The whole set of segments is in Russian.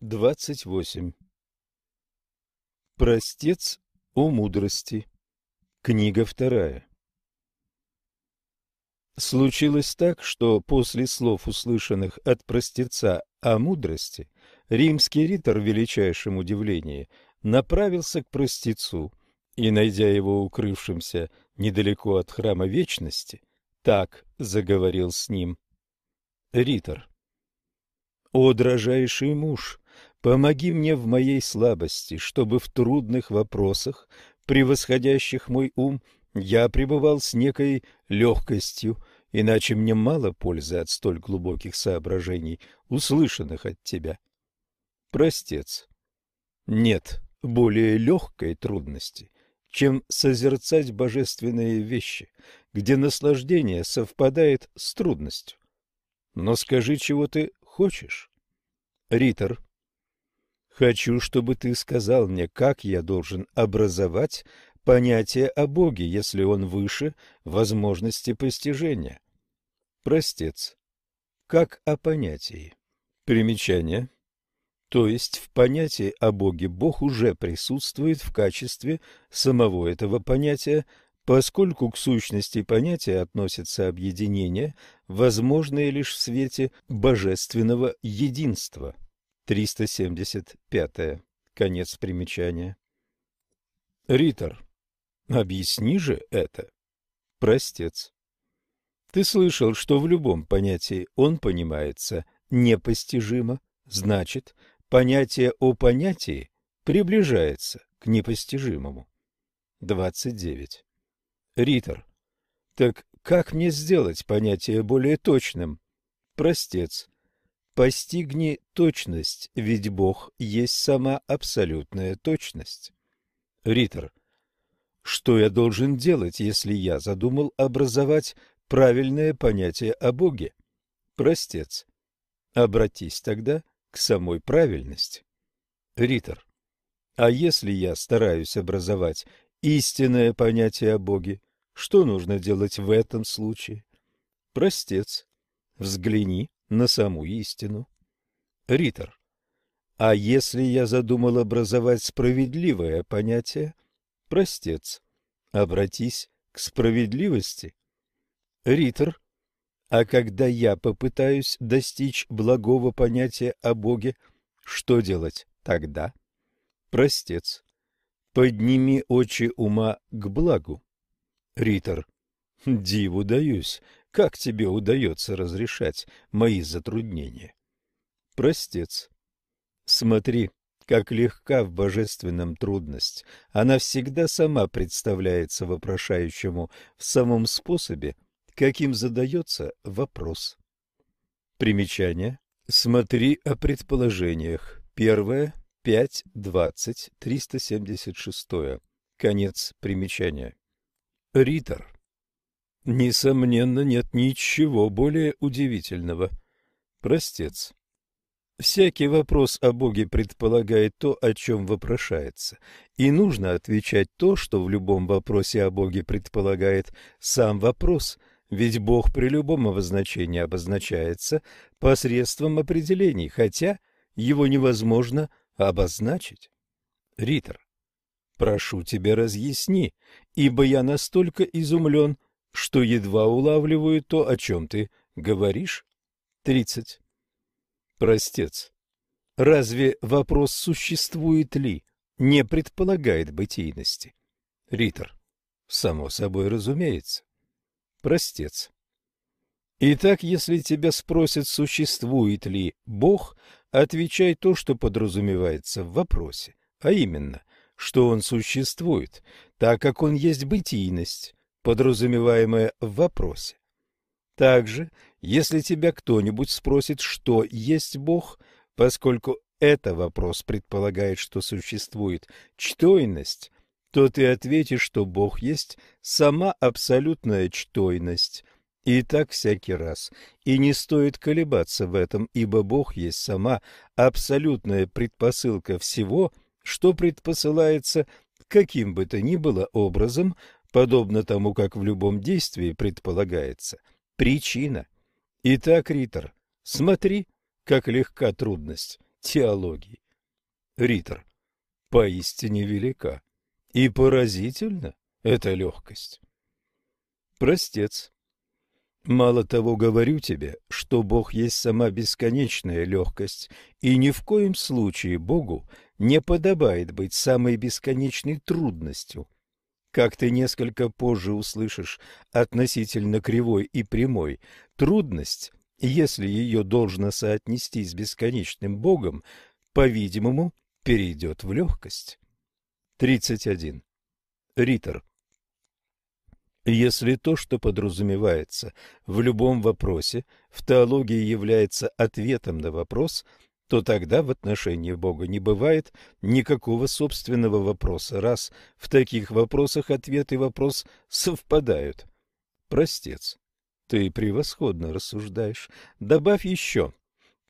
28. Простец о мудрости. Книга вторая. Случилось так, что после слов, услышанных от простеца о мудрости, римский ритор в величайшем удивлении направился к простецу и, найдя его укрывшимся недалеко от храма вечности, так заговорил с ним. Ритор. «О, дрожайший муж, Помоги мне в моей слабости, чтобы в трудных вопросах, превосходящих мой ум, я пребывал с некой легкостью, иначе мне мало пользы от столь глубоких соображений, услышанных от тебя. Простец. Нет более легкой трудности, чем созерцать божественные вещи, где наслаждение совпадает с трудностью. Но скажи, чего ты хочешь? Ритор. Хочу, чтобы ты сказал мне, как я должен образовать понятие о Боге, если он выше возможности постижения. Простец. Как о понятии. Примечание. То есть в понятии о Боге Бог уже присутствует в качестве самого этого понятия, поскольку к сущности понятия относятся объединения, возможные лишь в свете божественного единства. 375. Конец примечания. Ритор, объясни же это. Простец. Ты слышал, что в любом понятии он понимается непостижимо, значит, понятие о понятии приближается к непостижимому. 29. Ритор. Так как мне сделать понятие более точным? Простец. Постигни точность, ведь Бог есть сама абсолютная точность. Ритор. Что я должен делать, если я задумал образовать правильное понятие о Боге? Простец. Обратись тогда к самой правильности. Ритор. А если я стараюсь образовать истинное понятие о Боге, что нужно делать в этом случае? Простец. Взгляни на саму истину. Ритор. А если я задумал образовать справедливое понятие? Простец. Обратись к справедливости. Ритор. А когда я попытаюсь достичь благого понятия о Боге, что делать тогда? Простец. Подними очи ума к благу. Ритор. Диву даюсь, как тебе удается разрешать мои затруднения? Простец. Смотри, как легка в божественном трудность. Она всегда сама представляется вопрошающему в самом способе, каким задается вопрос. Примечание. Смотри о предположениях. Первое. 5.20. 376. Конец примечания. Ритор. Несомненно, нет ничего более удивительного. Простец. Всякий вопрос о Боге предполагает то, о чем вопрошается, и нужно отвечать то, что в любом вопросе о Боге предполагает сам вопрос, ведь Бог при любом обозначении обозначается посредством определений, хотя его невозможно обозначить. Ритор, прошу тебя разъясни, ибо я настолько изумлен, что едва улавливаю то, о чем ты говоришь. Тридцать. Простец. Разве вопрос «существует ли» не предполагает бытийности? Ритор. Само собой разумеется. Простец. Итак, если тебя спросят, существует ли Бог, отвечай то, что подразумевается в вопросе, а именно, что он существует, так как он есть бытийность, подразумеваемое в вопросе. Также, если тебя кто-нибудь спросит, что есть Бог, поскольку это вопрос предполагает, что существует чтойность, то ты ответишь, что Бог есть сама абсолютная чтойность. И так всякий раз. И не стоит колебаться в этом, ибо Бог есть сама абсолютная предпосылка всего, что предпосылается каким бы то ни было образом подобно тому, как в любом действии предполагается причина. Итак, Ритор, смотри, как легка трудность, теологии. Ритор. Поистине велика. И поразительно эта легкость. Простец. Мало того, говорю тебе, что Бог есть сама бесконечная легкость, и ни в коем случае Богу не подобает быть самой бесконечной трудностью. Как ты несколько позже услышишь относительно кривой и прямой, трудность, если ее должно соотнести с бесконечным Богом, по-видимому, перейдет в легкость. 31. Ритор. Если то, что подразумевается в любом вопросе, в теологии является ответом на вопрос, то тогда в отношении Бога не бывает никакого собственного вопроса, раз в таких вопросах ответ и вопрос совпадают. Простец, ты превосходно рассуждаешь. Добавь еще.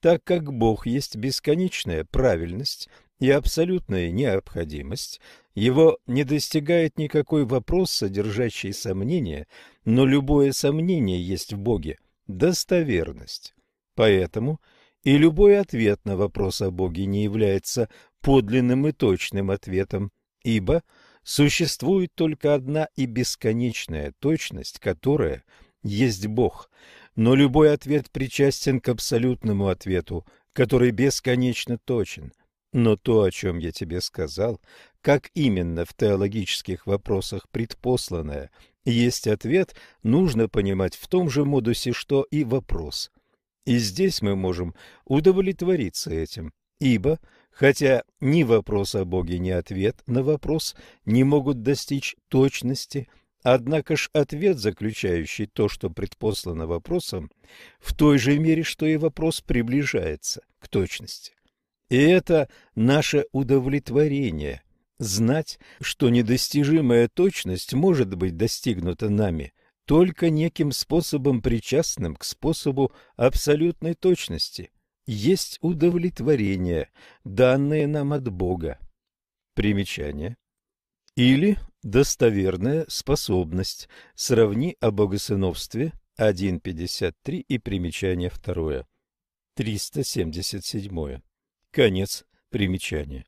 Так как Бог есть бесконечная правильность и абсолютная необходимость, его не достигает никакой вопрос, содержащий сомнения, но любое сомнение есть в Боге достоверность. Поэтому и любой ответ на вопрос о Боге не является подлинным и точным ответом, ибо существует только одна и бесконечная точность, которая есть Бог. Но любой ответ причастен к абсолютному ответу, который бесконечно точен. Но то, о чем я тебе сказал, как именно в теологических вопросах предпосланное есть ответ, нужно понимать в том же модусе, что и вопрос. И здесь мы можем удовлетвориться этим, ибо, хотя ни вопрос о Боге, ни ответ на вопрос не могут достичь точности, однако ж ответ, заключающий то, что предпослано вопросом, в той же мере, что и вопрос приближается к точности. И это наше удовлетворение – знать, что недостижимая точность может быть достигнута нами только неким способом, причастным к способу абсолютной точности. Есть удовлетворение, данное нам от Бога. Примечание. Или достоверная способность. Сравни о богосыновстве 1.53 и примечание второе. 377. Конец примечания.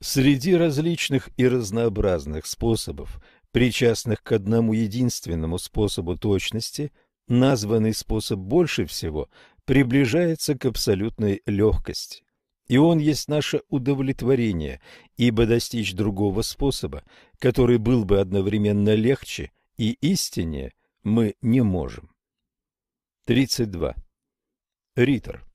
Среди различных и разнообразных способов, причастных к одному единственному способу точности, названный способ больше всего приближается к абсолютной легкости. И он есть наше удовлетворение, ибо достичь другого способа, который был бы одновременно легче и истиннее, мы не можем. 32. Ритор.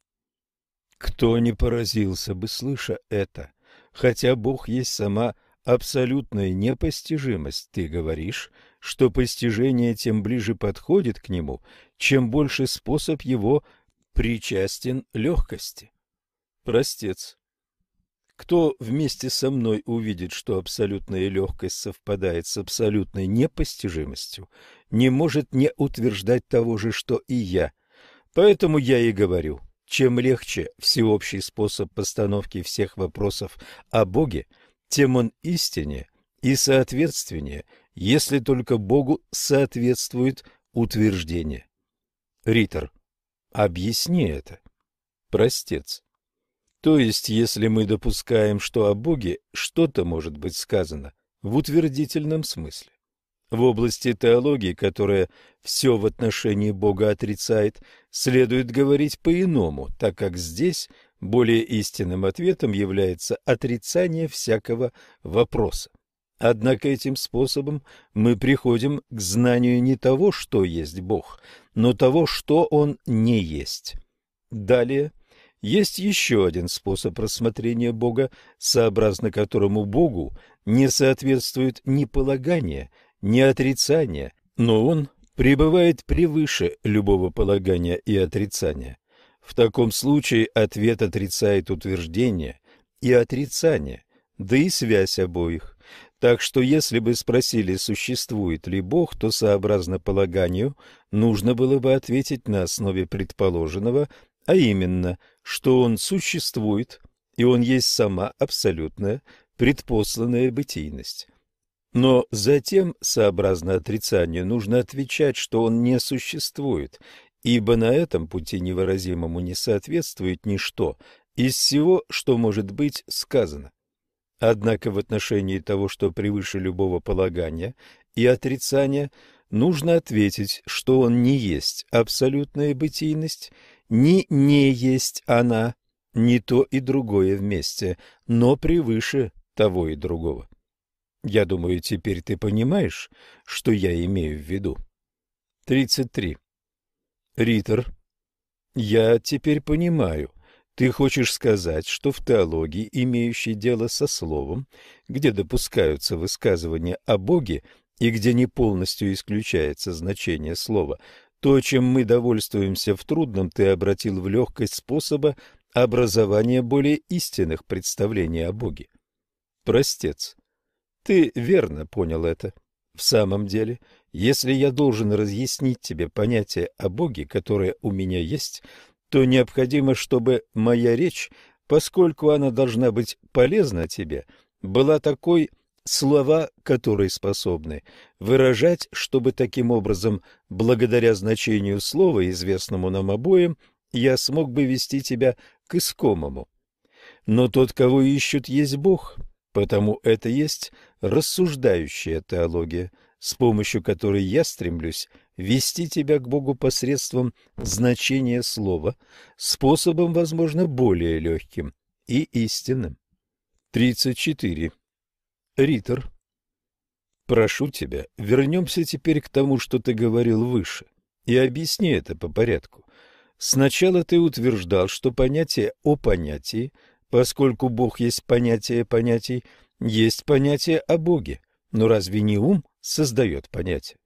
Кто не поразился бы, слыша это? Хотя Бог есть сама абсолютная непостижимость, ты говоришь, что постижение тем ближе подходит к нему, чем больше способ его причастен легкости. Простец. Кто вместе со мной увидит, что абсолютная легкость совпадает с абсолютной непостижимостью, не может не утверждать того же, что и я. Поэтому я и говорю – чем легче всеобщий способ постановки всех вопросов о Боге, тем он истине и соответственнее, если только Богу соответствует утверждение. Ритор, объясни это. Простец. То есть, если мы допускаем, что о Боге что-то может быть сказано в утвердительном смысле, в области теологии, которая все в отношении Бога отрицает, следует говорить по-иному, так как здесь более истинным ответом является отрицание всякого вопроса. Однако этим способом мы приходим к знанию не того, что есть Бог, но того, что Он не есть. Далее есть еще один способ рассмотрения Бога, сообразно которому Богу не соответствует ни полагание, не отрицание, но он пребывает превыше любого полагания и отрицания. В таком случае ответ отрицает утверждение и отрицание, да и связь обоих. Так что если бы спросили, существует ли Бог, то сообразно полаганию нужно было бы ответить на основе предположенного, а именно, что Он существует, и Он есть сама абсолютная предпосланная бытийность. Но затем, сообразно отрицанию, нужно отвечать, что он не существует, ибо на этом пути невыразимому не соответствует ничто, из всего, что может быть сказано. Однако в отношении того, что превыше любого полагания и отрицания, нужно ответить, что он не есть абсолютная бытийность, ни не есть она, ни то и другое вместе, но превыше того и другого. Я думаю, теперь ты понимаешь, что я имею в виду. 33. Ритер, я теперь понимаю. Ты хочешь сказать, что в теологии, имеющей дело со словом, где допускаются высказывания о Боге и где не полностью исключается значение слова, то, чем мы довольствуемся в трудном, ты обратил в легкость способа образования более истинных представлений о Боге. Простец, ты верно понял это. В самом деле, если я должен разъяснить тебе понятие о Боге, которое у меня есть, то необходимо, чтобы моя речь, поскольку она должна быть полезна тебе, была такой, слова которые способны выражать, чтобы таким образом, благодаря значению слова, известному нам обоим, я смог бы вести тебя к искомому. Но тот, кого ищут, есть Бог, потому это есть рассуждающая теология, с помощью которой я стремлюсь вести тебя к Богу посредством значения слова, способом, возможно, более легким и истинным. 34. Ритор. Прошу тебя, вернемся теперь к тому, что ты говорил выше, и объясни это по порядку. Сначала ты утверждал, что понятие о понятии, поскольку Бог есть понятие понятий, есть понятие о Боге, но разве не ум создает понятие?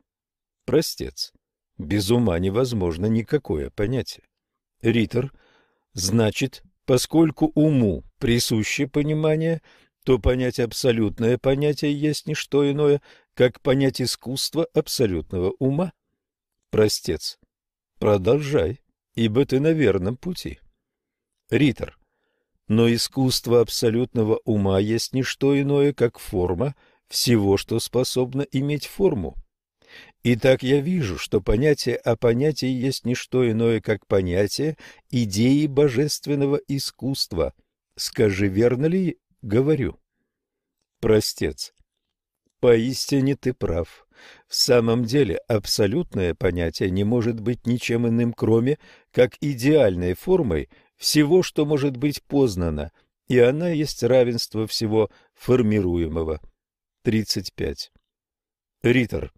Простец. Без ума невозможно никакое понятие. Ритор. Значит, поскольку уму присуще понимание, то понять абсолютное понятие есть не что иное, как понять искусство абсолютного ума. Простец. Продолжай, ибо ты на верном пути. Ритор. Но искусство абсолютного ума есть не что иное, как форма всего, что способно иметь форму. Итак, я вижу, что понятие о понятии есть не что иное, как понятие идеи божественного искусства. Скажи, верно ли говорю? Простец. Поистине ты прав. В самом деле, абсолютное понятие не может быть ничем иным, кроме как идеальной формой всего, что может быть познано, и она есть равенство всего формируемого. 35. Ритор.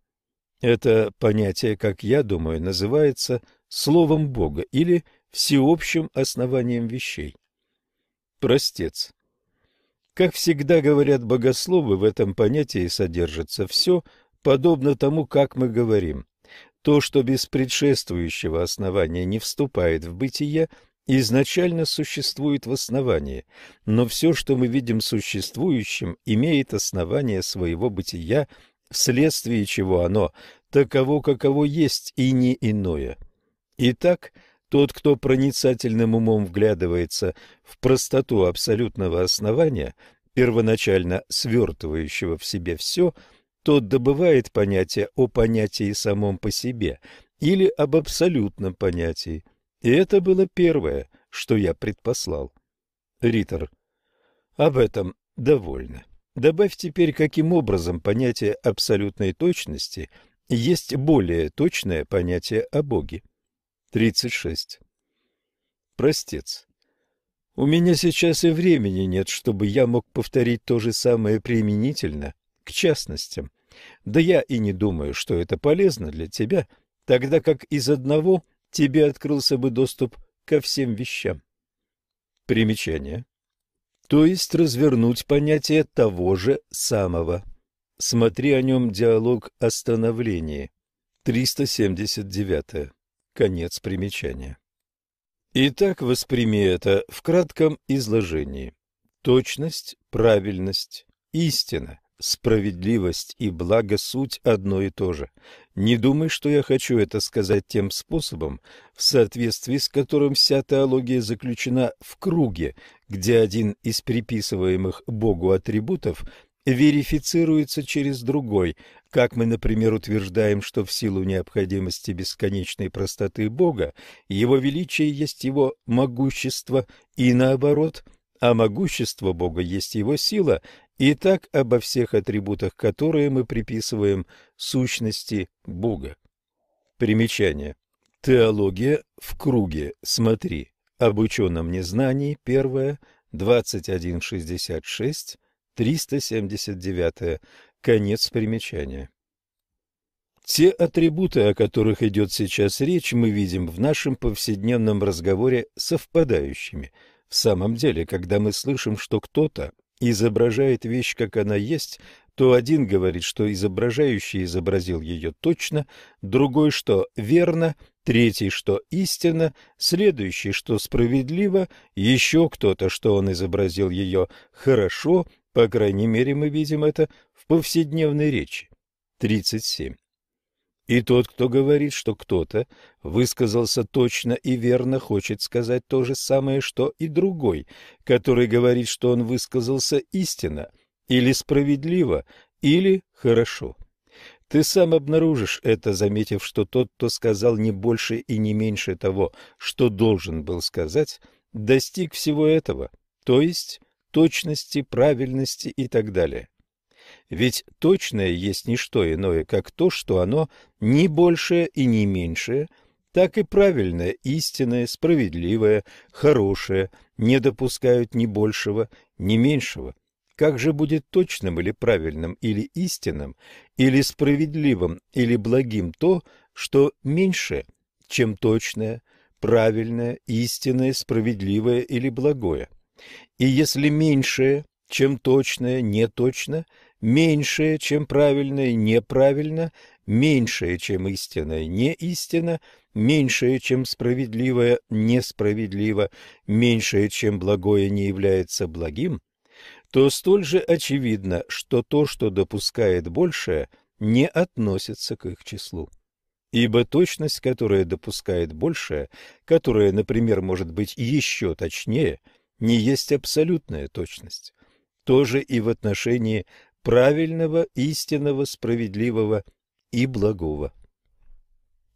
Это понятие, как я думаю, называется словом Бога или всеобщим основанием вещей. Простец. Как всегда говорят богословы, в этом понятии содержится все, подобно тому, как мы говорим. То, что без предшествующего основания не вступает в бытие, изначально существует в основании, но все, что мы видим существующим, имеет основание своего бытия вследствие чего оно таково, каково есть, и не иное. Итак, тот, кто проницательным умом вглядывается в простоту абсолютного основания, первоначально свертывающего в себе все, тот добывает понятие о понятии самом по себе или об абсолютном понятии. И это было первое, что я предпослал. Ритор. Об этом довольно. Добавь теперь, каким образом понятие абсолютной точности есть более точное понятие о Боге. 36. Простец. У меня сейчас и времени нет, чтобы я мог повторить то же самое применительно к частностям. Да я и не думаю, что это полезно для тебя, тогда как из одного тебе открылся бы доступ ко всем вещам. Примечание то есть развернуть понятие того же самого. Смотри о нем диалог о становлении. 379. Конец примечания. Итак, восприми это в кратком изложении. Точность, правильность, истина Справедливость и благо суть одно и то же. Не думай, что я хочу это сказать тем способом, в соответствии с которым вся теология заключена в круге, где один из приписываемых Богу атрибутов верифицируется через другой, как мы, например, утверждаем, что в силу необходимости бесконечной простоты Бога Его величие есть Его могущество и наоборот, а могущество Бога есть Его сила, и так обо всех атрибутах, которые мы приписываем сущности Бога. Примечание. Теология в круге. Смотри. Об ученом незнании. Первое. 2166. 379. Конец примечания. Те атрибуты, о которых идет сейчас речь, мы видим в нашем повседневном разговоре совпадающими. В самом деле, когда мы слышим, что кто-то изображает вещь, как она есть, то один говорит, что изображающий изобразил ее точно, другой, что верно, третий, что истинно, следующий, что справедливо, еще кто-то, что он изобразил ее хорошо, по крайней мере, мы видим это в повседневной речи. 37. И тот, кто говорит, что кто-то высказался точно и верно, хочет сказать то же самое, что и другой, который говорит, что он высказался истинно, или справедливо, или хорошо. Ты сам обнаружишь это, заметив, что тот, кто сказал не больше и не меньше того, что должен был сказать, достиг всего этого, то есть точности, правильности и так далее. Ведь точное есть не что иное, как то, что оно не большее и не меньшее, так и правильное, истинное, справедливое, хорошее не допускают ни большего, ни меньшего. Как же будет точным или правильным, или истинным, или справедливым, или благим то, что меньше, чем точное, правильное, истинное, справедливое или благое? И если меньшее, чем точное, не точно, меньшее, чем правильное, неправильно, меньшее, чем истинное, не истина, меньшее, чем справедливое, несправедливо, меньшее, чем благое не является благим, то столь же очевидно, что то, что допускает большее, не относится к их числу. Ибо точность, которая допускает большее, которая, например, может быть еще точнее – не есть абсолютная точность. Тоже и в отношении правильного, истинного, справедливого и благого.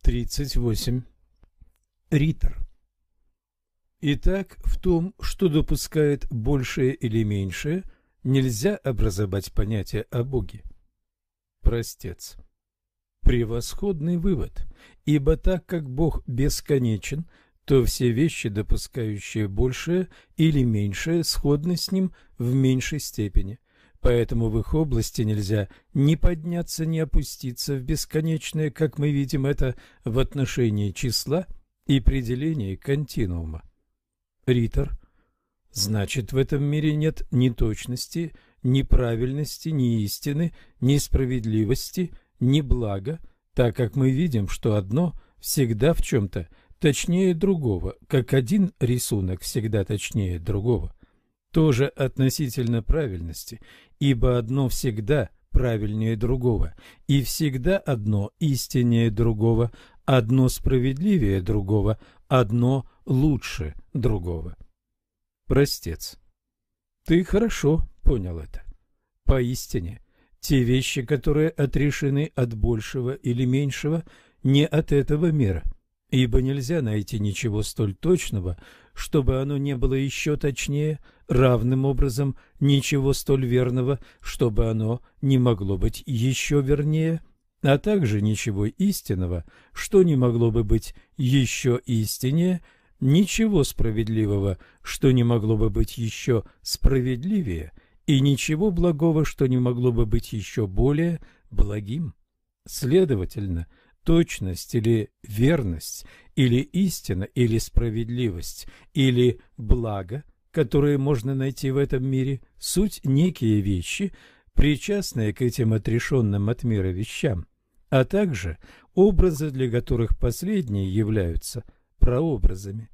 38. Ритор. Итак, в том, что допускает большее или меньшее, нельзя образовать понятие о Боге. Простец. Превосходный вывод, ибо так как Бог бесконечен, то все вещи, допускающие большее или меньшее, сходны с ним в меньшей степени. Поэтому в их области нельзя ни подняться, ни опуститься в бесконечное, как мы видим это в отношении числа и определении континуума. Ритор. Значит, в этом мире нет ни точности, ни правильности, ни истины, ни справедливости, ни блага, так как мы видим, что одно всегда в чем-то – точнее другого, как один рисунок всегда точнее другого. Тоже относительно правильности, ибо одно всегда правильнее другого, и всегда одно истиннее другого, одно справедливее другого, одно лучше другого. Простец. Ты хорошо понял это. Поистине, те вещи, которые отрешены от большего или меньшего, не от этого мира – ибо нельзя найти ничего столь точного, чтобы оно не было еще точнее, равным образом ничего столь верного, чтобы оно не могло быть еще вернее, а также ничего истинного, что не могло бы быть еще истиннее, ничего справедливого, что не могло бы быть еще справедливее, и ничего благого, что не могло бы быть еще более благим. Следовательно, – точность или верность, или истина, или справедливость, или благо, которые можно найти в этом мире, суть некие вещи, причастные к этим отрешенным от мира вещам, а также образы, для которых последние являются прообразами.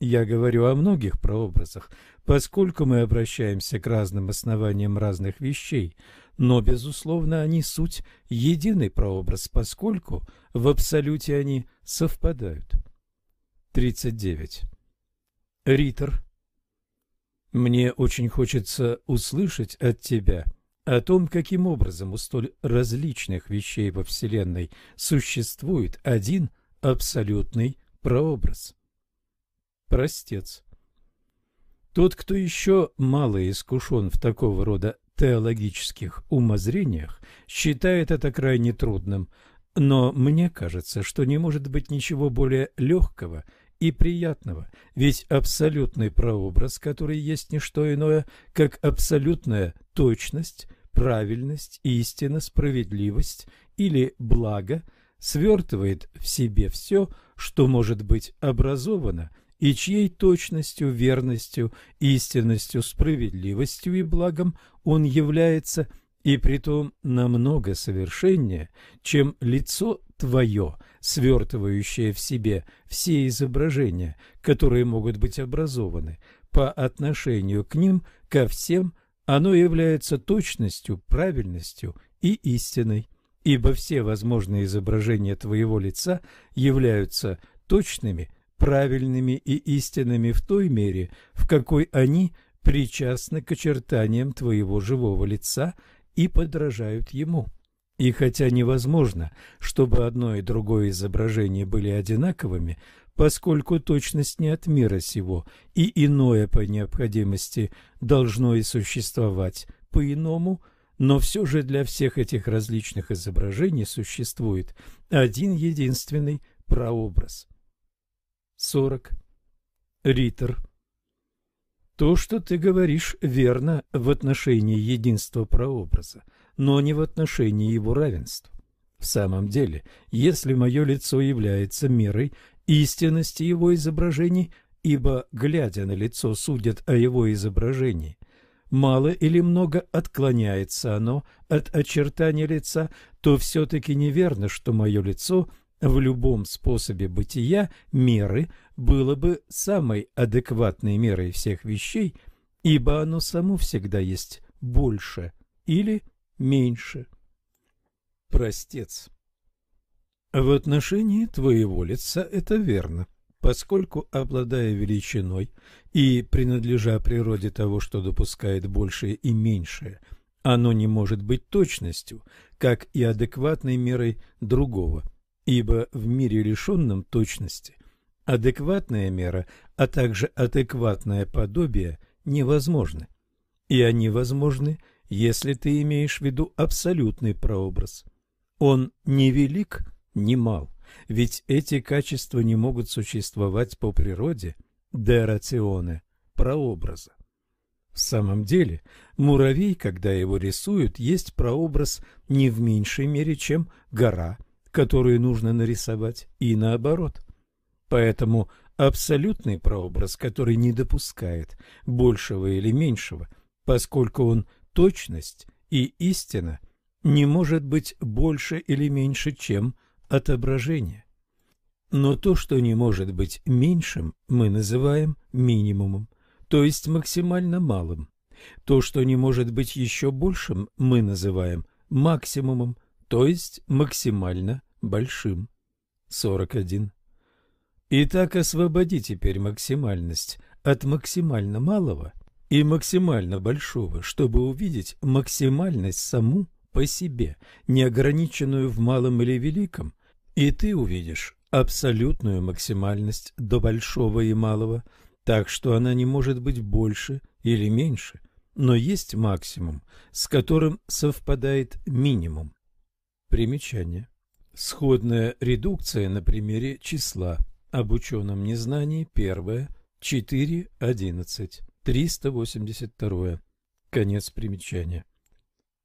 Я говорю о многих прообразах, поскольку мы обращаемся к разным основаниям разных вещей, но, безусловно, они суть единый прообраз, поскольку в абсолюте они совпадают. 39. Ритор. Мне очень хочется услышать от тебя о том, каким образом у столь различных вещей во Вселенной существует один абсолютный прообраз. Простец. Тот, кто еще мало искушен в такого рода теологических умозрениях, считает это крайне трудным, но мне кажется, что не может быть ничего более легкого и приятного, ведь абсолютный прообраз, который есть не что иное, как абсолютная точность, правильность, истина, справедливость или благо, свертывает в себе все, что может быть образовано и чьей точностью, верностью, истинностью, справедливостью и благом он является, и притом намного совершеннее, чем лицо твое, свертывающее в себе все изображения, которые могут быть образованы, по отношению к ним, ко всем, оно является точностью, правильностью и истиной, ибо все возможные изображения твоего лица являются точными, правильными и истинными в той мере, в какой они причастны к очертаниям твоего живого лица и подражают ему. И хотя невозможно, чтобы одно и другое изображение были одинаковыми, поскольку точность не от мира сего, и иное по необходимости должно и существовать по-иному, но все же для всех этих различных изображений существует один единственный прообраз. 40. Риттер. То, что ты говоришь, верно в отношении единства прообраза, но не в отношении его равенства. В самом деле, если мое лицо является мерой истинности его изображений, ибо, глядя на лицо, судят о его изображении, мало или много отклоняется оно от очертания лица, то все-таки неверно, что мое лицо в любом способе бытия меры было бы самой адекватной мерой всех вещей, ибо оно само всегда есть больше или меньше. Простец. В отношении твоего лица это верно, поскольку, обладая величиной и принадлежа природе того, что допускает большее и меньшее, оно не может быть точностью, как и адекватной мерой другого, ибо в мире лишенном точности адекватная мера, а также адекватное подобие невозможны, и они возможны, если ты имеешь в виду абсолютный прообраз. Он не велик, не мал, ведь эти качества не могут существовать по природе де рационе прообраза. В самом деле, муравей, когда его рисуют, есть прообраз не в меньшей мере, чем гора, которую нужно нарисовать, и наоборот. Поэтому абсолютный прообраз, который не допускает большего или меньшего, поскольку он точность и истина, не может быть больше или меньше, чем отображение. Но то, что не может быть меньшим, мы называем минимумом, то есть максимально малым. То, что не может быть еще большим, мы называем максимумом, то есть максимально большим. 41. Итак, освободи теперь максимальность от максимально малого и максимально большого, чтобы увидеть максимальность саму по себе, неограниченную в малом или великом, и ты увидишь абсолютную максимальность до большого и малого, так что она не может быть больше или меньше, но есть максимум, с которым совпадает минимум. Примечание. Сходная редукция на примере числа. Об ученом незнании. Первое. 4.11. 382. Конец примечания.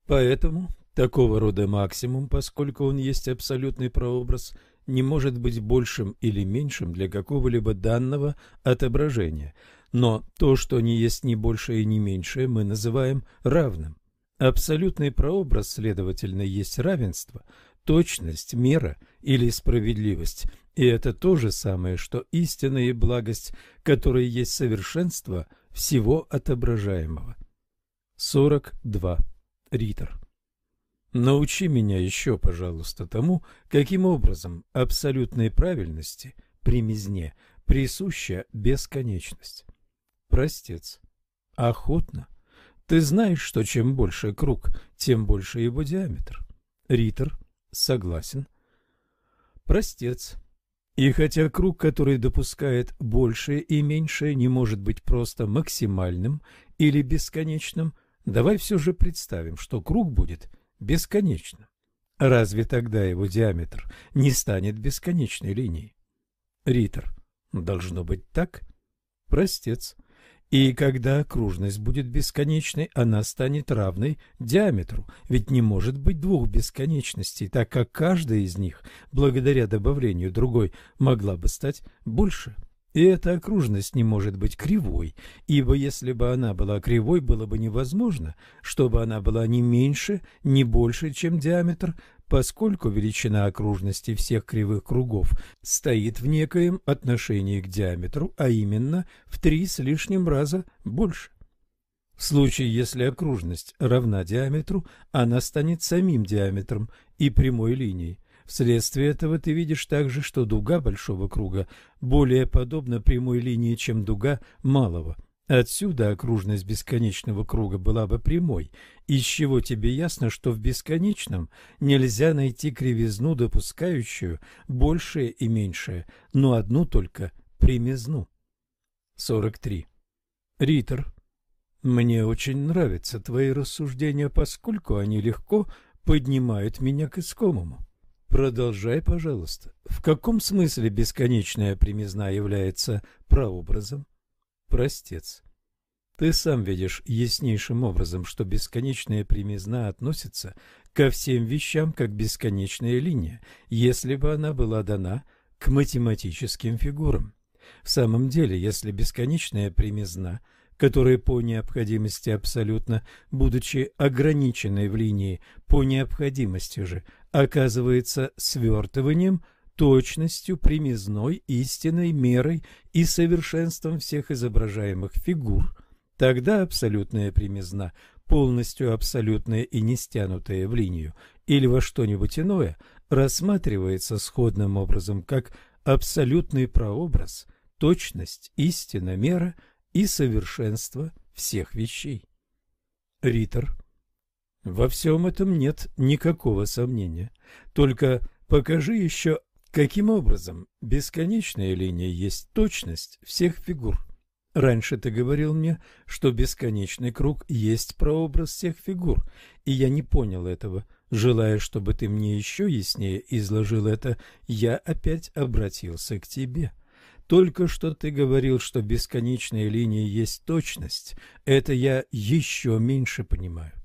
Поэтому Такого рода максимум, поскольку он есть абсолютный прообраз, не может быть большим или меньшим для какого-либо данного отображения, но то, что не есть ни большее и ни меньшее, мы называем равным. Абсолютный прообраз, следовательно, есть равенство, точность, мера или справедливость, и это то же самое, что истина и благость, которые есть совершенство всего отображаемого. 42. Ритер Научи меня еще, пожалуйста, тому, каким образом абсолютной правильности при мизне присуща бесконечность. Простец. Охотно. Ты знаешь, что чем больше круг, тем больше его диаметр. Ритер согласен. Простец. И хотя круг, который допускает большее и меньшее, не может быть просто максимальным или бесконечным, давай все же представим, что круг будет бесконечным. Разве тогда его диаметр не станет бесконечной линией? Ритер. Должно быть так. Простец. И когда окружность будет бесконечной, она станет равной диаметру, ведь не может быть двух бесконечностей, так как каждая из них, благодаря добавлению другой, могла бы стать больше. И эта окружность не может быть кривой, ибо если бы она была кривой, было бы невозможно, чтобы она была не меньше, не больше, чем диаметр, поскольку величина окружности всех кривых кругов стоит в некоем отношении к диаметру, а именно в три с лишним раза больше. В случае, если окружность равна диаметру, она станет самим диаметром и прямой линией. Вследствие этого ты видишь также, что дуга большого круга более подобна прямой линии, чем дуга малого – Отсюда окружность бесконечного круга была бы прямой, из чего тебе ясно, что в бесконечном нельзя найти кривизну, допускающую большее и меньшее, но одну только примизну. 43. Ритер. Мне очень нравятся твои рассуждения, поскольку они легко поднимают меня к искомому. Продолжай, пожалуйста. В каком смысле бесконечная примизна является прообразом? простец. Ты сам видишь яснейшим образом, что бесконечная примизна относится ко всем вещам как бесконечная линия, если бы она была дана к математическим фигурам. В самом деле, если бесконечная примизна, которая по необходимости абсолютно, будучи ограниченной в линии, по необходимости же оказывается свертыванием – точностью, примизной, истинной мерой и совершенством всех изображаемых фигур, тогда абсолютная примизна, полностью абсолютная и не стянутая в линию или во что-нибудь иное, рассматривается сходным образом как абсолютный прообраз, точность, истина, мера и совершенство всех вещей. Ритер. Во всем этом нет никакого сомнения. Только покажи еще Каким образом бесконечная линия есть точность всех фигур? Раньше ты говорил мне, что бесконечный круг есть прообраз всех фигур, и я не понял этого. Желая, чтобы ты мне еще яснее изложил это, я опять обратился к тебе. Только что ты говорил, что бесконечная линия есть точность. Это я еще меньше понимаю.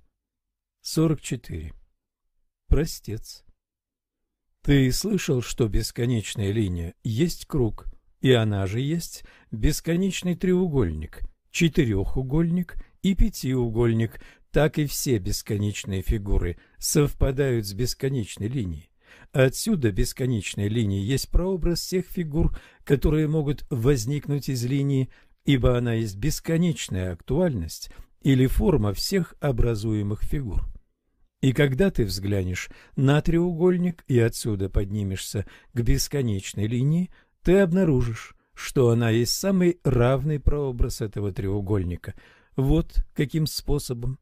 44. Простец. Ты слышал, что бесконечная линия есть круг, и она же есть бесконечный треугольник, четырехугольник и пятиугольник, так и все бесконечные фигуры совпадают с бесконечной линией. Отсюда бесконечная линия есть прообраз всех фигур, которые могут возникнуть из линии, ибо она есть бесконечная актуальность или форма всех образуемых фигур. И когда ты взглянешь на треугольник и отсюда поднимешься к бесконечной линии, ты обнаружишь, что она есть самый равный прообраз этого треугольника. Вот каким способом.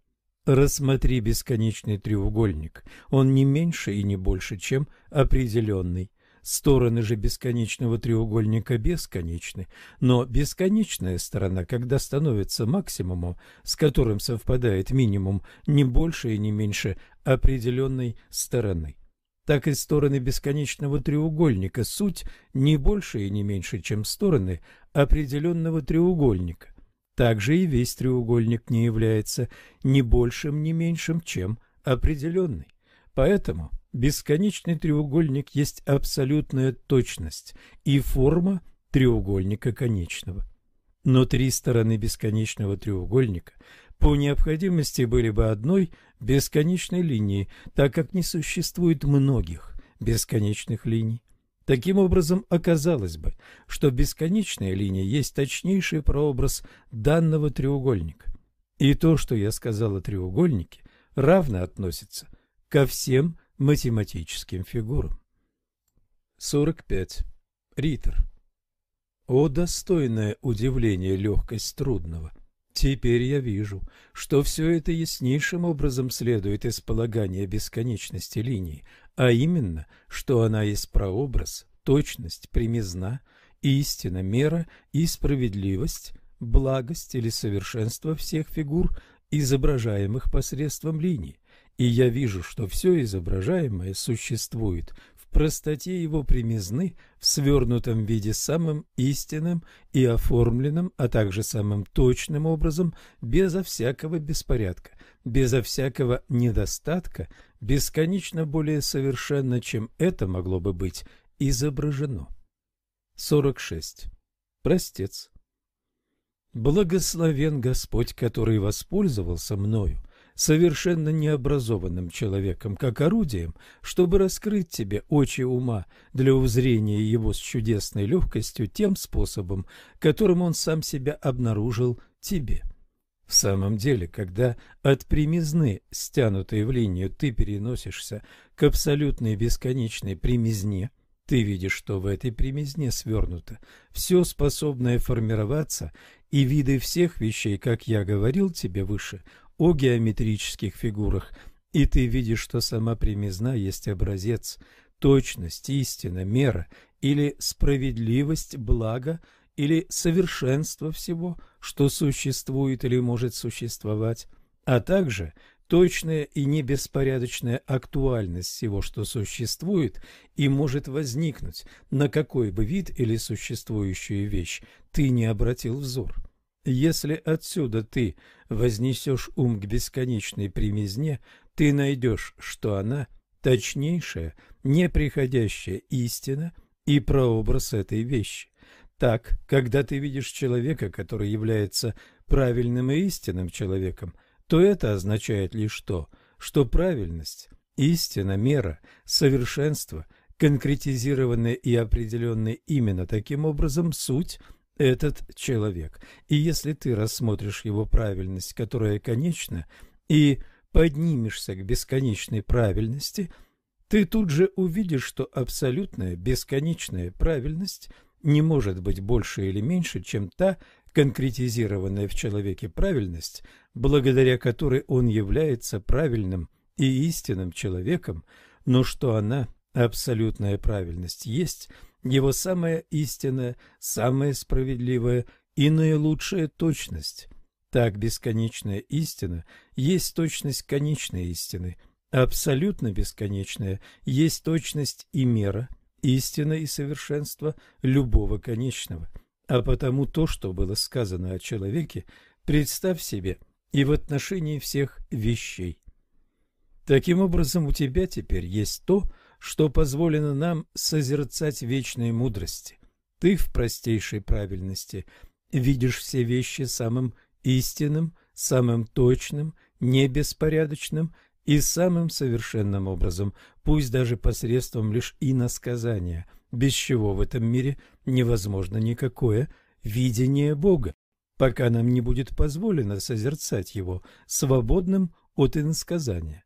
Рассмотри бесконечный треугольник. Он не меньше и не больше, чем определенный. Стороны же бесконечного треугольника бесконечны, но бесконечная сторона, когда становится максимумом, с которым совпадает минимум не больше и не меньше определенной стороны. Так и стороны бесконечного треугольника суть не больше и не меньше, чем стороны определенного треугольника. Также и весь треугольник не является ни большим, ни меньшим, чем определенный. Поэтому Бесконечный треугольник есть абсолютная точность и форма треугольника конечного. Но три стороны бесконечного треугольника по необходимости были бы одной бесконечной линией, так как не существует многих бесконечных линий. Таким образом, оказалось бы, что бесконечная линия есть точнейший прообраз данного треугольника. И то, что я сказал о треугольнике, равно относится ко всем математическим фигурам. 45. Ритер. О, достойное удивление легкость трудного! Теперь я вижу, что все это яснейшим образом следует из полагания бесконечности линии, а именно, что она есть прообраз, точность, примизна, истина, мера и справедливость, благость или совершенство всех фигур, изображаемых посредством линии, и я вижу, что все изображаемое существует простоте его примизны в свернутом виде самым истинным и оформленным, а также самым точным образом, безо всякого беспорядка, безо всякого недостатка, бесконечно более совершенно, чем это могло бы быть изображено. 46. Простец. Благословен Господь, который воспользовался мною, совершенно необразованным человеком, как орудием, чтобы раскрыть тебе очи ума для узрения его с чудесной легкостью тем способом, которым он сам себя обнаружил тебе. В самом деле, когда от примизны, стянутой в линию, ты переносишься к абсолютной бесконечной примизне, ты видишь, что в этой примизне свернуто все способное формироваться, и виды всех вещей, как я говорил тебе выше, о геометрических фигурах, и ты видишь, что сама примизна есть образец, точность, истина, мера или справедливость, благо или совершенство всего, что существует или может существовать, а также точная и небеспорядочная актуальность всего, что существует и может возникнуть, на какой бы вид или существующую вещь ты не обратил взор. Если отсюда ты вознесешь ум к бесконечной примизне, ты найдешь, что она точнейшая, неприходящая истина и прообраз этой вещи. Так, когда ты видишь человека, который является правильным и истинным человеком, то это означает лишь то, что правильность, истина, мера, совершенство, конкретизированные и определенные именно таким образом суть – этот человек. И если ты рассмотришь его правильность, которая конечна, и поднимешься к бесконечной правильности, ты тут же увидишь, что абсолютная бесконечная правильность не может быть больше или меньше, чем та конкретизированная в человеке правильность, благодаря которой он является правильным и истинным человеком, но что она, абсолютная правильность, есть – его самая истинная, самая справедливая и наилучшая точность. Так бесконечная истина есть точность конечной истины, абсолютно бесконечная есть точность и мера, истина и совершенство любого конечного. А потому то, что было сказано о человеке, представь себе и в отношении всех вещей. Таким образом, у тебя теперь есть то, что позволено нам созерцать вечной мудрости. Ты в простейшей правильности видишь все вещи самым истинным, самым точным, не беспорядочным и самым совершенным образом, пусть даже посредством лишь иносказания, без чего в этом мире невозможно никакое видение Бога, пока нам не будет позволено созерцать его свободным от иносказания.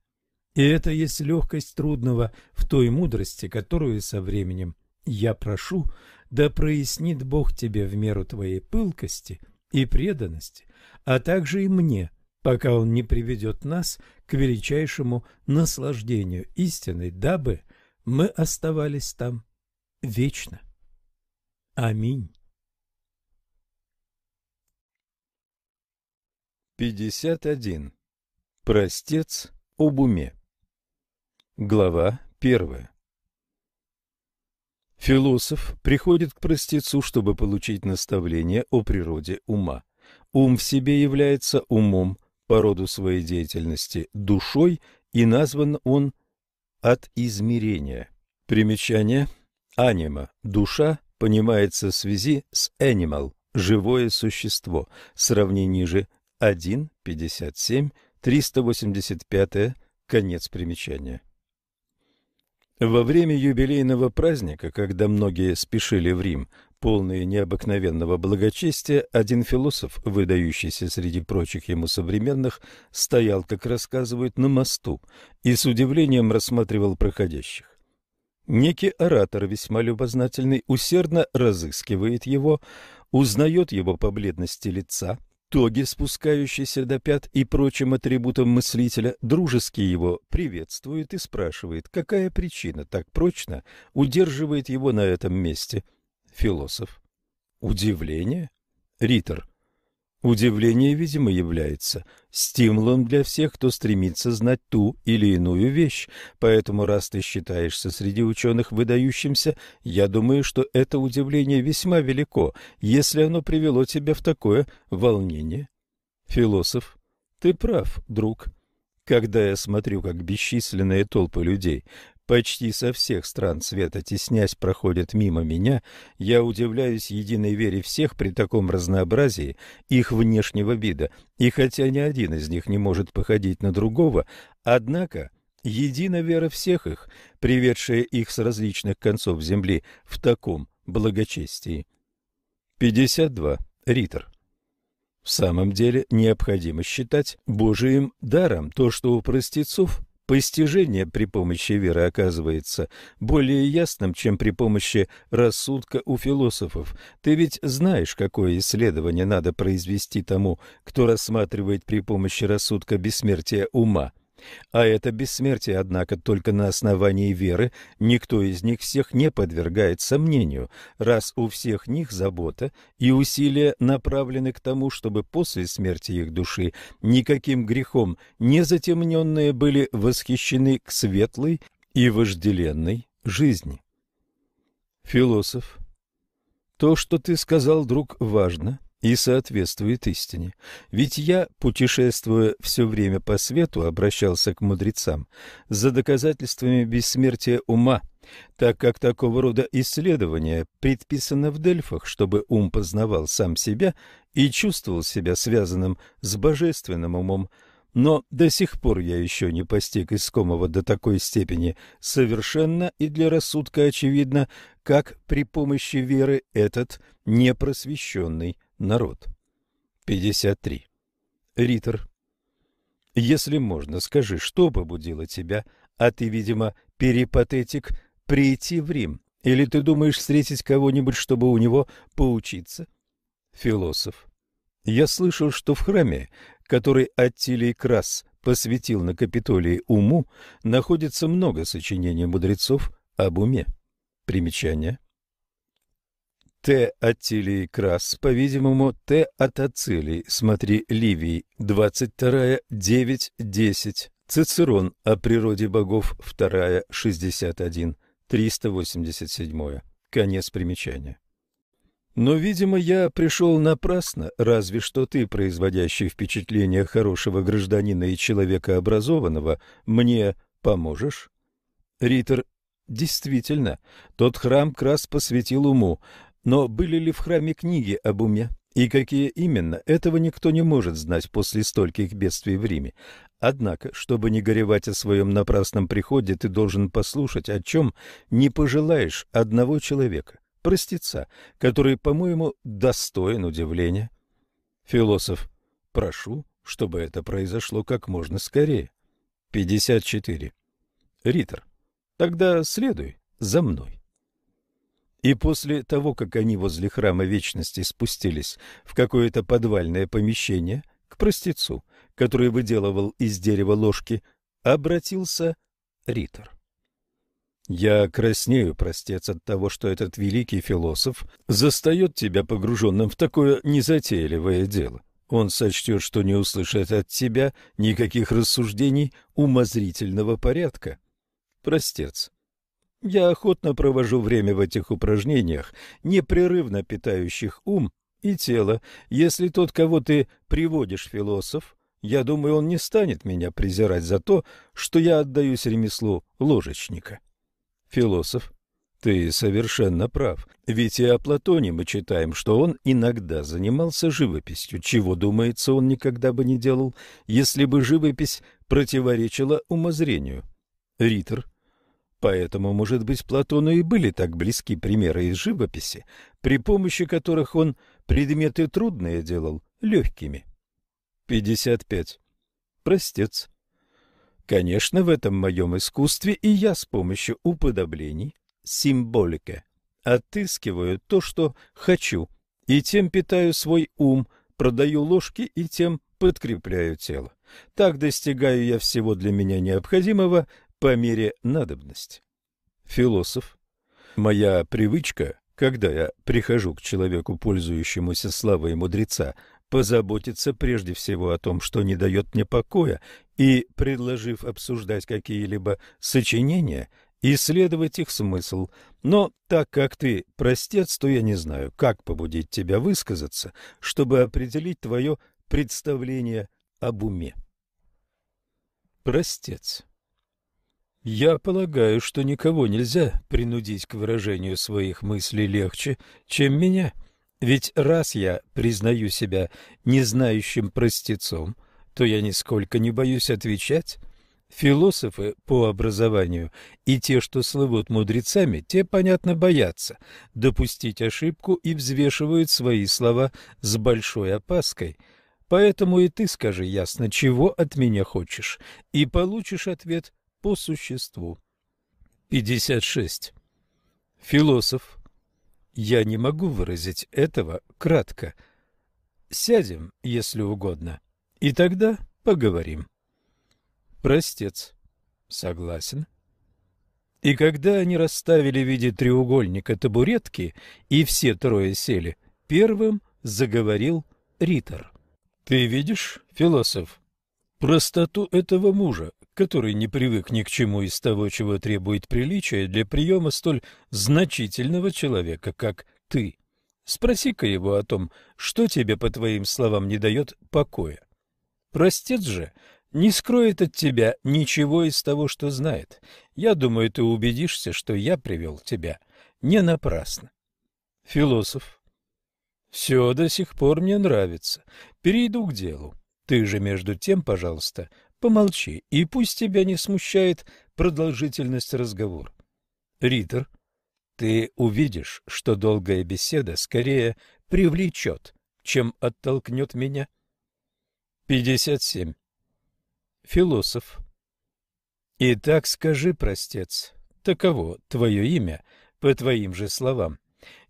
И это есть легкость трудного в той мудрости, которую со временем я прошу, да прояснит Бог тебе в меру твоей пылкости и преданности, а также и мне, пока Он не приведет нас к величайшему наслаждению истины, дабы мы оставались там вечно. Аминь. 51. Простец об уме Глава первая Философ приходит к простецу, чтобы получить наставление о природе ума. Ум в себе является умом по роду своей деятельности, душой, и назван он от измерения. Примечание. Анима – душа, понимается в связи с animal – живое существо. Сравни же 1, 57, 385, конец примечания. Во время юбилейного праздника, когда многие спешили в Рим, полные необыкновенного благочестия, один философ, выдающийся среди прочих ему современных, стоял, как рассказывают, на мосту и с удивлением рассматривал проходящих. Некий оратор, весьма любознательный, усердно разыскивает его, узнает его по бледности лица, тоге, спускающейся до пят и прочим атрибутам мыслителя, дружески его приветствует и спрашивает, какая причина так прочно удерживает его на этом месте. Философ. Удивление? Ритор. Удивление, видимо, является стимулом для всех, кто стремится знать ту или иную вещь. Поэтому, раз ты считаешься среди ученых выдающимся, я думаю, что это удивление весьма велико, если оно привело тебя в такое волнение. Философ. Ты прав, друг. Когда я смотрю, как бесчисленные толпы людей почти со всех стран света, теснясь, проходят мимо меня, я удивляюсь единой вере всех при таком разнообразии их внешнего вида, и хотя ни один из них не может походить на другого, однако едина вера всех их, приведшая их с различных концов земли в таком благочестии. 52. Ритор. В самом деле необходимо считать Божиим даром то, что у простецов Постижение при помощи веры оказывается более ясным, чем при помощи рассудка у философов. Ты ведь знаешь, какое исследование надо произвести тому, кто рассматривает при помощи рассудка бессмертие ума. А это бессмертие, однако, только на основании веры, никто из них всех не подвергает сомнению, раз у всех них забота и усилия направлены к тому, чтобы после смерти их души никаким грехом не затемненные были восхищены к светлой и вожделенной жизни. Философ. То, что ты сказал, друг, важно и соответствует истине. Ведь я, путешествуя все время по свету, обращался к мудрецам за доказательствами бессмертия ума, так как такого рода исследование предписано в Дельфах, чтобы ум познавал сам себя и чувствовал себя связанным с божественным умом, но до сих пор я еще не постиг искомого до такой степени совершенно и для рассудка очевидно, как при помощи веры этот непросвещенный народ. 53. Ритор. Если можно, скажи, что побудило тебя, а ты, видимо, перипатетик, прийти в Рим? Или ты думаешь встретить кого-нибудь, чтобы у него поучиться? Философ. Я слышал, что в храме, который Аттилий Крас посвятил на Капитолии уму, находится много сочинений мудрецов об уме. Примечание. Т. Аттилий Крас, по-видимому, Т. от Ацилий, смотри, Ливий, 22, 9, 10. Цицерон о природе богов, 2, 61, 387. Конец примечания. Но, видимо, я пришел напрасно, разве что ты, производящий впечатление хорошего гражданина и человека образованного, мне поможешь? Ритор, действительно, тот храм Крас посвятил уму, но были ли в храме книги об уме? И какие именно, этого никто не может знать после стольких бедствий в Риме. Однако, чтобы не горевать о своем напрасном приходе, ты должен послушать, о чем не пожелаешь одного человека, простеца, который, по-моему, достоин удивления. Философ, прошу, чтобы это произошло как можно скорее. 54. Ритор, тогда следуй за мной. И после того, как они возле храма Вечности спустились в какое-то подвальное помещение к простецу, который выделывал из дерева ложки, обратился Ритор. «Я краснею, простец, от того, что этот великий философ застает тебя погруженным в такое незатейливое дело. Он сочтет, что не услышит от тебя никаких рассуждений умозрительного порядка. Простец, я охотно провожу время в этих упражнениях, непрерывно питающих ум и тело. Если тот, кого ты приводишь, философ, я думаю, он не станет меня презирать за то, что я отдаюсь ремеслу ложечника. Философ. Ты совершенно прав. Ведь и о Платоне мы читаем, что он иногда занимался живописью, чего, думается, он никогда бы не делал, если бы живопись противоречила умозрению. Ритор. Поэтому, может быть, Платону и были так близки примеры из живописи, при помощи которых он предметы трудные делал легкими. 55. Простец. Конечно, в этом моем искусстве и я с помощью уподоблений, символика, отыскиваю то, что хочу, и тем питаю свой ум, продаю ложки и тем подкрепляю тело. Так достигаю я всего для меня необходимого по мере надобности. Философ. Моя привычка, когда я прихожу к человеку, пользующемуся славой мудреца, позаботиться прежде всего о том, что не дает мне покоя, и, предложив обсуждать какие-либо сочинения, исследовать их смысл. Но так как ты простец, то я не знаю, как побудить тебя высказаться, чтобы определить твое представление об уме. Простец. Я полагаю, что никого нельзя принудить к выражению своих мыслей легче, чем меня. Ведь раз я признаю себя незнающим простецом, то я нисколько не боюсь отвечать. Философы по образованию и те, что слывут мудрецами, те, понятно, боятся допустить ошибку и взвешивают свои слова с большой опаской. Поэтому и ты скажи ясно, чего от меня хочешь, и получишь ответ по существу. 56. Философ. Я не могу выразить этого кратко. Сядем, если угодно, и тогда поговорим. Простец. Согласен. И когда они расставили в виде треугольника табуретки, и все трое сели, первым заговорил Ритор. Ты видишь, философ, простоту этого мужа, который не привык ни к чему из того, чего требует приличия для приема столь значительного человека, как ты. Спроси-ка его о том, что тебе, по твоим словам, не дает покоя. Простец же не скроет от тебя ничего из того, что знает. Я думаю, ты убедишься, что я привел тебя не напрасно. Философ. Все до сих пор мне нравится. Перейду к делу. Ты же между тем, пожалуйста, Помолчи, и пусть тебя не смущает продолжительность разговора. Ритер, ты увидишь, что долгая беседа скорее привлечет, чем оттолкнет меня. 57. Философ. Итак, скажи, простец, таково твое имя, по твоим же словам,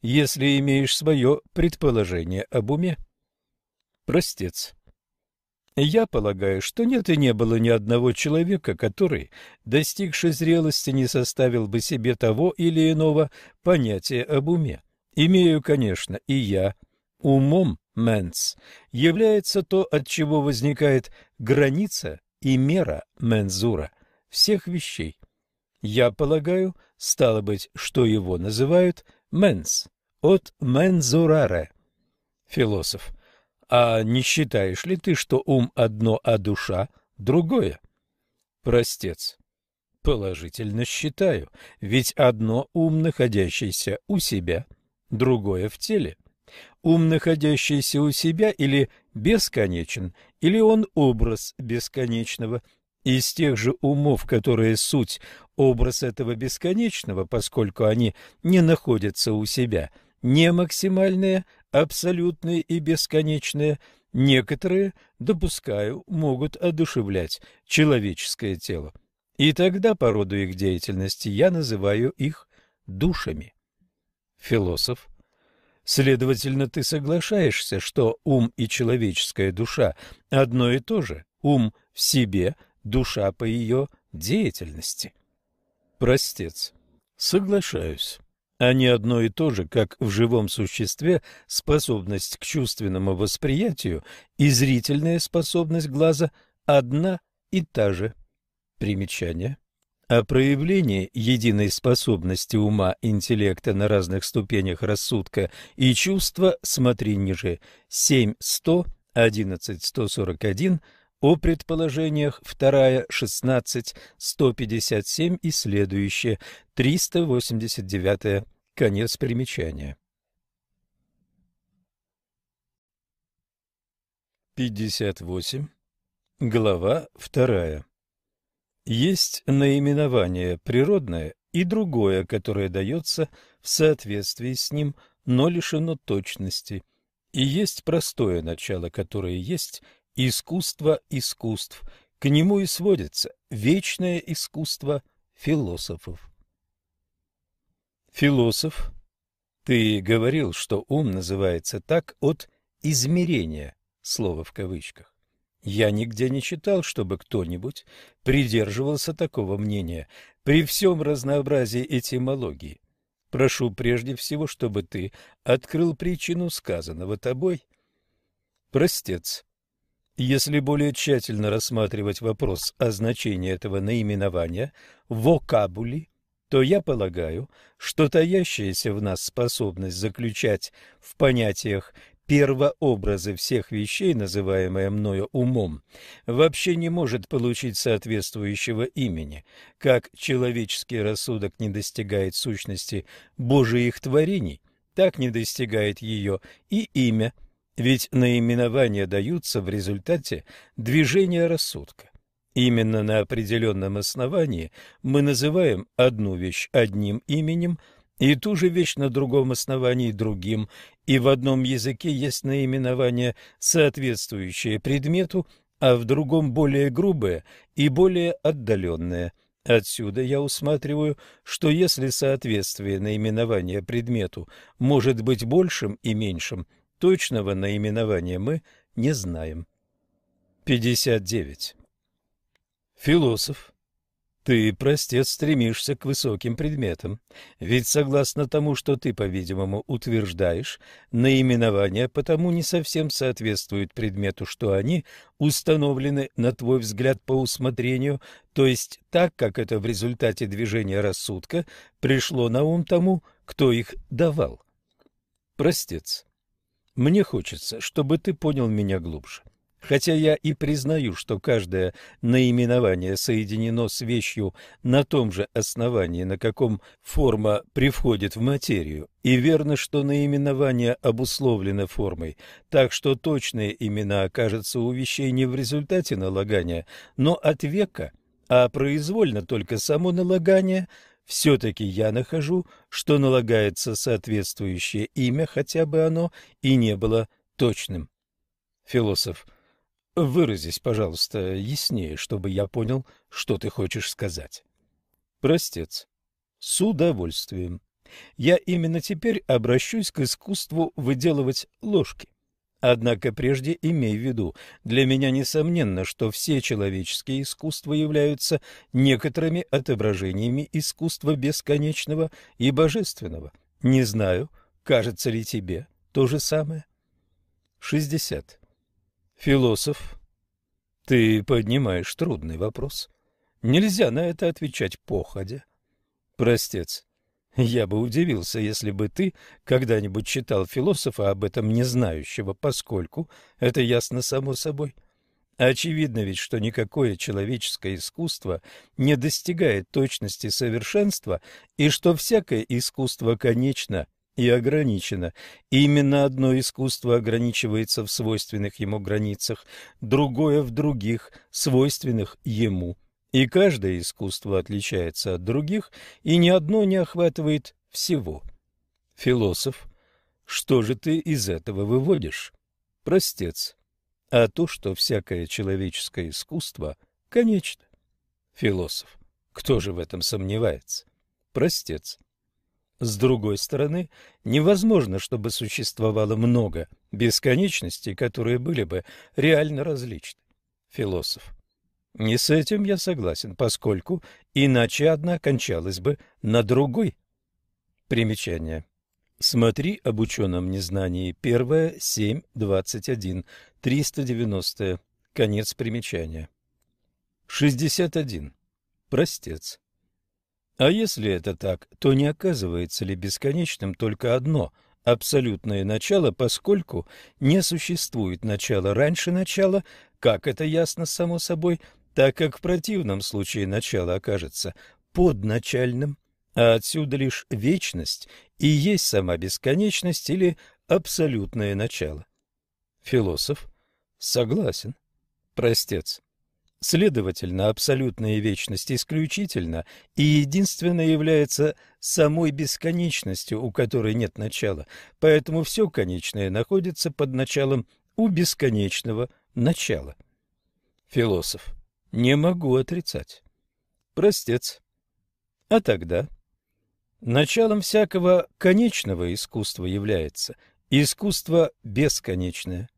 если имеешь свое предположение об уме? Простец. Я полагаю, что нет и не было ни одного человека, который, достигший зрелости, не составил бы себе того или иного понятия об уме. Имею, конечно, и я. Умом, менс, является то, от чего возникает граница и мера мензура всех вещей. Я полагаю, стало быть, что его называют менс, от мензураре. Философ. А не считаешь ли ты, что ум одно, а душа другое? Простец. Положительно считаю, ведь одно ум, находящийся у себя, другое в теле. Ум, находящийся у себя, или бесконечен, или он образ бесконечного. Из тех же умов, которые суть образ этого бесконечного, поскольку они не находятся у себя, не максимальные, абсолютные и бесконечные, некоторые, допускаю, могут одушевлять человеческое тело. И тогда по роду их деятельности я называю их душами. Философ. Следовательно, ты соглашаешься, что ум и человеческая душа одно и то же, ум в себе, душа по ее деятельности. Простец. Соглашаюсь. Они одно и то же, как в живом существе способность к чувственному восприятию и зрительная способность глаза одна и та же. Примечание. О проявлении единой способности ума интеллекта на разных ступенях рассудка и чувства смотри ниже 7.100, 11.141, о предположениях 2, 16, 157 и следующее, 389, конец примечания. 58. Глава 2. Есть наименование природное и другое, которое дается в соответствии с ним, но лишено точности. И есть простое начало, которое есть искусство искусств. К нему и сводится вечное искусство философов. Философ. Ты говорил, что ум называется так от измерения, слово в кавычках. Я нигде не читал, чтобы кто-нибудь придерживался такого мнения при всем разнообразии этимологии. Прошу прежде всего, чтобы ты открыл причину сказанного тобой. Простец. Если более тщательно рассматривать вопрос о значении этого наименования «вокабули», то я полагаю, что таящаяся в нас способность заключать в понятиях первообразы всех вещей, называемые мною умом, вообще не может получить соответствующего имени, как человеческий рассудок не достигает сущности Божиих творений, так не достигает ее и имя, ведь наименования даются в результате движения рассудка. Именно на определенном основании мы называем одну вещь одним именем – и ту же вещь на другом основании другим, и в одном языке есть наименование, соответствующее предмету, а в другом более грубое и более отдаленное. Отсюда я усматриваю, что если соответствие наименования предмету может быть большим и меньшим, точного наименования мы не знаем. 59. Философ ты, простец, стремишься к высоким предметам, ведь согласно тому, что ты, по-видимому, утверждаешь, наименования потому не совсем соответствуют предмету, что они установлены, на твой взгляд, по усмотрению, то есть так, как это в результате движения рассудка пришло на ум тому, кто их давал. Простец, мне хочется, чтобы ты понял меня глубже. Хотя я и признаю, что каждое наименование соединено с вещью на том же основании, на каком форма привходит в материю, и верно, что наименование обусловлено формой, так что точные имена окажутся у вещей не в результате налагания, но от века, а произвольно только само налагание, все-таки я нахожу, что налагается соответствующее имя, хотя бы оно и не было точным. Философ – Выразись, пожалуйста, яснее, чтобы я понял, что ты хочешь сказать. Простец. С удовольствием. Я именно теперь обращусь к искусству выделывать ложки. Однако прежде имей в виду, для меня несомненно, что все человеческие искусства являются некоторыми отображениями искусства бесконечного и божественного. Не знаю, кажется ли тебе то же самое. 60. Философ, ты поднимаешь трудный вопрос. Нельзя на это отвечать походя. Простец, я бы удивился, если бы ты когда-нибудь читал философа об этом не знающего, поскольку это ясно само собой. Очевидно ведь, что никакое человеческое искусство не достигает точности совершенства, и что всякое искусство конечно и ограничено. Именно одно искусство ограничивается в свойственных ему границах, другое в других, свойственных ему. И каждое искусство отличается от других, и ни одно не охватывает всего. Философ, что же ты из этого выводишь? Простец. А то, что всякое человеческое искусство конечно. Философ. Кто же в этом сомневается? Простец. С другой стороны, невозможно, чтобы существовало много бесконечностей, которые были бы реально различны. Философ. Не с этим я согласен, поскольку иначе одна кончалась бы на другой. Примечание. Смотри об ученом незнании. Первое, 7, 21, 390. Конец примечания. 61. Простец. А если это так, то не оказывается ли бесконечным только одно абсолютное начало, поскольку не существует начала раньше начала, как это ясно само собой, так как в противном случае начало окажется подначальным, а отсюда лишь вечность и есть сама бесконечность или абсолютное начало. Философ согласен. Простец. Следовательно, абсолютная вечность исключительно и единственно является самой бесконечностью, у которой нет начала, поэтому все конечное находится под началом у бесконечного начала. Философ. Не могу отрицать. Простец. А тогда? Началом всякого конечного искусства является Искусство бесконечное.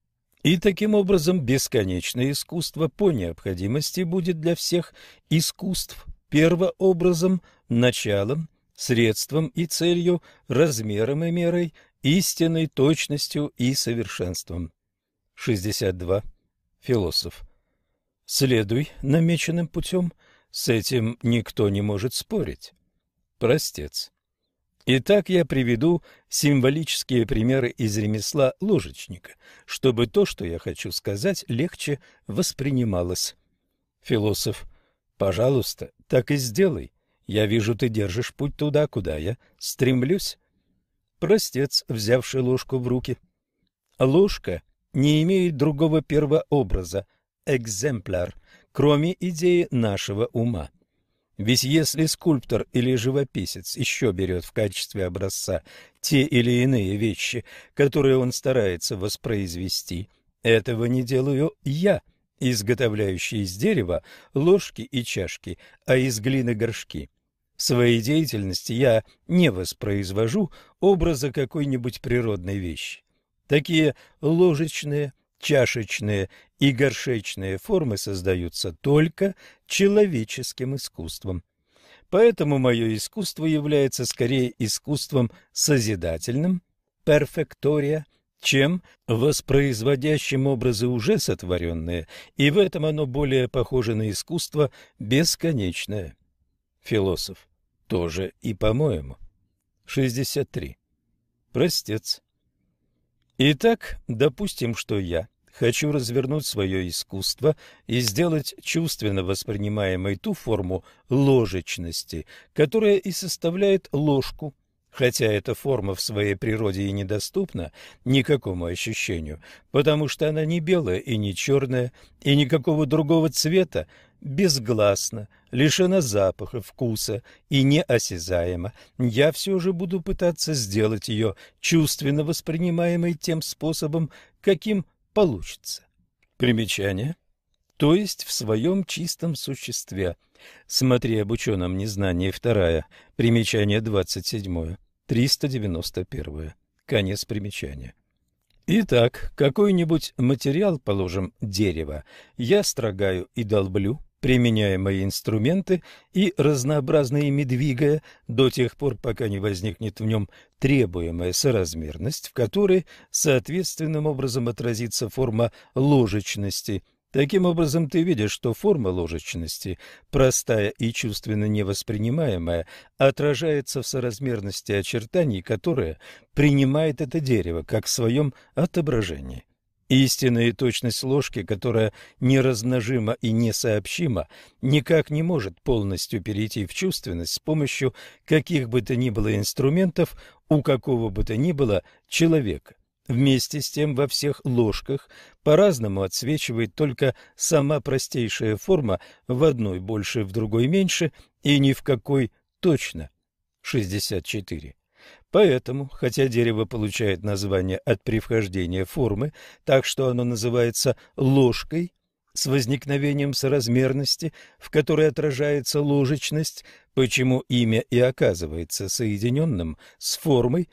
И таким образом бесконечное искусство по необходимости будет для всех искусств первообразом, началом, средством и целью, размером и мерой, истинной точностью и совершенством. 62. Философ. Следуй намеченным путем, с этим никто не может спорить. Простец. Итак, я приведу символические примеры из ремесла ложечника, чтобы то, что я хочу сказать, легче воспринималось. Философ. Пожалуйста, так и сделай. Я вижу, ты держишь путь туда, куда я стремлюсь. Простец, взявший ложку в руки. Ложка не имеет другого первообраза, экземпляр, кроме идеи нашего ума. Ведь если скульптор или живописец еще берет в качестве образца те или иные вещи, которые он старается воспроизвести, этого не делаю я, изготовляющий из дерева ложки и чашки, а из глины горшки. В своей деятельности я не воспроизвожу образа какой-нибудь природной вещи. Такие ложечные, чашечные и горшечные формы создаются только человеческим искусством. Поэтому мое искусство является скорее искусством созидательным, перфектория, чем воспроизводящим образы уже сотворенные, и в этом оно более похоже на искусство бесконечное. Философ. Тоже и по-моему. 63. Простец. Итак, допустим, что я хочу развернуть свое искусство и сделать чувственно воспринимаемой ту форму ложечности, которая и составляет ложку, хотя эта форма в своей природе и недоступна никакому ощущению, потому что она не белая и не черная, и никакого другого цвета, безгласна, лишена запаха, вкуса и неосязаема, я все же буду пытаться сделать ее чувственно воспринимаемой тем способом, каким получится. Примечание. То есть в своем чистом существе. Смотри об ученом незнании вторая. Примечание 27. 391. Конец примечания. Итак, какой-нибудь материал, положим, дерево, я строгаю и долблю, применяя мои инструменты и разнообразно ими двигая до тех пор, пока не возникнет в нем требуемая соразмерность, в которой соответственным образом отразится форма ложечности. Таким образом, ты видишь, что форма ложечности, простая и чувственно невоспринимаемая, отражается в соразмерности очертаний, которые принимает это дерево, как в своем отображении. Истинная точность ложки, которая неразмножима и несообщима, никак не может полностью перейти в чувственность с помощью каких бы то ни было инструментов у какого бы то ни было человека. Вместе с тем во всех ложках по-разному отсвечивает только сама простейшая форма, в одной больше, в другой меньше, и ни в какой точно. 64. Поэтому, хотя дерево получает название от превхождения формы, так что оно называется ложкой, с возникновением соразмерности, в которой отражается ложечность, почему имя и оказывается соединенным с формой,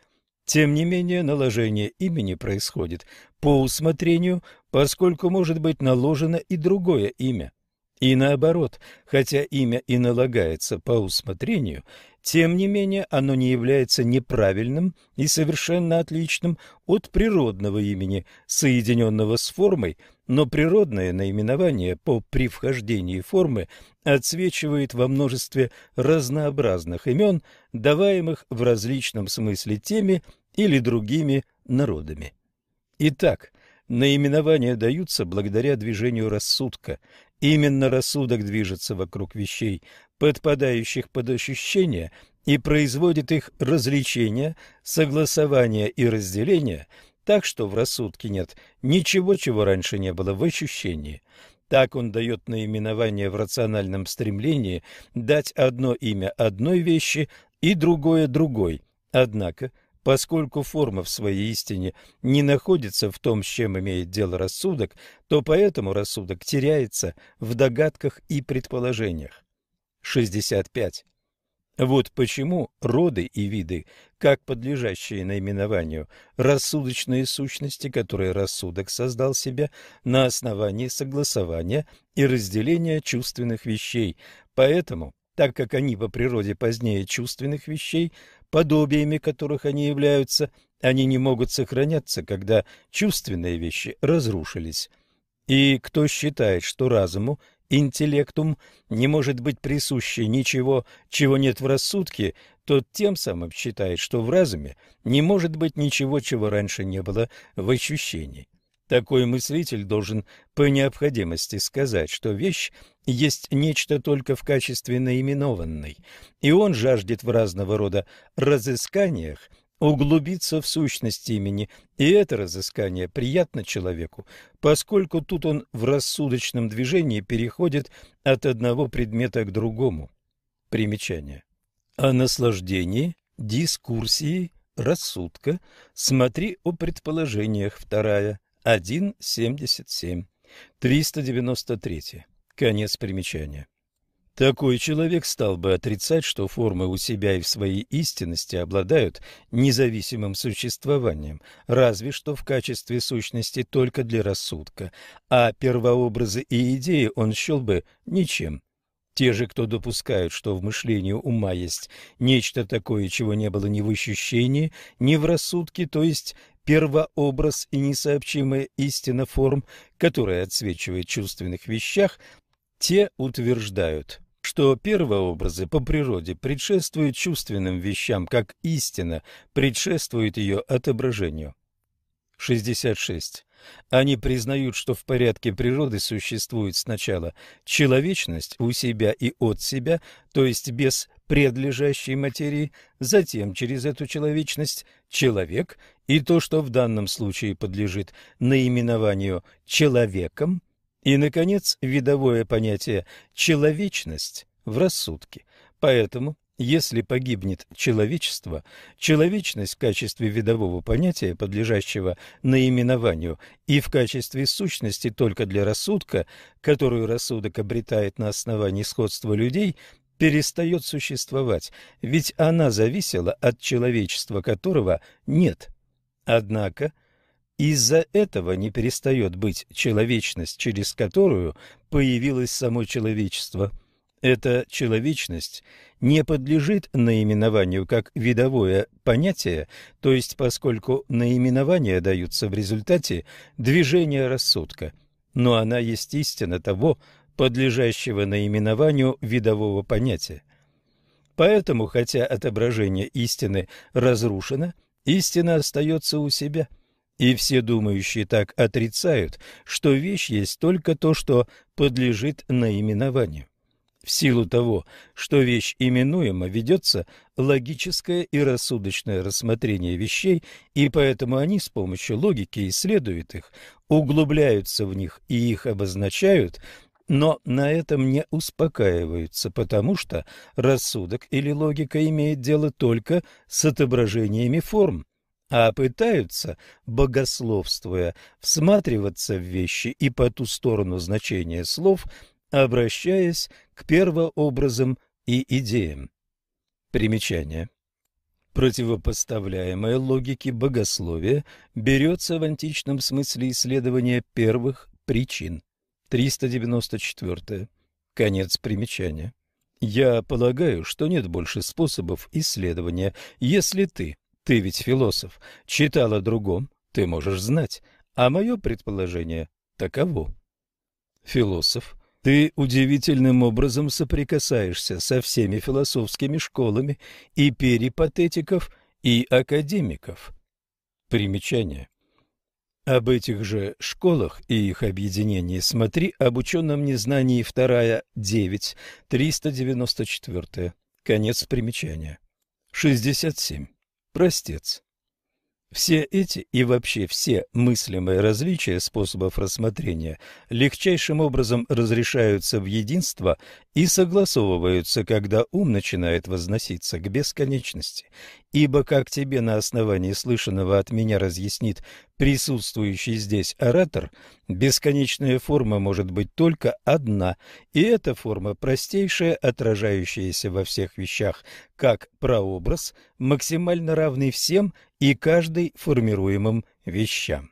тем не менее наложение имени происходит по усмотрению, поскольку может быть наложено и другое имя. И наоборот, хотя имя и налагается по усмотрению, тем не менее, оно не является неправильным и совершенно отличным от природного имени, соединенного с формой, но природное наименование по привхождении формы отсвечивает во множестве разнообразных имен, даваемых в различном смысле теми или другими народами. Итак, наименования даются благодаря движению рассудка. Именно рассудок движется вокруг вещей, подпадающих под ощущения, и производит их развлечение, согласование и разделение, так что в рассудке нет ничего, чего раньше не было в ощущении. Так он дает наименование в рациональном стремлении дать одно имя одной вещи и другое другой. Однако, поскольку форма в своей истине не находится в том, с чем имеет дело рассудок, то поэтому рассудок теряется в догадках и предположениях. 65. Вот почему роды и виды, как подлежащие наименованию, рассудочные сущности, которые рассудок создал себе на основании согласования и разделения чувственных вещей. Поэтому, так как они по природе позднее чувственных вещей, подобиями которых они являются, они не могут сохраняться, когда чувственные вещи разрушились. И кто считает, что разуму интеллектум не может быть присуще ничего, чего нет в рассудке, тот тем самым считает, что в разуме не может быть ничего, чего раньше не было в ощущении. Такой мыслитель должен по необходимости сказать, что вещь есть нечто только в качестве наименованной, и он жаждет в разного рода разысканиях углубиться в сущность имени, и это разыскание приятно человеку, поскольку тут он в рассудочном движении переходит от одного предмета к другому. Примечание. О наслаждении, дискурсии, рассудка смотри о предположениях, вторая, 1.77, 393. Конец примечания. Такой человек стал бы отрицать, что формы у себя и в своей истинности обладают независимым существованием, разве что в качестве сущности только для рассудка, а первообразы и идеи он счел бы ничем. Те же, кто допускают, что в мышлении ума есть нечто такое, чего не было ни в ощущении, ни в рассудке, то есть первообраз и несообщимая истина форм, которая отсвечивает в чувственных вещах, те утверждают, что первообразы по природе предшествуют чувственным вещам, как истина предшествует ее отображению. 66. Они признают, что в порядке природы существует сначала человечность у себя и от себя, то есть без предлежащей материи, затем через эту человечность человек и то, что в данном случае подлежит наименованию человеком, и, наконец, видовое понятие «человечность» в рассудке. Поэтому, если погибнет человечество, человечность в качестве видового понятия, подлежащего наименованию, и в качестве сущности только для рассудка, которую рассудок обретает на основании сходства людей, перестает существовать, ведь она зависела от человечества, которого нет. Однако – из-за этого не перестает быть человечность, через которую появилось само человечество. Эта человечность не подлежит наименованию как видовое понятие, то есть поскольку наименования даются в результате движения рассудка, но она есть истина того, подлежащего наименованию видового понятия. Поэтому, хотя отображение истины разрушено, истина остается у себя – и все думающие так отрицают, что вещь есть только то, что подлежит наименованию. В силу того, что вещь именуема, ведется логическое и рассудочное рассмотрение вещей, и поэтому они с помощью логики исследуют их, углубляются в них и их обозначают, но на этом не успокаиваются, потому что рассудок или логика имеет дело только с отображениями форм, а пытаются, богословствуя, всматриваться в вещи и по ту сторону значения слов, обращаясь к первообразам и идеям. Примечание. Противопоставляемое логике богословия берется в античном смысле исследования первых причин. 394. Конец примечания. Я полагаю, что нет больше способов исследования, если ты ты ведь философ. Читал о другом, ты можешь знать. А мое предположение таково. Философ. Ты удивительным образом соприкасаешься со всеми философскими школами и перипатетиков, и академиков. Примечание. Об этих же школах и их объединении смотри об ученом незнании 2 9 394 конец примечания. 67 простец. Все эти и вообще все мыслимые различия способов рассмотрения легчайшим образом разрешаются в единство и согласовываются, когда ум начинает возноситься к бесконечности, ибо как тебе на основании слышанного от меня разъяснит присутствующий здесь оратор, бесконечная форма может быть только одна, и эта форма простейшая, отражающаяся во всех вещах, как прообраз, максимально равный всем и каждой формируемым вещам.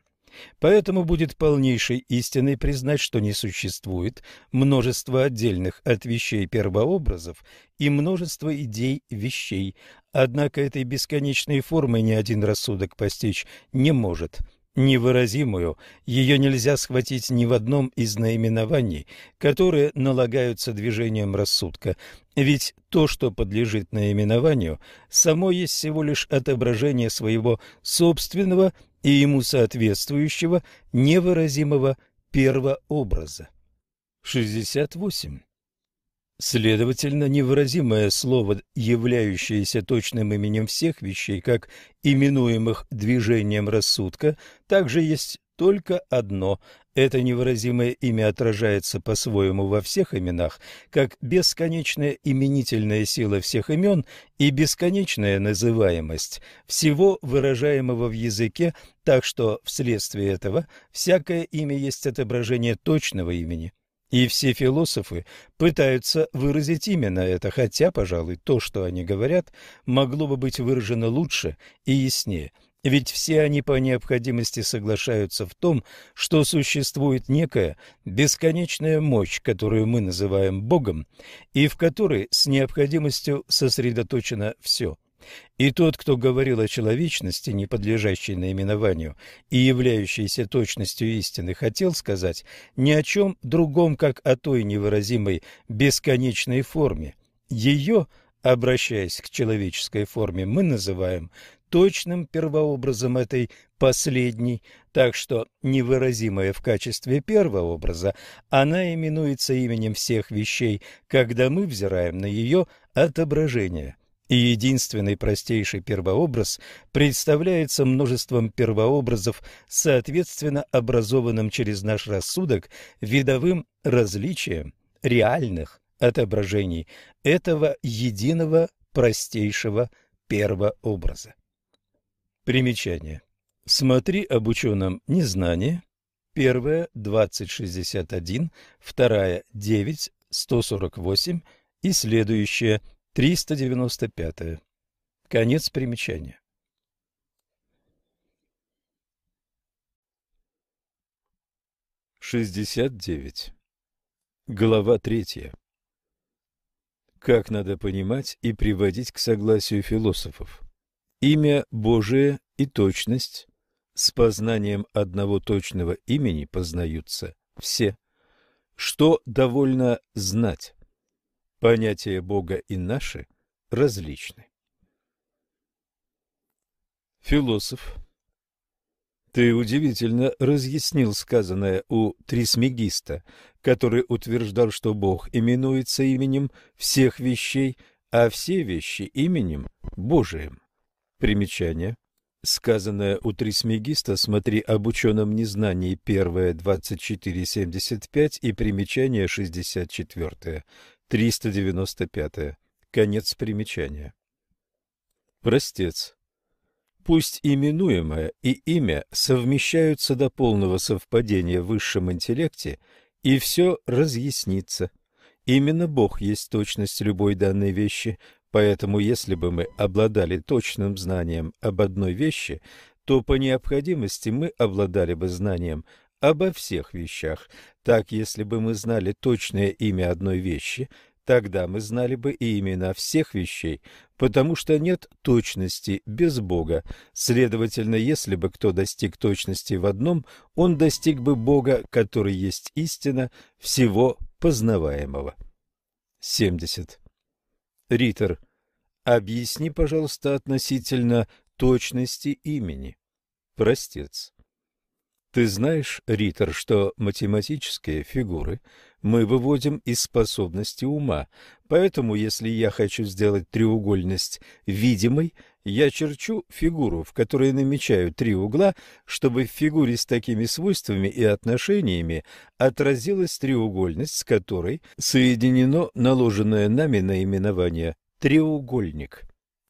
Поэтому будет полнейшей истиной признать, что не существует множество отдельных от вещей первообразов и множество идей вещей, однако этой бесконечной формы ни один рассудок постичь не может. Невыразимую ее нельзя схватить ни в одном из наименований, которые налагаются движением рассудка, ведь то, что подлежит наименованию, само есть всего лишь отображение своего собственного и ему соответствующего невыразимого первообраза. 68. Следовательно, невыразимое слово, являющееся точным именем всех вещей, как именуемых движением рассудка, также есть только одно. Это невыразимое имя отражается по-своему во всех именах, как бесконечная именительная сила всех имен и бесконечная называемость всего выражаемого в языке, так что вследствие этого всякое имя есть отображение точного имени. И все философы пытаются выразить именно это, хотя, пожалуй, то, что они говорят, могло бы быть выражено лучше и яснее. Ведь все они по необходимости соглашаются в том, что существует некая бесконечная мощь, которую мы называем Богом, и в которой с необходимостью сосредоточено все. И тот, кто говорил о человечности, не подлежащей наименованию и являющейся точностью истины, хотел сказать ни о чем другом, как о той невыразимой бесконечной форме. Ее, обращаясь к человеческой форме, мы называем точным первообразом этой последней, так что невыразимая в качестве первообраза, она именуется именем всех вещей, когда мы взираем на ее отображение. И единственный простейший первообраз представляется множеством первообразов, соответственно образованным через наш рассудок видовым различием реальных отображений этого единого простейшего первообраза. Примечание. Смотри об ученом незнании. Первая, 2061, вторая, 9, 148 и следующая, 395. Конец примечания. Шестьдесят девять. Глава третья. Как надо понимать и приводить к согласию философов. Имя Божие и точность с познанием одного точного имени познаются все. Что довольно знать? Понятия Бога и наши различны. Философ Ты удивительно разъяснил сказанное у Трисмегиста, который утверждал, что Бог именуется именем всех вещей, а все вещи именем Божиим. Примечание. Сказанное у Трисмегиста смотри об ученом незнании первое 24.75 и примечание 64 395 Конец примечания. Простец. Пусть именуемое и имя совмещаются до полного совпадения в высшем интеллекте, и все разъяснится. Именно Бог есть точность любой данной вещи, Поэтому если бы мы обладали точным знанием об одной вещи, то по необходимости мы обладали бы знанием обо всех вещах. Так, если бы мы знали точное имя одной вещи, тогда мы знали бы и имена всех вещей, потому что нет точности без Бога. Следовательно, если бы кто достиг точности в одном, он достиг бы Бога, который есть истина всего познаваемого. 70. Ритер, объясни, пожалуйста, относительно точности имени. Простец. Ты знаешь, Ритер, что математические фигуры мы выводим из способности ума, поэтому если я хочу сделать треугольность видимой, я черчу фигуру, в которой намечаю три угла, чтобы в фигуре с такими свойствами и отношениями отразилась треугольность, с которой соединено наложенное нами наименование «треугольник».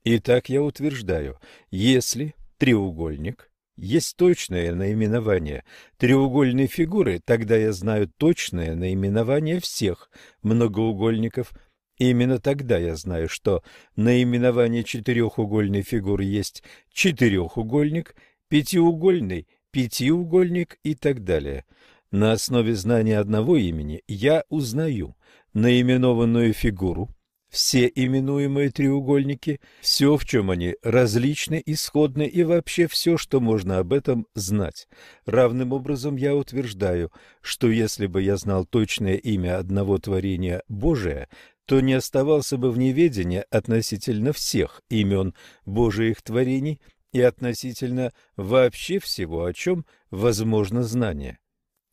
Итак, я утверждаю, если треугольник есть точное наименование треугольной фигуры, тогда я знаю точное наименование всех многоугольников. Именно тогда я знаю, что наименование четырехугольной фигуры есть четырехугольник, пятиугольный – пятиугольник и так далее. На основе знания одного имени я узнаю наименованную фигуру – все именуемые треугольники, все, в чем они различны, исходны и вообще все, что можно об этом знать. Равным образом я утверждаю, что если бы я знал точное имя одного творения Божия, то не оставался бы в неведении относительно всех имен Божиих творений и относительно вообще всего, о чем возможно знание.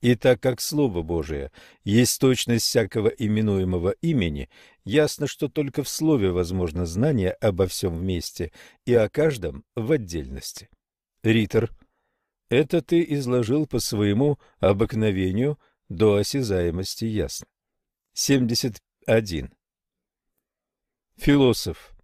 И так как Слово Божие есть точность всякого именуемого имени, ясно, что только в Слове возможно знание обо всем вместе и о каждом в отдельности. Ритер, это ты изложил по своему обыкновению до осязаемости ясно. 71. Философ,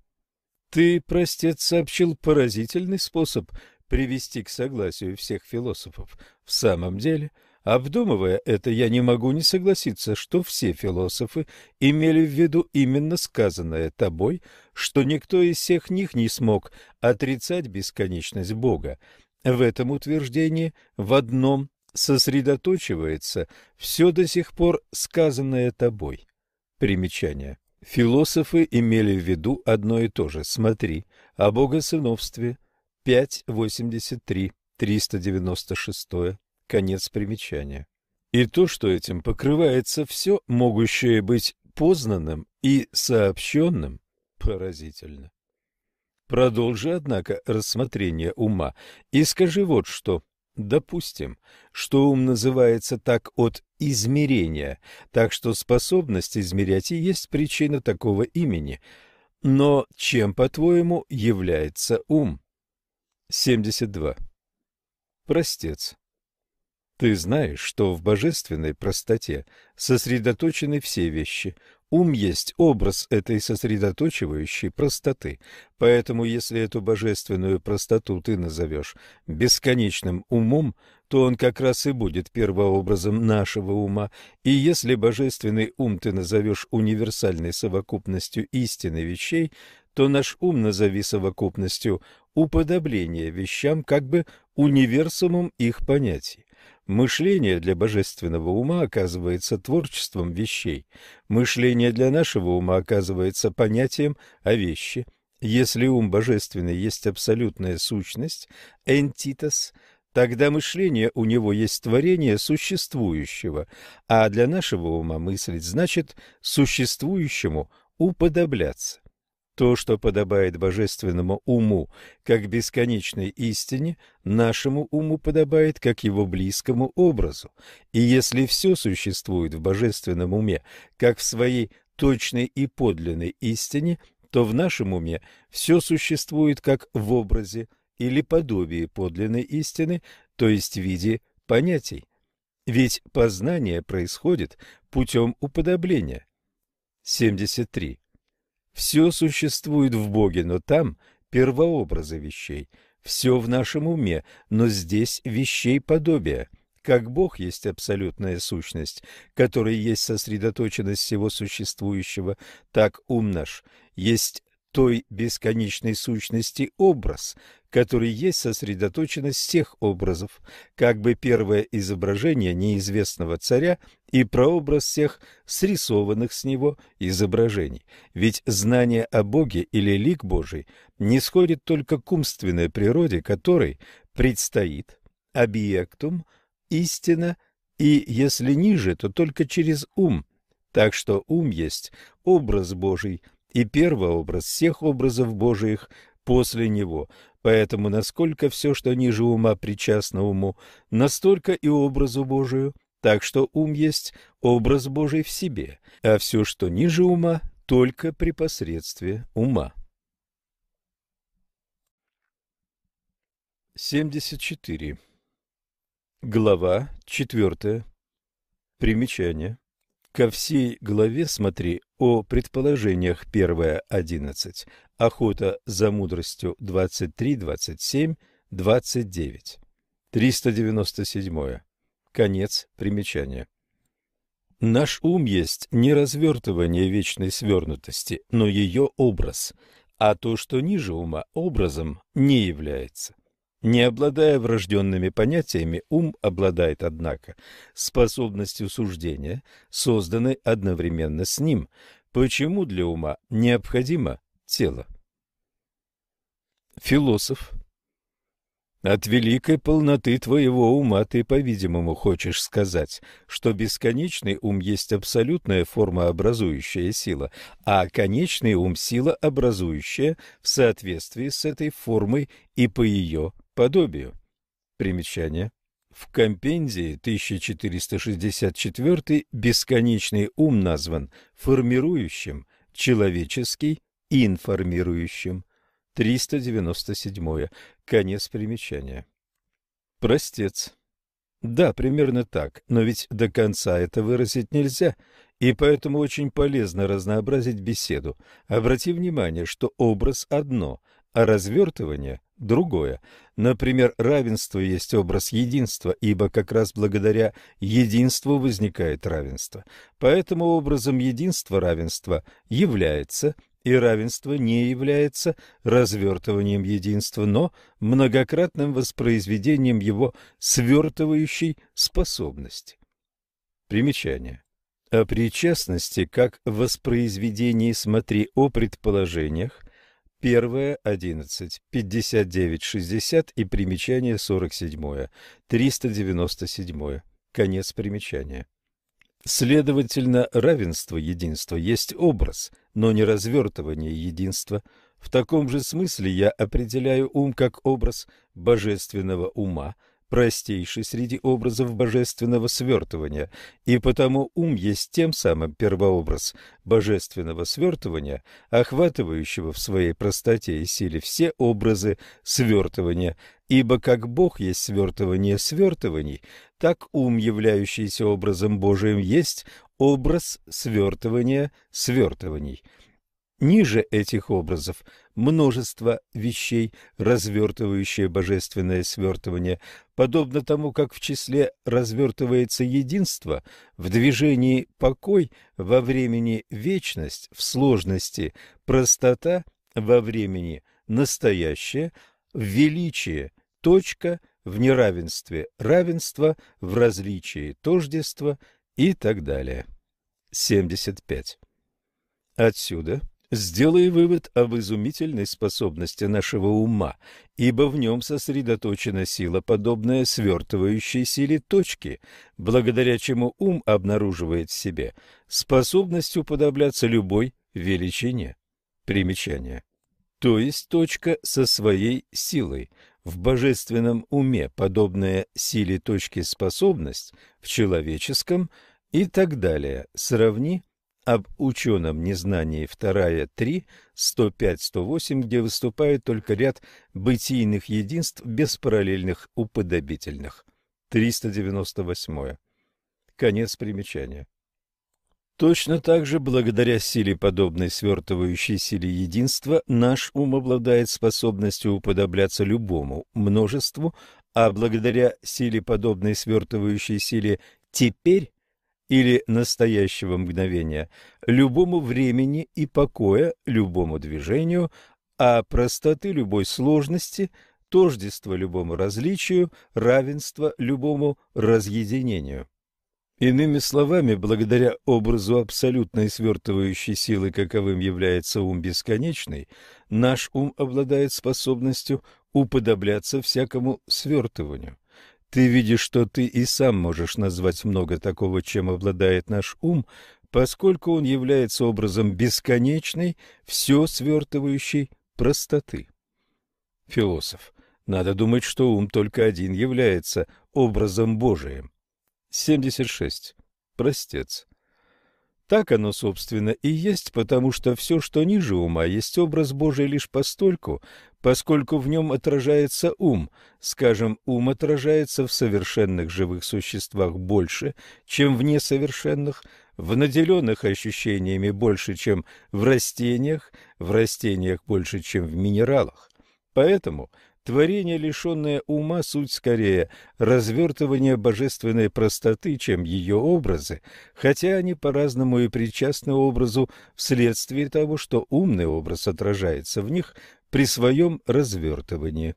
ты, простец, сообщил поразительный способ привести к согласию всех философов. В самом деле – Обдумывая это, я не могу не согласиться, что все философы имели в виду именно сказанное тобой, что никто из всех них не смог отрицать бесконечность Бога. В этом утверждении в одном сосредоточивается все до сих пор сказанное тобой. Примечание. Философы имели в виду одно и то же. Смотри, о богосыновстве 5.83, 396 Конец примечания. И то, что этим покрывается все, могущее быть познанным и сообщенным, поразительно. Продолжи, однако, рассмотрение ума и скажи вот что. Допустим, что ум называется так от измерения, так что способность измерять и есть причина такого имени. Но чем, по-твоему, является ум? 72. Простец. Ты знаешь, что в божественной простоте сосредоточены все вещи. Ум есть образ этой сосредоточивающей простоты. Поэтому, если эту божественную простоту ты назовешь бесконечным умом, то он как раз и будет первообразом нашего ума. И если божественный ум ты назовешь универсальной совокупностью истины вещей, то наш ум назови совокупностью уподобления вещам, как бы универсумом их понятий. Мышление для божественного ума оказывается творчеством вещей. Мышление для нашего ума оказывается понятием о вещи. Если ум божественный есть абсолютная сущность, энтитас, тогда мышление у него есть творение существующего, а для нашего ума мыслить значит существующему уподобляться. То, что подобает божественному уму как бесконечной истине, нашему уму подобает как его близкому образу. И если все существует в божественном уме как в своей точной и подлинной истине, то в нашем уме все существует как в образе или подобии подлинной истины, то есть в виде понятий. Ведь познание происходит путем уподобления. 73. Все существует в Боге, но там первообразы вещей. Все в нашем уме, но здесь вещей подобия. Как Бог есть абсолютная сущность, которая есть сосредоточенность всего существующего, так ум наш есть той бесконечной сущности образ, который есть сосредоточенность всех образов, как бы первое изображение неизвестного царя и прообраз всех срисованных с него изображений. Ведь знание о Боге или лик Божий не сходит только к умственной природе, которой предстоит объектум, истина, и если ниже, то только через ум. Так что ум есть образ Божий – и первообраз всех образов Божиих после него. Поэтому насколько все, что ниже ума причастно уму, настолько и образу Божию, так что ум есть образ Божий в себе, а все, что ниже ума, только при посредстве ума. 74. Глава 4. Примечание. Ко всей главе смотри о предположениях 1.11, Охота за мудростью 23, 27, 29. 397. Конец примечания. Наш ум есть не развертывание вечной свернутости, но ее образ, а то, что ниже ума, образом не является. Не обладая врожденными понятиями, ум обладает, однако, способностью суждения, созданной одновременно с ним. Почему для ума необходимо тело? Философ от великой полноты твоего ума ты, по-видимому, хочешь сказать, что бесконечный ум есть абсолютная форма образующая сила, а конечный ум – сила образующая в соответствии с этой формой и по ее подобию. Примечание. В компендии 1464 бесконечный ум назван формирующим, человеческий – информирующим. 397. Конец примечания. Простец. Да, примерно так, но ведь до конца это выразить нельзя, и поэтому очень полезно разнообразить беседу. Обрати внимание, что образ одно, а развертывание другое. Например, равенство есть образ единства, ибо как раз благодаря единству возникает равенство. Поэтому образом единства равенства является и равенство не является развертыванием единства, но многократным воспроизведением его свертывающей способности. Примечание. О причастности как воспроизведении смотри о предположениях, первое 11, 59, 60 и примечание 47, 397, конец примечания. Следовательно, равенство единства есть образ, но не развертывание единства. В таком же смысле я определяю ум как образ божественного ума, простейший среди образов божественного свертывания, и потому ум есть тем самым первообраз божественного свертывания, охватывающего в своей простоте и силе все образы свертывания, ибо как Бог есть свертывание свертываний, так ум, являющийся образом Божиим, есть образ свертывания свертываний – Ниже этих образов множество вещей, развертывающие божественное свертывание, подобно тому, как в числе развертывается единство, в движении покой, во времени вечность, в сложности простота, во времени настоящее, в величии точка, в неравенстве равенство, в различии тождество и так далее. 75. Отсюда Сделай вывод об изумительной способности нашего ума, ибо в нем сосредоточена сила, подобная свертывающей силе точки, благодаря чему ум обнаруживает в себе способность уподобляться любой величине. Примечание. То есть точка со своей силой. В божественном уме подобная силе точки способность, в человеческом и так далее. Сравни об ученом незнании вторая 3, 105-108, где выступает только ряд бытийных единств без параллельных уподобительных. 398. Конец примечания. Точно так же, благодаря силе, подобной свертывающей силе единства, наш ум обладает способностью уподобляться любому множеству, а благодаря силе, подобной свертывающей силе «теперь» или настоящего мгновения, любому времени и покоя, любому движению, а простоты любой сложности, тождество любому различию, равенство любому разъединению. Иными словами, благодаря образу абсолютной свертывающей силы, каковым является ум бесконечный, наш ум обладает способностью уподобляться всякому свертыванию. Ты видишь, что ты и сам можешь назвать много такого, чем обладает наш ум, поскольку он является образом бесконечной, все свертывающей простоты. Философ. Надо думать, что ум только один является образом Божиим. 76. Простец. Так оно, собственно, и есть, потому что все, что ниже ума, есть образ Божий лишь постольку, поскольку в нем отражается ум. Скажем, ум отражается в совершенных живых существах больше, чем в несовершенных, в наделенных ощущениями больше, чем в растениях, в растениях больше, чем в минералах. Поэтому творение, лишенное ума, суть скорее развертывание божественной простоты, чем ее образы, хотя они по-разному и причастны образу вследствие того, что умный образ отражается в них при своем развертывании.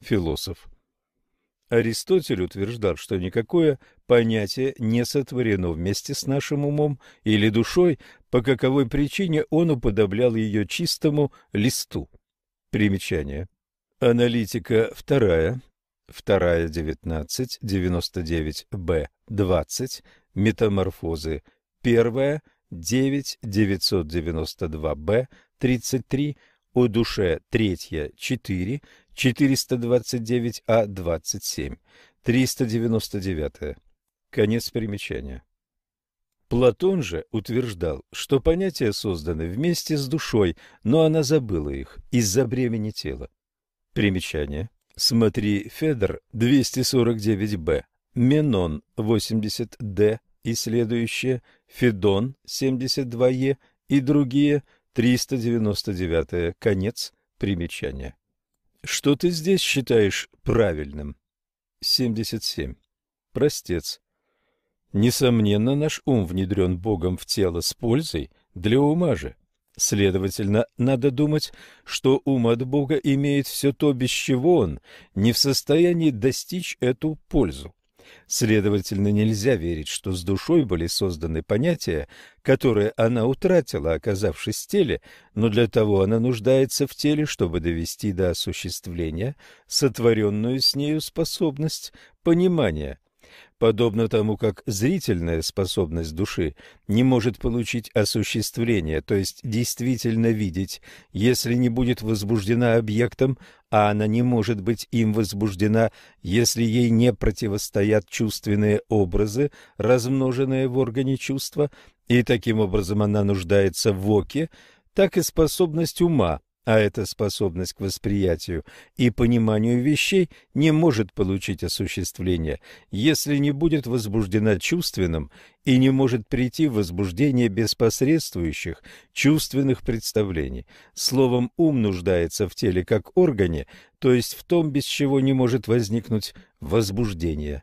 Философ Аристотель утверждал, что никакое понятие не сотворено вместе с нашим умом или душой, по каковой причине он уподоблял ее чистому листу. Примечание. Аналитика вторая, вторая 19, 99, Б, 20, метаморфозы, первая, 9, 992, Б, 33, о душе, третья, 4, 429А27, 399. Конец примечания. Платон же утверждал, что понятия созданы вместе с душой, но она забыла их из-за бремени тела. Примечание. Смотри Федор 249б, Менон 80д и следующее, Федон 72е и другие 399. Конец примечания. Что ты здесь считаешь правильным? 77. Простец. Несомненно, наш ум внедрен Богом в тело с пользой для ума же. Следовательно, надо думать, что ум от Бога имеет все то, без чего он не в состоянии достичь эту пользу. Следовательно, нельзя верить, что с душой были созданы понятия, которые она утратила, оказавшись в теле, но для того она нуждается в теле, чтобы довести до осуществления сотворенную с нею способность понимания – подобно тому, как зрительная способность души не может получить осуществление, то есть действительно видеть, если не будет возбуждена объектом, а она не может быть им возбуждена, если ей не противостоят чувственные образы, размноженные в органе чувства, и таким образом она нуждается в оке, так и способность ума а эта способность к восприятию и пониманию вещей не может получить осуществление, если не будет возбуждена чувственным и не может прийти в возбуждение без посредствующих чувственных представлений. Словом, ум нуждается в теле как органе, то есть в том, без чего не может возникнуть возбуждение.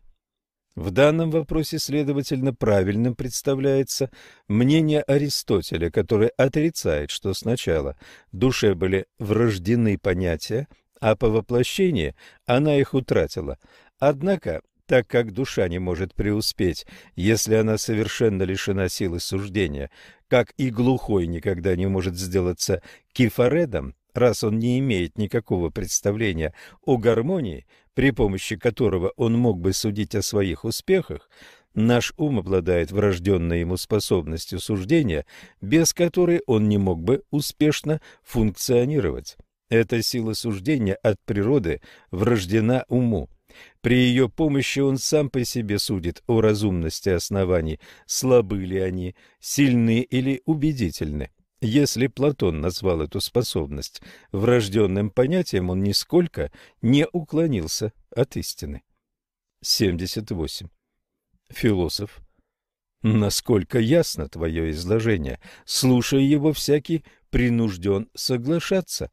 В данном вопросе, следовательно, правильным представляется мнение Аристотеля, который отрицает, что сначала душе были врождены понятия, а по воплощении она их утратила. Однако, так как душа не может преуспеть, если она совершенно лишена силы суждения, как и глухой никогда не может сделаться кефаредом, раз он не имеет никакого представления о гармонии, при помощи которого он мог бы судить о своих успехах, наш ум обладает врожденной ему способностью суждения, без которой он не мог бы успешно функционировать. Эта сила суждения от природы врождена уму. При ее помощи он сам по себе судит о разумности оснований, слабы ли они, сильны или убедительны. Если Платон назвал эту способность врожденным понятием, он нисколько не уклонился от истины. 78. Философ. Насколько ясно твое изложение, слушая его, всякий принужден соглашаться.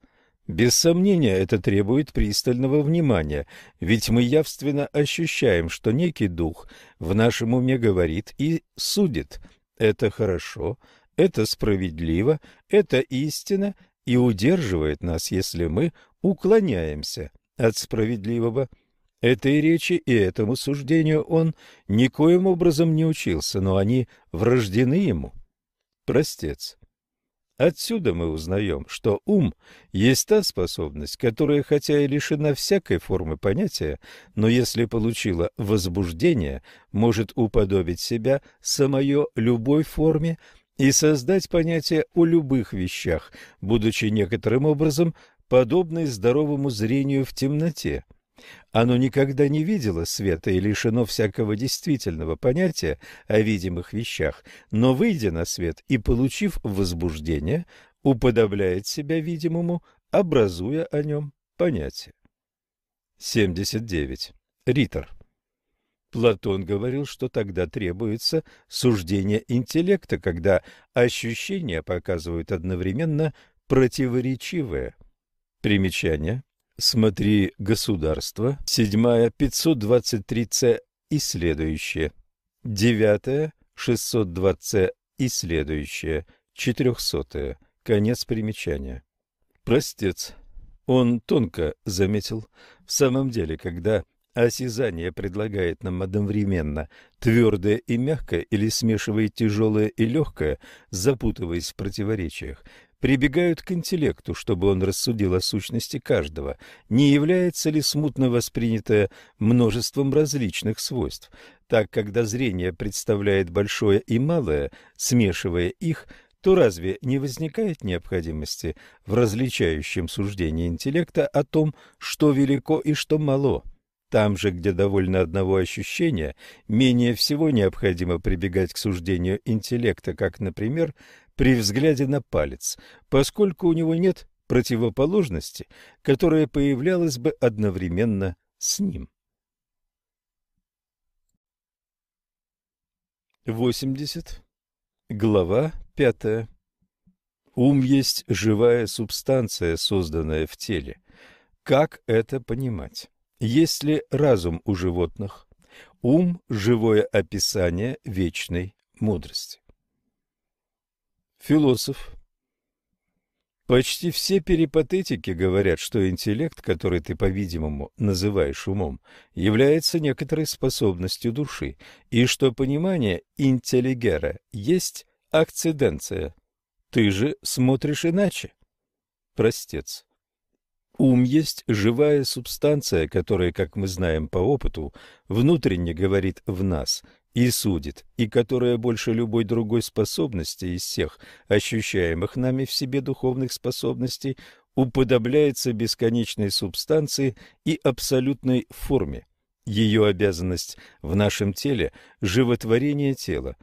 Без сомнения, это требует пристального внимания, ведь мы явственно ощущаем, что некий дух в нашем уме говорит и судит. Это хорошо, это справедливо, это истина и удерживает нас, если мы уклоняемся от справедливого. Этой речи и этому суждению он никоим образом не учился, но они врождены ему. Простец. Отсюда мы узнаем, что ум есть та способность, которая, хотя и лишена всякой формы понятия, но если получила возбуждение, может уподобить себя самое любой форме, и создать понятие о любых вещах, будучи некоторым образом подобной здоровому зрению в темноте. Оно никогда не видело света и лишено всякого действительного понятия о видимых вещах, но, выйдя на свет и получив возбуждение, уподобляет себя видимому, образуя о нем понятие. 79. Ритор. Платон говорил, что тогда требуется суждение интеллекта, когда ощущения показывают одновременно противоречивое. Примечание. Смотри «Государство», 7 523 и следующее, 9 620 и следующее, 400 конец примечания. Простец. Он тонко заметил. В самом деле, когда осязание предлагает нам одновременно твердое и мягкое или смешивает тяжелое и легкое, запутываясь в противоречиях, прибегают к интеллекту, чтобы он рассудил о сущности каждого, не является ли смутно воспринятое множеством различных свойств. Так, когда зрение представляет большое и малое, смешивая их, то разве не возникает необходимости в различающем суждении интеллекта о том, что велико и что мало? Там же, где довольно одного ощущения, менее всего необходимо прибегать к суждению интеллекта, как, например, при взгляде на палец, поскольку у него нет противоположности, которая появлялась бы одновременно с ним. 80. Глава 5. Ум есть живая субстанция, созданная в теле. Как это понимать? Есть ли разум у животных? Ум – живое описание вечной мудрости. Философ. Почти все перипатетики говорят, что интеллект, который ты, по-видимому, называешь умом, является некоторой способностью души, и что понимание интеллигера есть акциденция. Ты же смотришь иначе. Простец. Ум есть живая субстанция, которая, как мы знаем по опыту, внутренне говорит в нас – и судит, и которая больше любой другой способности из всех ощущаемых нами в себе духовных способностей уподобляется бесконечной субстанции и абсолютной форме. Ее обязанность в нашем теле – животворение тела,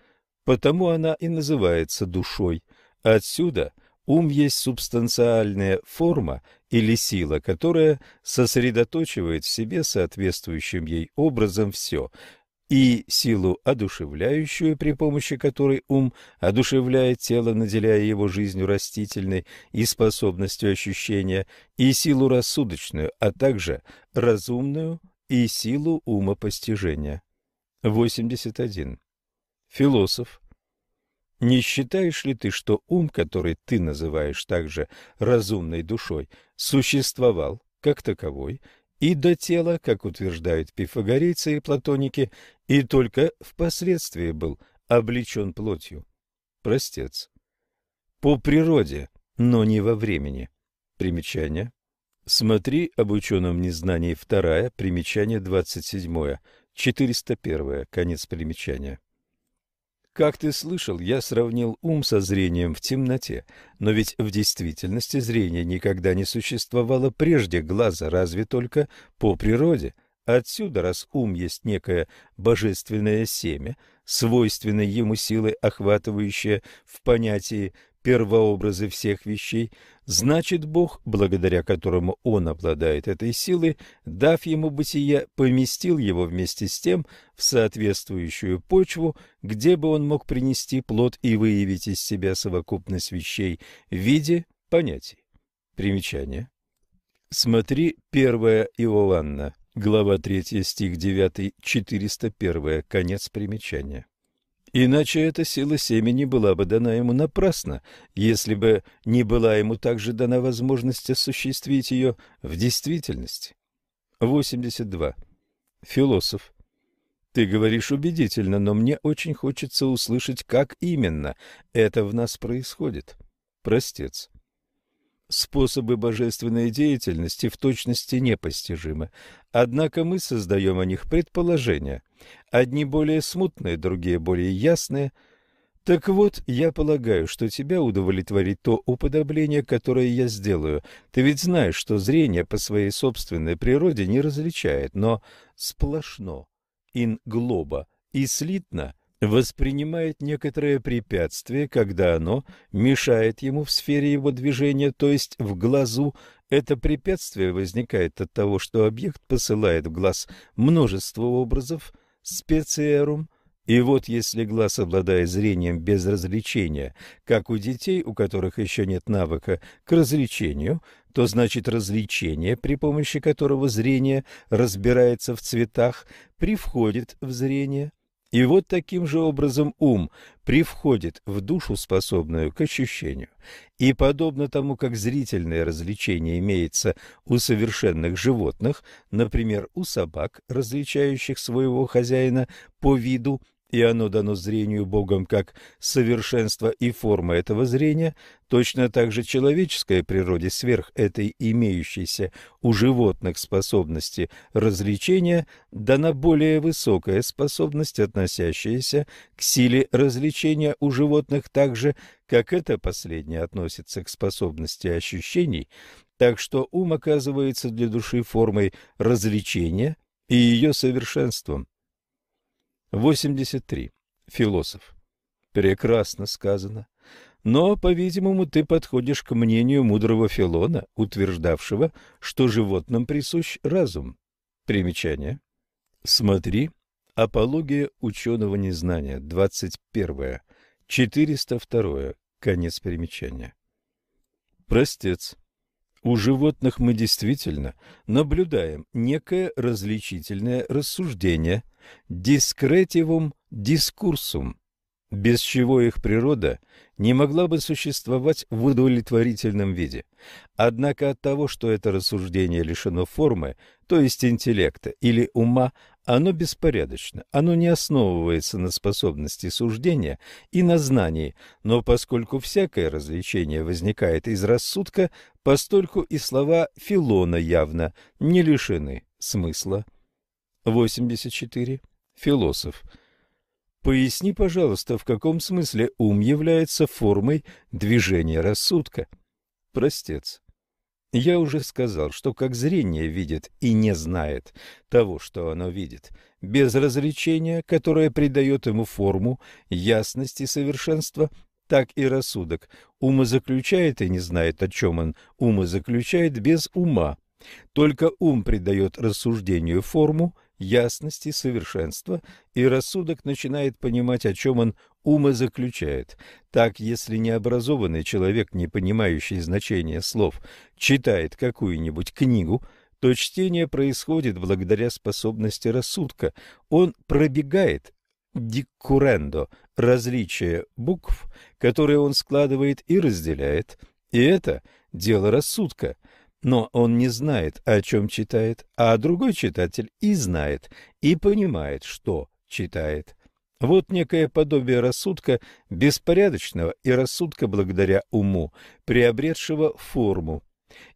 потому она и называется душой. Отсюда ум есть субстанциальная форма или сила, которая сосредоточивает в себе соответствующим ей образом все – и силу одушевляющую, при помощи которой ум одушевляет тело, наделяя его жизнью растительной и способностью ощущения, и силу рассудочную, а также разумную и силу умопостижения. 81. Философ. Не считаешь ли ты, что ум, который ты называешь также разумной душой, существовал как таковой и до тела, как утверждают пифагорейцы и платоники, и только впоследствии был облечен плотью. Простец. По природе, но не во времени. Примечание. Смотри об ученом незнании вторая, примечание двадцать седьмое, четыреста первое, конец примечания. Как ты слышал, я сравнил ум со зрением в темноте, но ведь в действительности зрение никогда не существовало прежде глаза, разве только по природе. Отсюда, раз ум есть некое божественное семя, свойственное ему силой, охватывающее в понятии первообразы всех вещей, значит Бог, благодаря которому он обладает этой силой, дав ему бытие, поместил его вместе с тем в соответствующую почву, где бы он мог принести плод и выявить из себя совокупность вещей в виде понятий. Примечание. Смотри 1 Иоанна, глава 3, стих 9, 401, конец примечания. Иначе эта сила семени была бы дана ему напрасно, если бы не была ему также дана возможность осуществить ее в действительности. 82. Философ. Ты говоришь убедительно, но мне очень хочется услышать, как именно это в нас происходит. Простец. Способы божественной деятельности в точности непостижимы, однако мы создаем о них предположения, одни более смутные, другие более ясные. Так вот, я полагаю, что тебя удовлетворит то уподобление, которое я сделаю. Ты ведь знаешь, что зрение по своей собственной природе не различает, но сплошно, ин глоба и слитно воспринимает некоторое препятствие, когда оно мешает ему в сфере его движения, то есть в глазу. Это препятствие возникает от того, что объект посылает в глаз множество образов, специерум, и вот если глаз обладает зрением без развлечения, как у детей, у которых еще нет навыка к развлечению, то значит развлечение, при помощи которого зрение разбирается в цветах, привходит в зрение. И вот таким же образом ум привходит в душу, способную к ощущению. И подобно тому, как зрительное развлечение имеется у совершенных животных, например, у собак, различающих своего хозяина по виду, и оно дано зрению Богом как совершенство и форма этого зрения, точно так же человеческой природе сверх этой имеющейся у животных способности развлечения дана более высокая способность, относящаяся к силе развлечения у животных так же, как это последнее относится к способности ощущений, так что ум оказывается для души формой развлечения и ее совершенством. 83. Философ. Прекрасно сказано. Но, по-видимому, ты подходишь к мнению мудрого Филона, утверждавшего, что животным присущ разум. Примечание. Смотри. Апология ученого незнания. 21. 402. Конец примечания. Простец. У животных мы действительно наблюдаем некое различительное рассуждение, дискретивум дискурсум, без чего их природа не могла бы существовать в удовлетворительном виде. Однако от того, что это рассуждение лишено формы, то есть интеллекта или ума, оно беспорядочно, оно не основывается на способности суждения и на знании, но поскольку всякое развлечение возникает из рассудка, постольку и слова Филона явно не лишены смысла. 84. Философ. Поясни, пожалуйста, в каком смысле ум является формой движения рассудка? Простец. Я уже сказал, что как зрение видит и не знает того, что оно видит, без развлечения, которое придает ему форму, ясность и совершенство, так и рассудок умозаключает и не знает, о чем он умозаключает без ума. Только ум придает рассуждению форму, ясности, совершенства, и рассудок начинает понимать, о чем он умозаключает. Так, если необразованный человек, не понимающий значения слов, читает какую-нибудь книгу, то чтение происходит благодаря способности рассудка. Он пробегает диккурендо различия букв, которые он складывает и разделяет, и это дело рассудка – но он не знает, о чем читает, а другой читатель и знает, и понимает, что читает. Вот некое подобие рассудка беспорядочного и рассудка благодаря уму, приобретшего форму.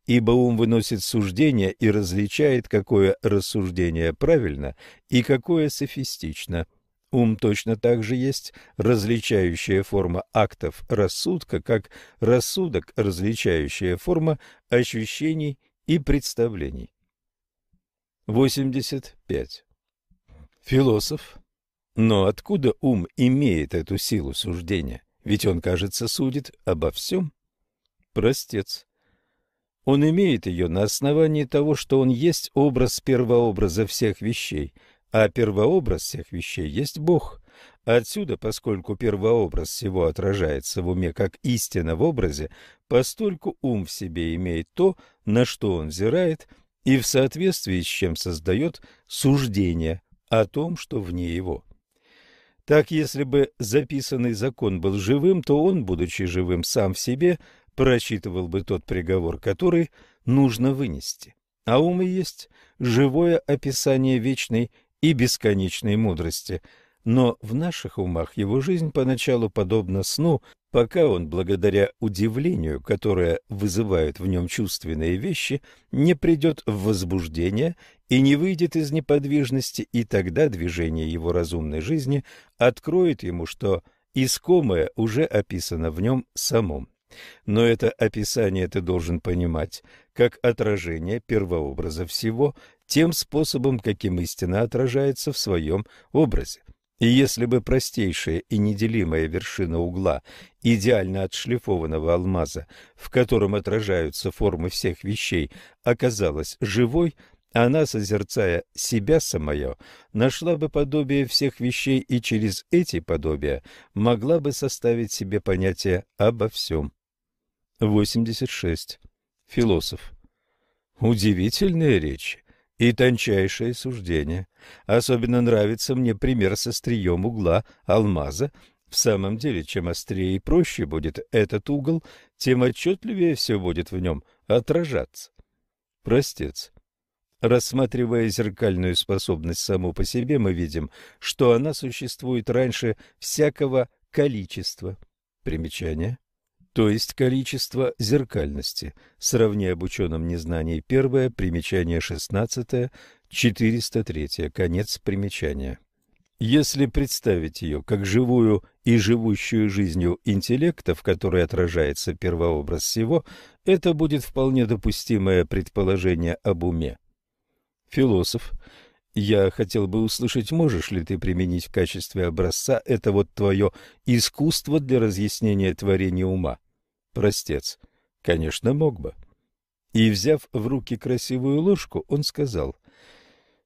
Ибо ум выносит суждение и различает, какое рассуждение правильно и какое софистично – Ум точно так же есть различающая форма актов рассудка, как рассудок – различающая форма ощущений и представлений. 85. Философ. Но откуда ум имеет эту силу суждения? Ведь он, кажется, судит обо всем. Простец. Он имеет ее на основании того, что он есть образ первообраза всех вещей – а первообраз всех вещей есть Бог. Отсюда, поскольку первообраз всего отражается в уме как истина в образе, постольку ум в себе имеет то, на что он взирает, и в соответствии с чем создает суждение о том, что вне его. Так, если бы записанный закон был живым, то он, будучи живым сам в себе, прочитывал бы тот приговор, который нужно вынести. А ум и есть живое описание вечной и бесконечной мудрости. Но в наших умах его жизнь поначалу подобна сну, пока он, благодаря удивлению, которое вызывают в нем чувственные вещи, не придет в возбуждение и не выйдет из неподвижности, и тогда движение его разумной жизни откроет ему, что искомое уже описано в нем самом. Но это описание ты должен понимать как отражение первообраза всего, тем способом, каким истина отражается в своем образе. И если бы простейшая и неделимая вершина угла идеально отшлифованного алмаза, в котором отражаются формы всех вещей, оказалась живой, Она, созерцая себя самое, нашла бы подобие всех вещей и через эти подобия могла бы составить себе понятие обо всем. 86. Философ. Удивительные речи и тончайшее суждение. Особенно нравится мне пример со стрием угла алмаза. В самом деле, чем острее и проще будет этот угол, тем отчетливее все будет в нем отражаться. Простец. Рассматривая зеркальную способность саму по себе, мы видим, что она существует раньше всякого количества. Примечание. То есть количество зеркальности. Сравни об ученом незнании первое, примечание шестнадцатое, 403, конец примечания. Если представить ее как живую и живущую жизнью интеллекта, в которой отражается первообраз всего, это будет вполне допустимое предположение об уме. Философ. Я хотел бы услышать, можешь ли ты применить в качестве образца это вот твое искусство для разъяснения творения ума? Простец. Конечно, мог бы. И, взяв в руки красивую ложку, он сказал,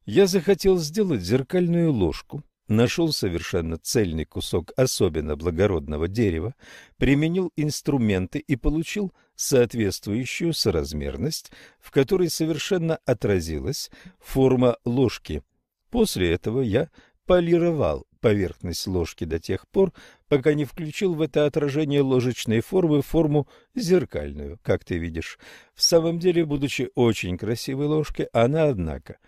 «Я захотел сделать зеркальную ложку, нашел совершенно цельный кусок особенно благородного дерева, применил инструменты и получил соответствующую соразмерность, в которой совершенно отразилась форма ложки. После этого я полировал поверхность ложки до тех пор, пока не включил в это отражение ложечной формы форму зеркальную, как ты видишь. В самом деле, будучи очень красивой ложкой, она, однако,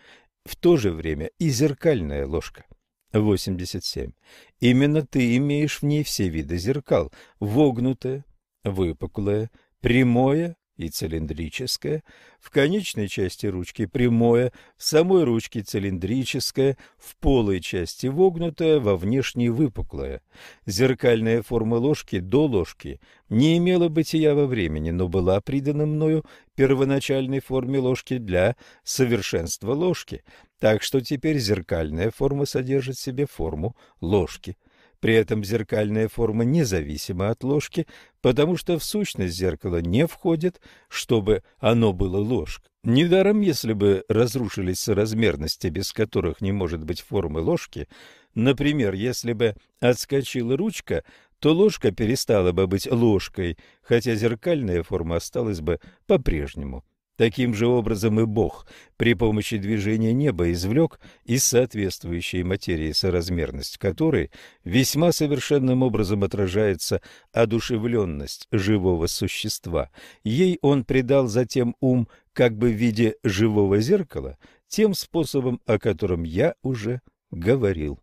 в то же время и зеркальная ложка. 87. Именно ты имеешь в ней все виды зеркал. Вогнутое, выпуклое, прямое и цилиндрическое, в конечной части ручки прямое, в самой ручке цилиндрическое, в полой части вогнутое, во внешней выпуклое. Зеркальная форма ложки до ложки не имела бытия во времени, но была придана мною первоначальной форме ложки для совершенства ложки, так что теперь зеркальная форма содержит в себе форму ложки. При этом зеркальная форма независима от ложки, потому что в сущность зеркала не входит, чтобы оно было ложкой. Недаром, если бы разрушились соразмерности, без которых не может быть формы ложки, например, если бы отскочила ручка, то ложка перестала бы быть ложкой, хотя зеркальная форма осталась бы по-прежнему. Таким же образом и Бог при помощи движения неба извлек из соответствующей материи соразмерность которой весьма совершенным образом отражается одушевленность живого существа. Ей он придал затем ум как бы в виде живого зеркала, тем способом, о котором я уже говорил.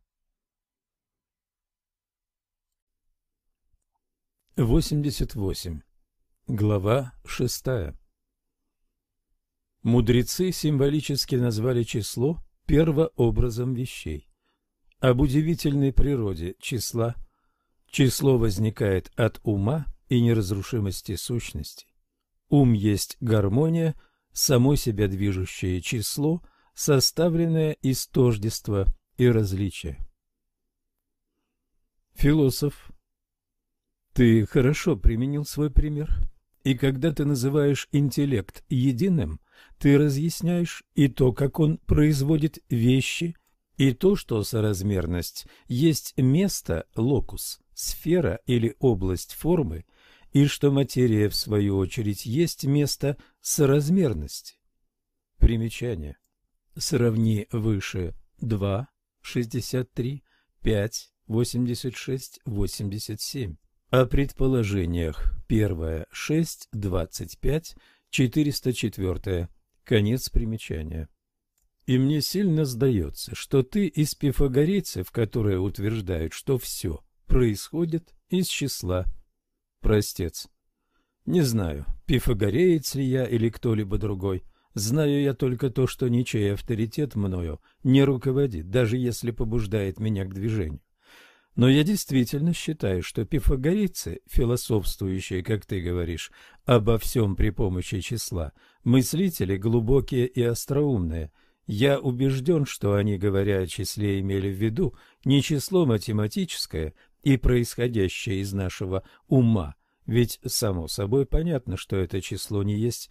88. Глава 6. Мудрецы символически назвали число первообразом вещей. Об удивительной природе числа число возникает от ума и неразрушимости сущности. Ум есть гармония, само себя движущее число, составленное из тождества и различия. Философ, ты хорошо применил свой пример. И когда ты называешь интеллект единым, ты разъясняешь и то, как он производит вещи, и то, что соразмерность есть место, локус, сфера или область формы, и что материя, в свою очередь, есть место соразмерности. Примечание. Сравни выше 2, 63, 5, 86, 87. О предположениях. Первое. 6, 25, 404. Конец примечания. И мне сильно сдается, что ты из пифагорейцев, которые утверждают, что все происходит из числа. Простец. Не знаю, пифагореец ли я или кто-либо другой. Знаю я только то, что ничей авторитет мною не руководит, даже если побуждает меня к движению. Но я действительно считаю, что пифагорейцы, философствующие, как ты говоришь, обо всем при помощи числа, мыслители глубокие и остроумные. Я убежден, что они, говоря о числе, имели в виду не число математическое и происходящее из нашего ума, ведь само собой понятно, что это число не есть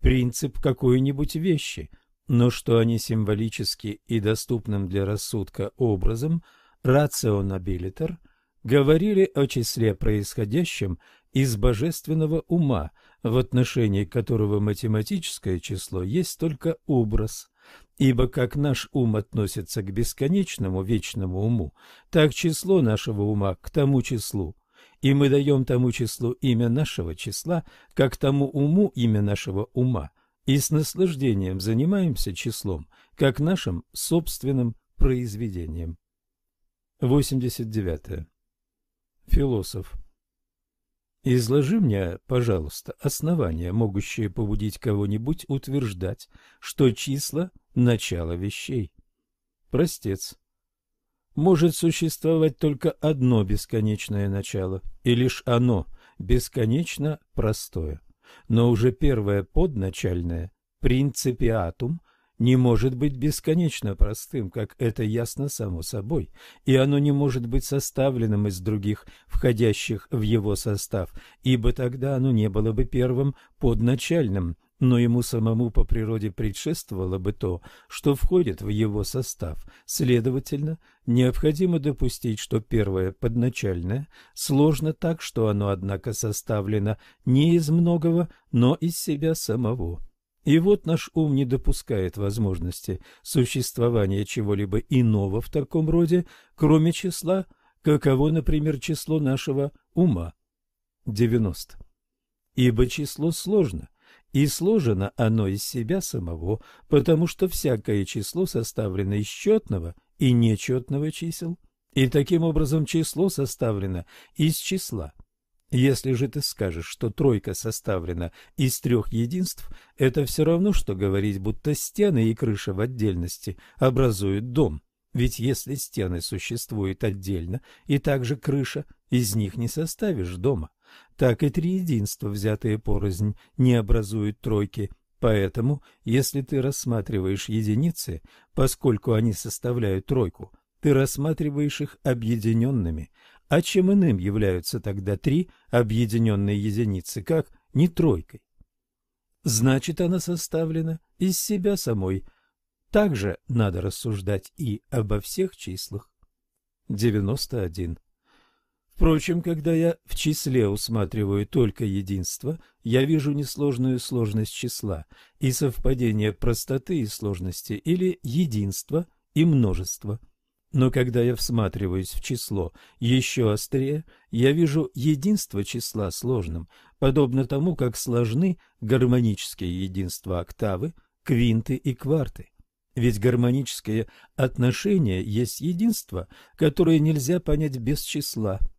принцип какой-нибудь вещи, но что они символически и доступным для рассудка образом, рационабилитер, говорили о числе происходящем из божественного ума, в отношении которого математическое число есть только образ. Ибо как наш ум относится к бесконечному вечному уму, так число нашего ума к тому числу. И мы даем тому числу имя нашего числа, как тому уму имя нашего ума, и с наслаждением занимаемся числом, как нашим собственным произведением. 89. Философ. Изложи мне, пожалуйста, основания, могущие побудить кого-нибудь утверждать, что числа – начало вещей. Простец. Может существовать только одно бесконечное начало, и лишь оно бесконечно простое. Но уже первое подначальное, принципиатум – не может быть бесконечно простым, как это ясно само собой, и оно не может быть составленным из других, входящих в его состав, ибо тогда оно не было бы первым подначальным, но ему самому по природе предшествовало бы то, что входит в его состав. Следовательно, необходимо допустить, что первое подначальное сложно так, что оно, однако, составлено не из многого, но из себя самого. И вот наш ум не допускает возможности существования чего-либо иного в таком роде, кроме числа, каково, например, число нашего ума. 90. Ибо число сложно, и сложено оно из себя самого, потому что всякое число составлено из четного и нечетного чисел, и таким образом число составлено из числа. Если же ты скажешь, что тройка составлена из трех единств, это все равно, что говорить, будто стены и крыша в отдельности образуют дом. Ведь если стены существуют отдельно, и также крыша, из них не составишь дома. Так и три единства, взятые порознь, не образуют тройки. Поэтому, если ты рассматриваешь единицы, поскольку они составляют тройку, ты рассматриваешь их объединенными – а чем иным являются тогда три объединенные единицы, как не тройкой? Значит, она составлена из себя самой. Также надо рассуждать и обо всех числах. 91. Впрочем, когда я в числе усматриваю только единство, я вижу несложную сложность числа и совпадение простоты и сложности или единства и множества. Но когда я всматриваюсь в число еще острее, я вижу единство числа сложным, подобно тому, как сложны гармонические единства октавы, квинты и кварты. Ведь гармоническое отношение есть единство, которое нельзя понять без числа –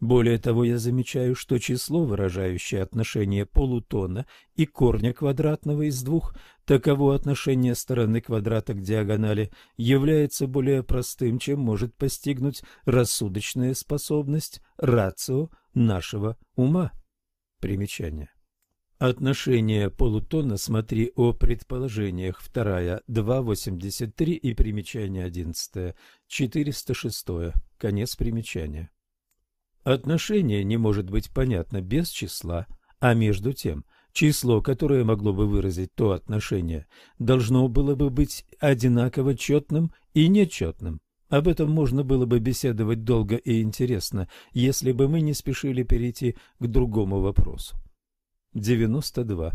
более того, я замечаю, что число, выражающее отношение полутона и корня квадратного из двух, таково отношение стороны квадрата к диагонали, является более простым, чем может постигнуть рассудочная способность, рацио нашего ума. Примечание. Отношение полутона смотри о предположениях, вторая, 2.83 и примечание 11, 406, конец примечания. Отношение не может быть понятно без числа, а между тем число, которое могло бы выразить то отношение, должно было бы быть одинаково четным и нечетным. Об этом можно было бы беседовать долго и интересно, если бы мы не спешили перейти к другому вопросу. 92.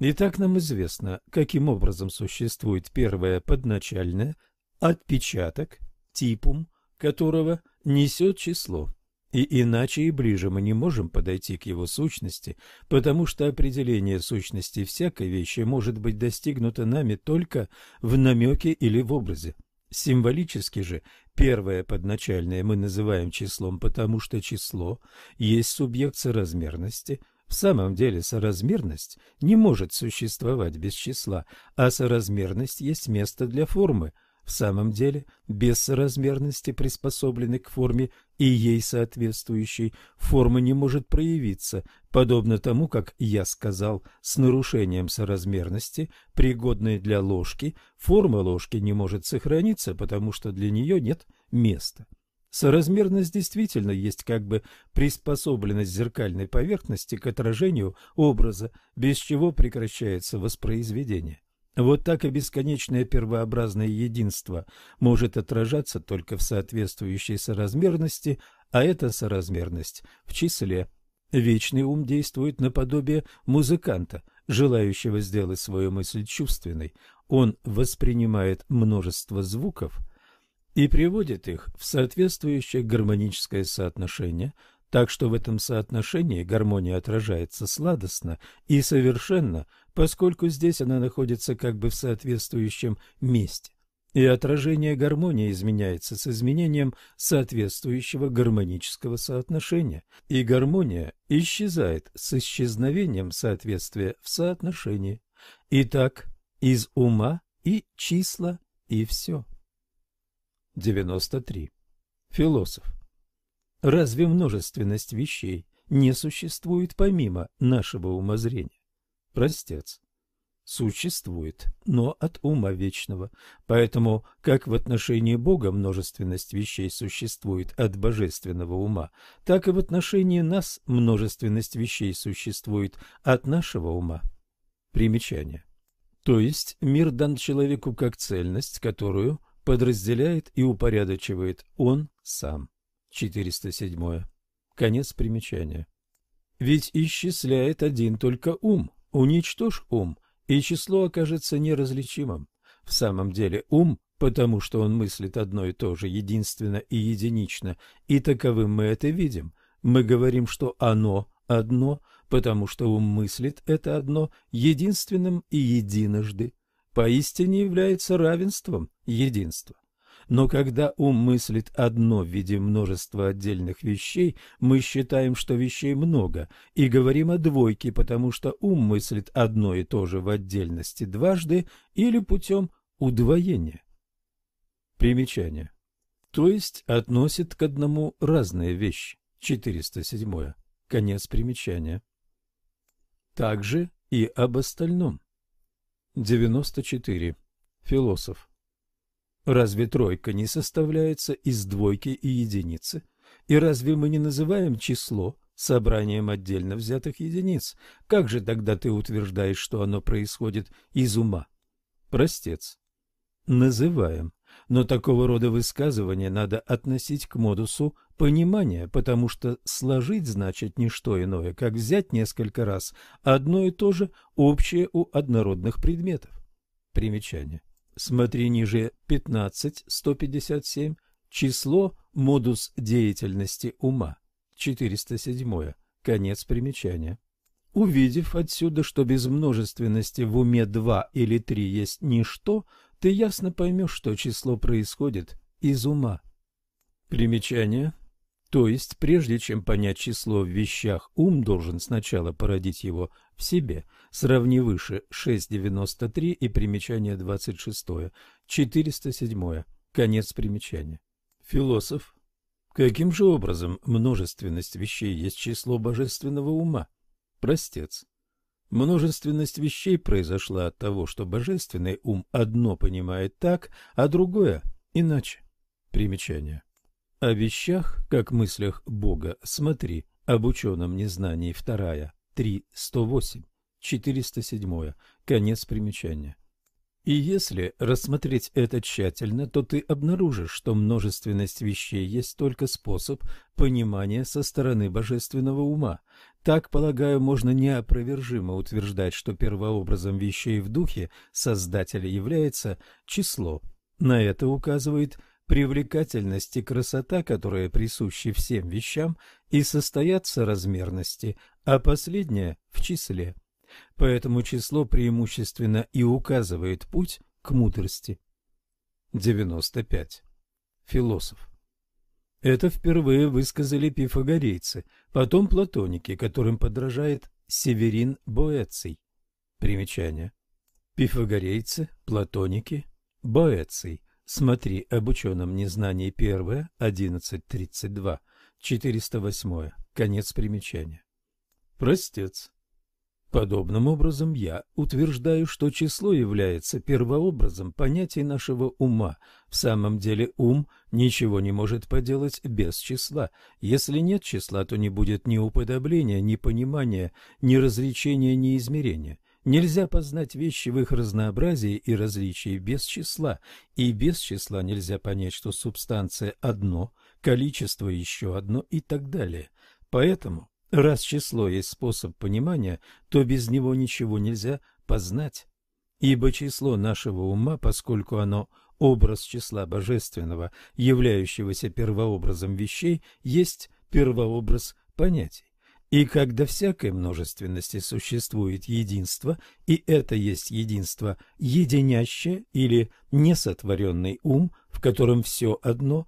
Итак, нам известно, каким образом существует первое подначальное, отпечаток, типум, которого несет число. И иначе и ближе мы не можем подойти к его сущности, потому что определение сущности всякой вещи может быть достигнуто нами только в намеке или в образе. Символически же первое подначальное мы называем числом, потому что число есть субъект соразмерности. В самом деле соразмерность не может существовать без числа, а соразмерность есть место для формы – в самом деле без соразмерности, приспособленной к форме и ей соответствующей, форма не может проявиться, подобно тому, как я сказал, с нарушением соразмерности, пригодной для ложки, форма ложки не может сохраниться, потому что для нее нет места. Соразмерность действительно есть как бы приспособленность зеркальной поверхности к отражению образа, без чего прекращается воспроизведение. Вот так и бесконечное первообразное единство может отражаться только в соответствующей соразмерности, а эта соразмерность в числе. Вечный ум действует наподобие музыканта, желающего сделать свою мысль чувственной. Он воспринимает множество звуков и приводит их в соответствующее гармоническое соотношение, так что в этом соотношении гармония отражается сладостно и совершенно, поскольку здесь она находится как бы в соответствующем месте. И отражение гармонии изменяется с изменением соответствующего гармонического соотношения, и гармония исчезает с исчезновением соответствия в соотношении. Итак, из ума и числа, и все. 93. Философ. Разве множественность вещей не существует помимо нашего умозрения? Простец. Существует, но от ума вечного. Поэтому, как в отношении Бога множественность вещей существует от божественного ума, так и в отношении нас множественность вещей существует от нашего ума. Примечание. То есть мир дан человеку как цельность, которую подразделяет и упорядочивает он сам. 407. Конец примечания. Ведь исчисляет один только ум. Уничтожь ум, и число окажется неразличимым. В самом деле ум, потому что он мыслит одно и то же, единственно и единично, и таковым мы это видим. Мы говорим, что оно одно, потому что ум мыслит это одно единственным и единожды. Поистине является равенством единства. Но когда ум мыслит одно в виде множества отдельных вещей, мы считаем, что вещей много, и говорим о двойке, потому что ум мыслит одно и то же в отдельности дважды или путем удвоения. Примечание. То есть относит к одному разные вещи. 407. Конец примечания. Также и об остальном. 94. Философ. Разве тройка не составляется из двойки и единицы? И разве мы не называем число собранием отдельно взятых единиц? Как же тогда ты утверждаешь, что оно происходит из ума? Простец. Называем. Но такого рода высказывания надо относить к модусу понимания, потому что сложить значит не что иное, как взять несколько раз одно и то же общее у однородных предметов. Примечание. Смотри ниже 15.157. Число модус деятельности ума. 407. Конец примечания. Увидев отсюда, что без множественности в уме два или три есть ничто, ты ясно поймешь, что число происходит из ума. Примечание. То есть, прежде чем понять число в вещах, ум должен сначала породить его в себе. Сравни выше 6.93 и примечание 26. 407. Конец примечания. Философ. Каким же образом множественность вещей есть число божественного ума? Простец. Множественность вещей произошла от того, что божественный ум одно понимает так, а другое иначе. Примечание. О вещах, как мыслях Бога, смотри, об ученом незнании вторая, 3.108, 407, конец примечания. И если рассмотреть это тщательно, то ты обнаружишь, что множественность вещей есть только способ понимания со стороны божественного ума. Так, полагаю, можно неопровержимо утверждать, что первообразом вещей в духе Создателя является число. На это указывает привлекательность и красота, которые присущи всем вещам, и состоят в соразмерности, а последнее – в числе. Поэтому число преимущественно и указывает путь к мудрости. 95. Философ. Это впервые высказали пифагорейцы, потом платоники, которым подражает Северин Боэций. Примечание. Пифагорейцы, платоники, Боэций. Смотри об ученом незнании первое, 11.32, 408, конец примечания. Простец. Подобным образом я утверждаю, что число является первообразом понятий нашего ума. В самом деле ум ничего не может поделать без числа. Если нет числа, то не будет ни уподобления, ни понимания, ни развлечения, ни измерения. Нельзя познать вещи в их разнообразии и различии без числа, и без числа нельзя понять, что субстанция одно, количество еще одно и так далее. Поэтому, раз число есть способ понимания, то без него ничего нельзя познать. Ибо число нашего ума, поскольку оно образ числа божественного, являющегося первообразом вещей, есть первообраз понятий. И когда всякой множественности существует единство, и это есть единство единящее или несотворенный ум, в котором все одно,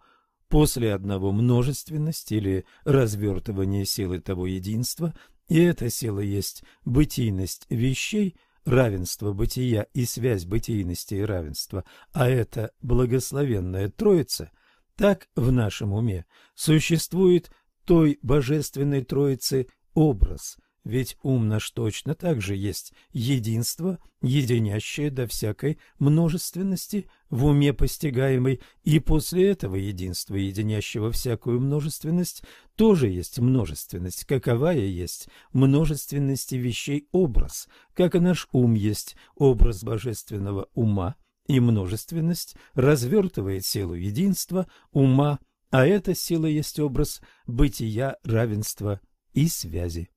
после одного множественность или развертывание силы того единства, и эта сила есть бытийность вещей, равенство бытия и связь бытийности и равенства, а это благословенная Троица, так в нашем уме существует той божественной Троицы образ, ведь ум наш точно так же есть единство, единящее до всякой множественности в уме постигаемой, и после этого единства, единящего всякую множественность, тоже есть множественность, каковая есть множественности вещей образ, как и наш ум есть образ божественного ума, и множественность развертывает силу единства, ума, а эта сила есть образ бытия, равенства и связи.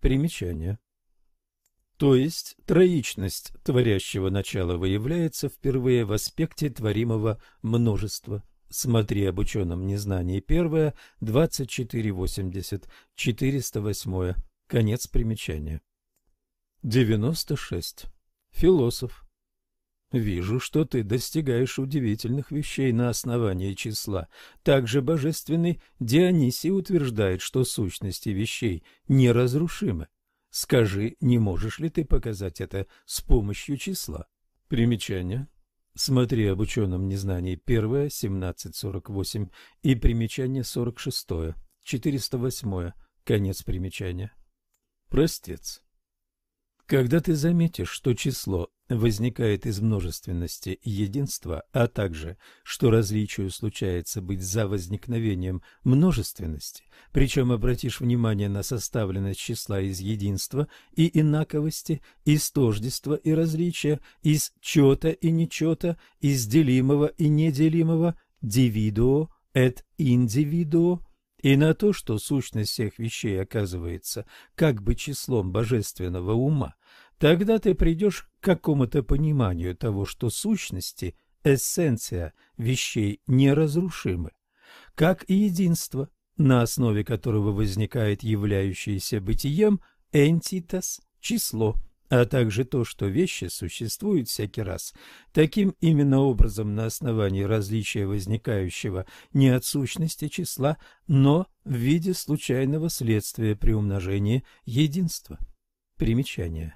Примечание. То есть троичность творящего начала выявляется впервые в аспекте творимого множества. Смотри об ученом незнании. Первое, 2480, 408. Конец примечания. 96. Философ. Вижу, что ты достигаешь удивительных вещей на основании числа. Также божественный Дионисий утверждает, что сущности вещей неразрушимы. Скажи, не можешь ли ты показать это с помощью числа? Примечание. Смотри об ученом незнании первое, 1748 и примечание 46, 408, конец примечания. Простец. Когда ты заметишь, что число возникает из множественности единства, а также, что различию случается быть за возникновением множественности, причем обратишь внимание на составленность числа из единства и инаковости, из тождества и различия, из чета и нечета, из делимого и неделимого, дивидуо et индивидуо, и на то, что сущность всех вещей оказывается как бы числом божественного ума, Тогда ты придешь к какому-то пониманию того, что сущности, эссенция вещей неразрушимы, как и единство, на основе которого возникает являющееся бытием энтитас, число, а также то, что вещи существуют всякий раз, таким именно образом на основании различия возникающего не от сущности числа, но в виде случайного следствия при умножении единства. Примечание.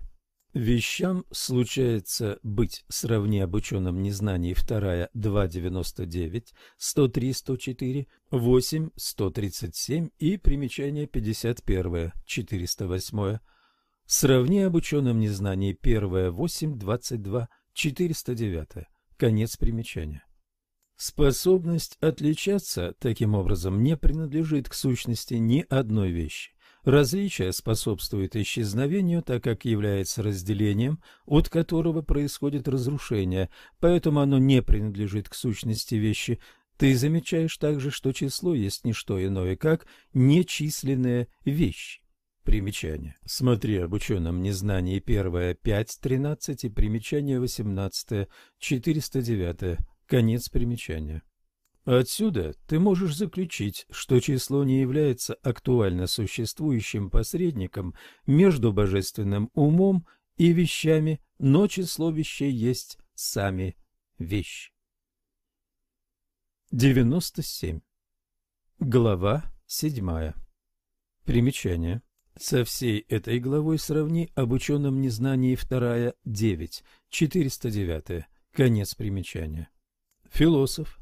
Вещам случается быть, сравни об ученом незнании, вторая 2.99, 103, 104, 8, 137 и примечание 51, 408. Сравни об ученом незнании, первая 8, 22, 409. Конец примечания. Способность отличаться таким образом не принадлежит к сущности ни одной вещи. Различие способствует исчезновению, так как является разделением, от которого происходит разрушение, поэтому оно не принадлежит к сущности вещи. Ты замечаешь также, что число есть не что иное, как нечисленные вещи. Примечание. Смотри об ученом незнании первое 5.13 и примечание 18 409. Конец примечания. Отсюда ты можешь заключить, что число не является актуально существующим посредником между божественным умом и вещами, но число вещей есть сами вещи. 97. Глава 7. Примечание. Со всей этой главой сравни об ученом незнании вторая 9, 409. Конец примечания. Философ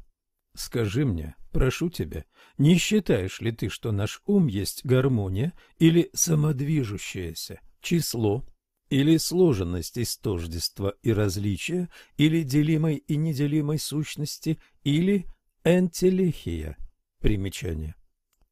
Скажи мне, прошу тебя, не считаешь ли ты, что наш ум есть гармония или самодвижущееся число, или сложенность из тождества и различия, или делимой и неделимой сущности, или энтелехия? Примечание.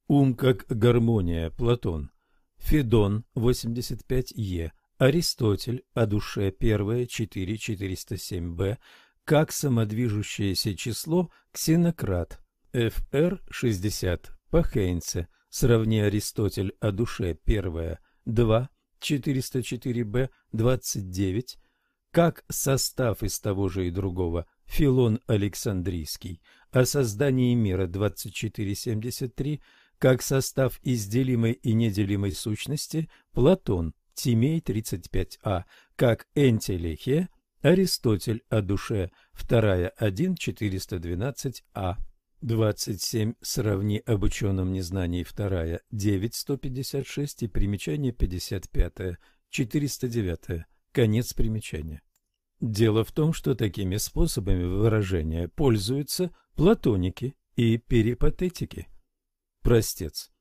Ум как гармония, Платон. Федон, 85е. Аристотель о душе 1 4 407б как самодвижущееся число Ксенократ ФР 60 по Хейнце. Сравни Аристотель о душе 1 2 404б 29 как состав из того же и другого Филон Александрийский. О создании мира 2473 как состав из делимой и неделимой сущности Платон Тимей 35а, как энтелехия Аристотель о душе 2 1 412а. 27 сравни об ученом незнании 2 9 156 и примечание 55 409 конец примечания. Дело в том, что такими способами выражения пользуются платоники и перипатетики. Простец.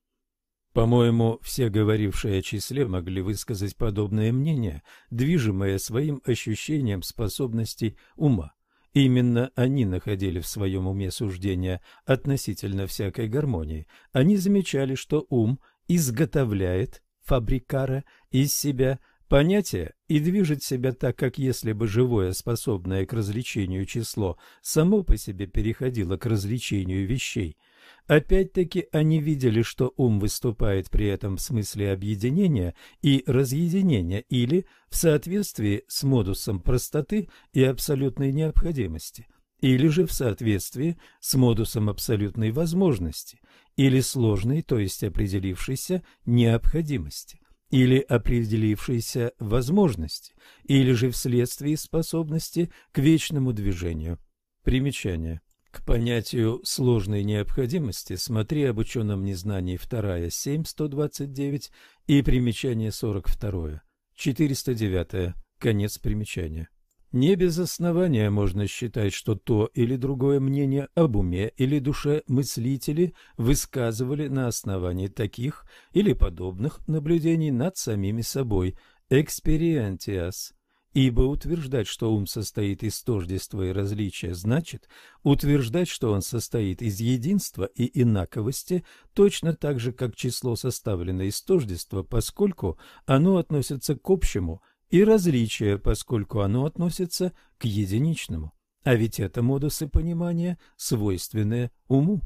По-моему, все говорившие о числе могли высказать подобное мнение, движимое своим ощущением способностей ума. Именно они находили в своем уме суждения относительно всякой гармонии. Они замечали, что ум изготовляет фабрикара из себя понятие и движет себя так, как если бы живое, способное к развлечению число, само по себе переходило к развлечению вещей – Опять-таки они видели, что ум выступает при этом в смысле объединения и разъединения или в соответствии с модусом простоты и абсолютной необходимости, или же в соответствии с модусом абсолютной возможности, или сложной, то есть определившейся необходимости, или определившейся возможности, или же вследствие способности к вечному движению. Примечание. К понятию сложной необходимости смотри об ученом незнании 2 7 129 и примечание 42 409 конец примечания. Не без основания можно считать, что то или другое мнение об уме или душе мыслители высказывали на основании таких или подобных наблюдений над самими собой, экспериентиас, Ибо утверждать, что ум состоит из тождества и различия, значит утверждать, что он состоит из единства и инаковости, точно так же, как число составлено из тождества, поскольку оно относится к общему, и различия, поскольку оно относится к единичному. А ведь это модусы понимания, свойственные уму.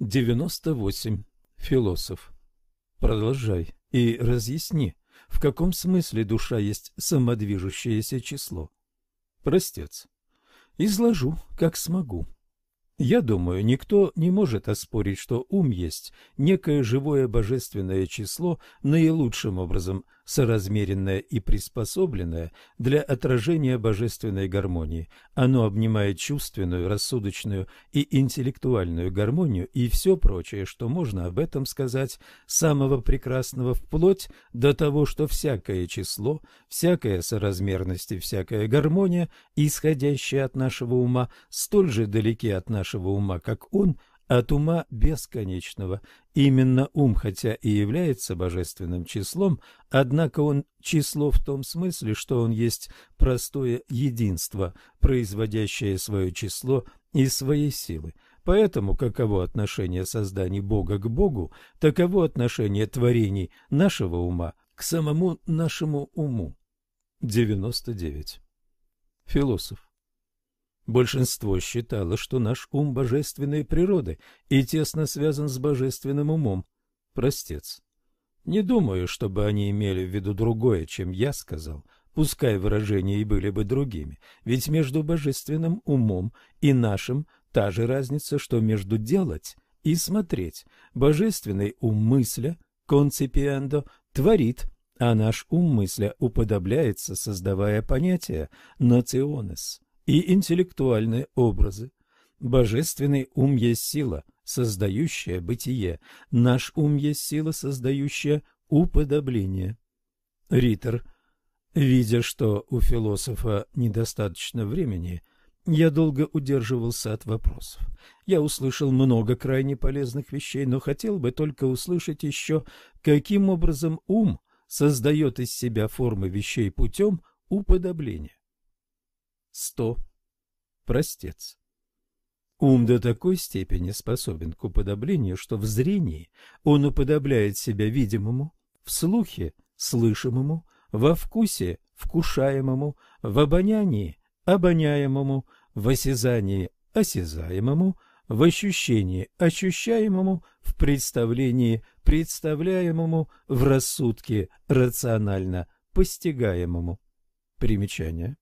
98. Философ. Продолжай и разъясни, в каком смысле душа есть самодвижущееся число? Простец. Изложу, как смогу. Я думаю, никто не может оспорить, что ум есть некое живое божественное число, наилучшим образом соразмеренное и приспособленное для отражения божественной гармонии. Оно обнимает чувственную, рассудочную и интеллектуальную гармонию и все прочее, что можно об этом сказать, самого прекрасного вплоть до того, что всякое число, всякая соразмерность и всякая гармония, исходящая от нашего ума, столь же далеки от нашего ума, как он – от ума бесконечного. Именно ум, хотя и является божественным числом, однако он число в том смысле, что он есть простое единство, производящее свое число из своей силы. Поэтому каково отношение созданий Бога к Богу, таково отношение творений нашего ума к самому нашему уму. 99. Философ. Большинство считало, что наш ум божественной природы и тесно связан с божественным умом. Простец. Не думаю, чтобы они имели в виду другое, чем я сказал, пускай выражения и были бы другими, ведь между божественным умом и нашим та же разница, что между делать и смотреть. Божественный ум мысля, конципиендо, творит, а наш ум мысля уподобляется, создавая понятие «национес» и интеллектуальные образы. Божественный ум есть сила, создающая бытие. Наш ум есть сила, создающая уподобление. Риттер. Видя, что у философа недостаточно времени, я долго удерживался от вопросов. Я услышал много крайне полезных вещей, но хотел бы только услышать еще, каким образом ум создает из себя формы вещей путем уподобления сто. Простец. Ум до такой степени способен к уподоблению, что в зрении он уподобляет себя видимому, в слухе – слышимому, во вкусе – вкушаемому, в обонянии – обоняемому, в осязании – осязаемому, в ощущении – ощущаемому, в представлении – представляемому, в рассудке – рационально постигаемому. Примечание.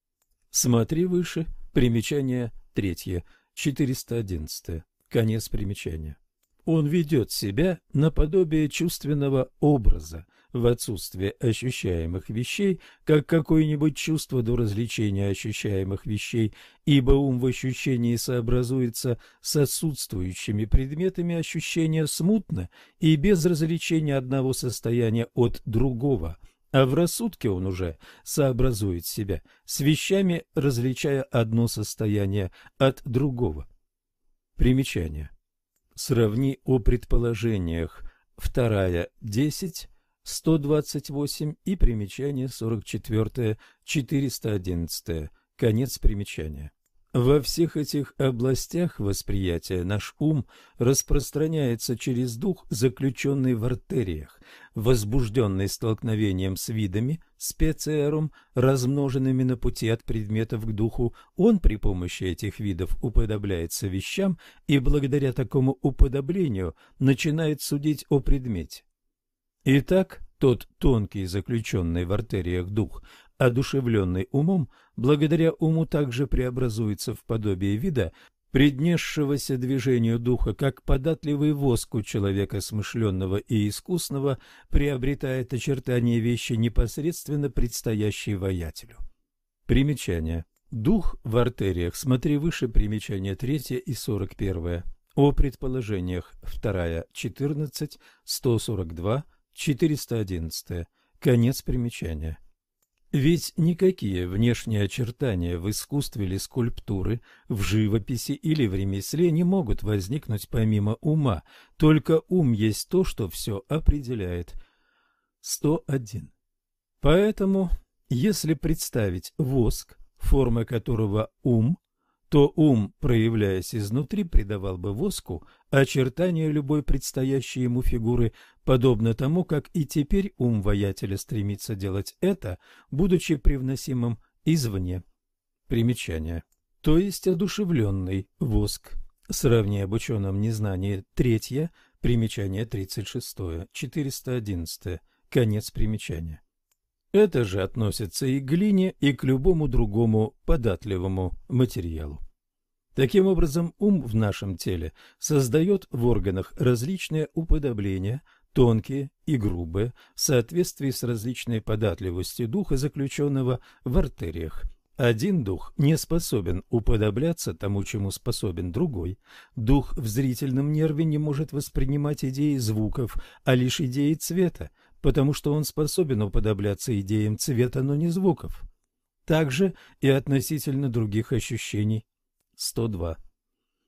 Смотри выше. Примечание третье. 411. Конец примечания. Он ведет себя наподобие чувственного образа в отсутствие ощущаемых вещей, как какое-нибудь чувство до развлечения ощущаемых вещей, ибо ум в ощущении сообразуется с отсутствующими предметами ощущения смутно и без развлечения одного состояния от другого – а в рассудке он уже сообразует себя с вещами, различая одно состояние от другого. Примечание. Сравни о предположениях. Вторая, 10, 128 и примечание 44, 411. Конец примечания. Во всех этих областях восприятия наш ум распространяется через дух, заключенный в артериях, возбужденный столкновением с видами, специерум, размноженными на пути от предметов к духу, он при помощи этих видов уподобляется вещам и благодаря такому уподоблению начинает судить о предмете. Итак, тот тонкий, заключенный в артериях дух, одушевленный умом, благодаря уму также преобразуется в подобие вида, преднесшегося движению духа, как податливый воск у человека смышленного и искусного приобретает очертания вещи, непосредственно предстоящей воятелю. Примечание. Дух в артериях. Смотри выше примечание 3 и 41. О предположениях 2, 14, 142, 411. Конец примечания. Ведь никакие внешние очертания в искусстве или скульптуры, в живописи или в ремесле не могут возникнуть помимо ума, только ум есть то, что все определяет. 101. Поэтому, если представить воск, форма которого ум, то ум, проявляясь изнутри, придавал бы воску очертания любой предстоящей ему фигуры, подобно тому, как и теперь ум воятеля стремится делать это, будучи привносимым извне. Примечание. То есть одушевленный воск. Сравни об ученом незнании третье, примечание 36, 411, конец примечания. Это же относится и к глине, и к любому другому податливому материалу. Таким образом, ум в нашем теле создает в органах различные уподобления, тонкие и грубые, в соответствии с различной податливостью духа, заключенного в артериях. Один дух не способен уподобляться тому, чему способен другой. Дух в зрительном нерве не может воспринимать идеи звуков, а лишь идеи цвета, потому что он способен уподобляться идеям цвета, но не звуков. Также и относительно других ощущений. 102.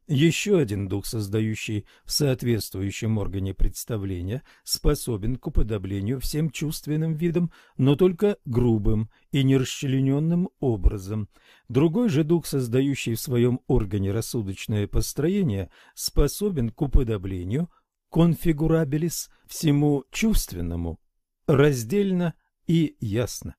Еще один дух, создающий в соответствующем органе представления, способен к уподоблению всем чувственным видам, но только грубым и нерасчлененным образом. Другой же дух, создающий в своем органе рассудочное построение, способен к уподоблению конфигурабилис всему чувственному, раздельно и ясно.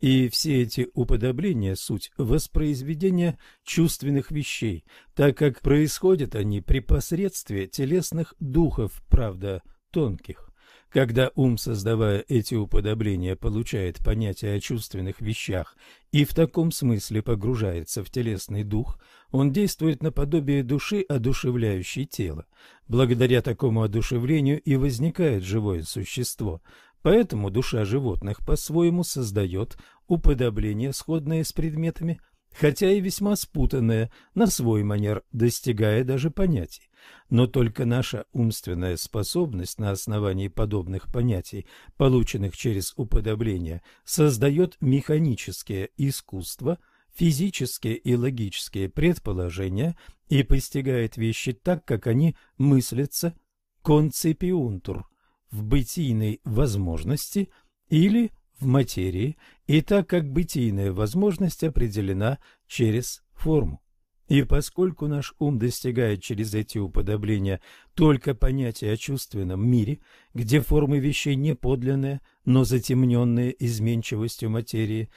И все эти уподобления – суть воспроизведения чувственных вещей, так как происходят они при посредстве телесных духов, правда, тонких. Когда ум, создавая эти уподобления, получает понятие о чувственных вещах и в таком смысле погружается в телесный дух, он действует наподобие души, одушевляющей тело. Благодаря такому одушевлению и возникает живое существо, Поэтому душа животных по-своему создает уподобление, сходное с предметами, хотя и весьма спутанное, на свой манер, достигая даже понятий. Но только наша умственная способность на основании подобных понятий, полученных через уподобление, создает механические искусства, физические и логические предположения и постигает вещи так, как они мыслятся концепиунтур – в бытийной возможности или в материи, и так как бытийная возможность определена через форму. И поскольку наш ум достигает через эти уподобления только понятия о чувственном мире, где формы вещей не подлинные, но затемненные изменчивостью материи,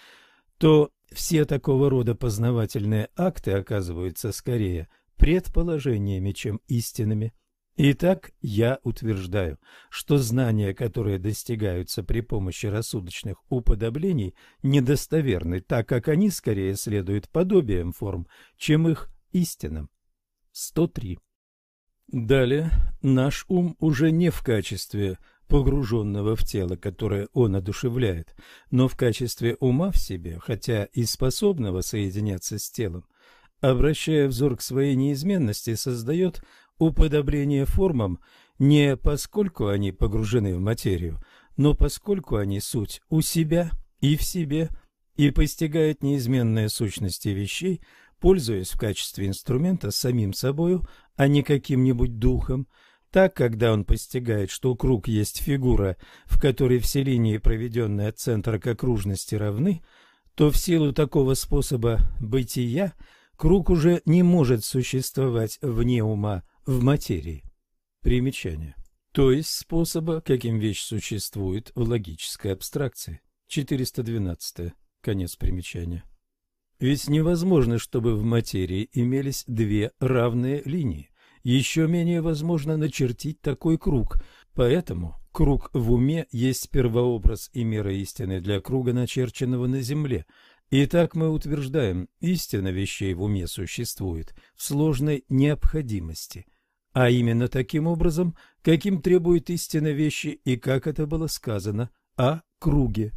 то все такого рода познавательные акты оказываются скорее предположениями, чем истинными. Итак, я утверждаю, что знания, которые достигаются при помощи рассудочных уподоблений, недостоверны, так как они скорее следуют подобиям форм, чем их истинам. 103. Далее, наш ум уже не в качестве погруженного в тело, которое он одушевляет, но в качестве ума в себе, хотя и способного соединяться с телом, обращая взор к своей неизменности, создает уподобление формам не поскольку они погружены в материю, но поскольку они суть у себя и в себе и постигают неизменные сущности вещей, пользуясь в качестве инструмента самим собою, а не каким-нибудь духом, так, когда он постигает, что круг есть фигура, в которой все линии, проведенные от центра к окружности, равны, то в силу такого способа бытия круг уже не может существовать вне ума, в материи. Примечание. То есть способа, каким вещь существует в логической абстракции. 412. Конец примечания. Ведь невозможно, чтобы в материи имелись две равные линии. Еще менее возможно начертить такой круг, поэтому круг в уме есть первообраз и мера истины для круга, начерченного на земле. Итак, мы утверждаем, истина вещей в уме существует в сложной необходимости, а именно таким образом, каким требует истина вещи и как это было сказано о круге.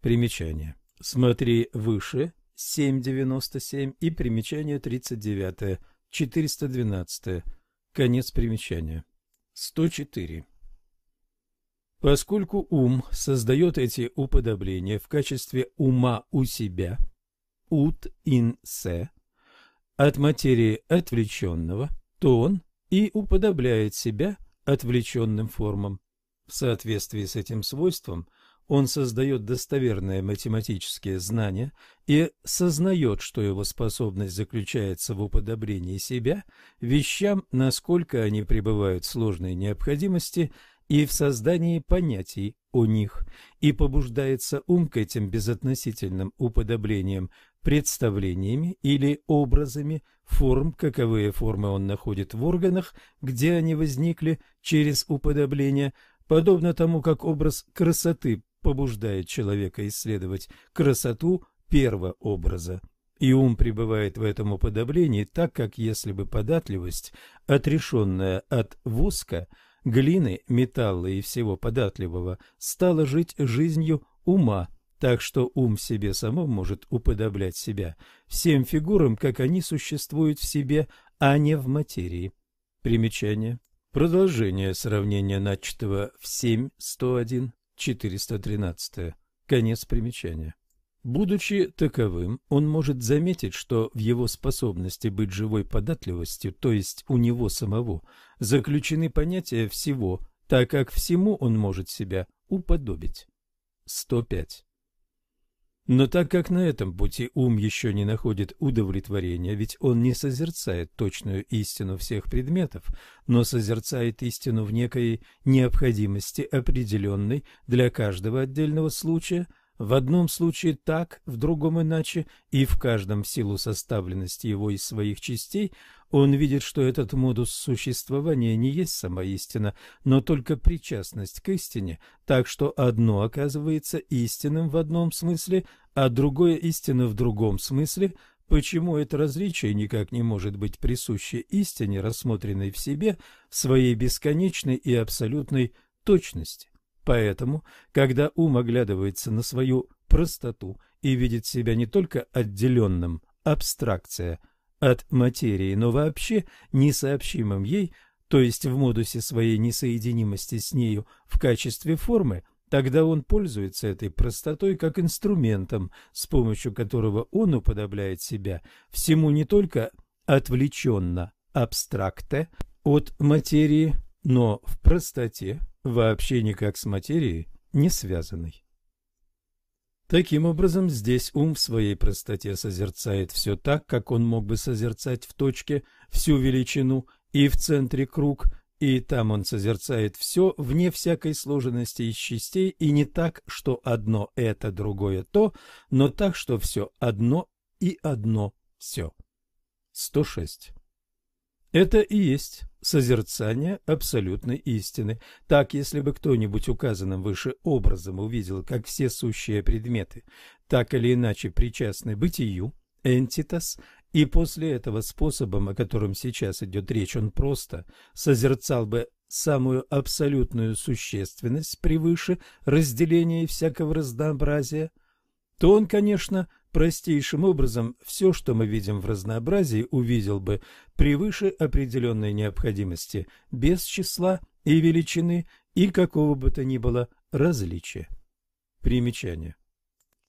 Примечание. Смотри выше 7.97 и примечание 39, 412. Конец примечания. 104. Поскольку ум создает эти уподобления в качестве ума у себя, ут ин се, от материи отвлеченного, то он и уподобляет себя отвлеченным формам. В соответствии с этим свойством он создает достоверные математические знания и сознает, что его способность заключается в уподоблении себя вещам, насколько они пребывают в сложной необходимости и в создании понятий о них, и побуждается ум к этим безотносительным уподоблениям представлениями или образами форм, каковые формы он находит в органах, где они возникли через уподобление, подобно тому, как образ красоты побуждает человека исследовать красоту первого образа. И ум пребывает в этом уподоблении так, как если бы податливость, отрешенная от воска, глины, металла и всего податливого, стала жить жизнью ума, так что ум в себе самом может уподоблять себя всем фигурам, как они существуют в себе, а не в материи. Примечание. Продолжение сравнения начатого в 7.101, 413. Конец примечания. Будучи таковым, он может заметить, что в его способности быть живой податливостью, то есть у него самого, заключены понятия всего, так как всему он может себя уподобить. 105. Но так как на этом пути ум еще не находит удовлетворения, ведь он не созерцает точную истину всех предметов, но созерцает истину в некой необходимости определенной для каждого отдельного случая, в одном случае так, в другом иначе, и в каждом в силу составленности его из своих частей, он видит, что этот модус существования не есть сама истина, но только причастность к истине, так что одно оказывается истинным в одном смысле, а другое истинно в другом смысле, почему это различие никак не может быть присуще истине, рассмотренной в себе, в своей бесконечной и абсолютной точности. Поэтому, когда ум оглядывается на свою простоту и видит себя не только отделенным, абстракция, от материи, но вообще несообщимым ей, то есть в модусе своей несоединимости с нею в качестве формы, тогда он пользуется этой простотой как инструментом, с помощью которого он уподобляет себя всему не только отвлеченно, абстракте от материи, но в простоте, вообще никак с материей не связанной. Таким образом, здесь ум в своей простоте созерцает все так, как он мог бы созерцать в точке всю величину и в центре круг, и там он созерцает все вне всякой сложенности из частей, и не так, что одно это, другое то, но так, что все одно и одно все. 106. Это и есть созерцание абсолютной истины. Так, если бы кто-нибудь указанным выше образом увидел, как все сущие предметы так или иначе причастны бытию, энтитас, и после этого способом, о котором сейчас идет речь, он просто созерцал бы самую абсолютную существенность превыше разделения всякого разнообразия, то он, конечно, простейшим образом все, что мы видим в разнообразии, увидел бы превыше определенной необходимости, без числа и величины и какого бы то ни было различия. Примечание.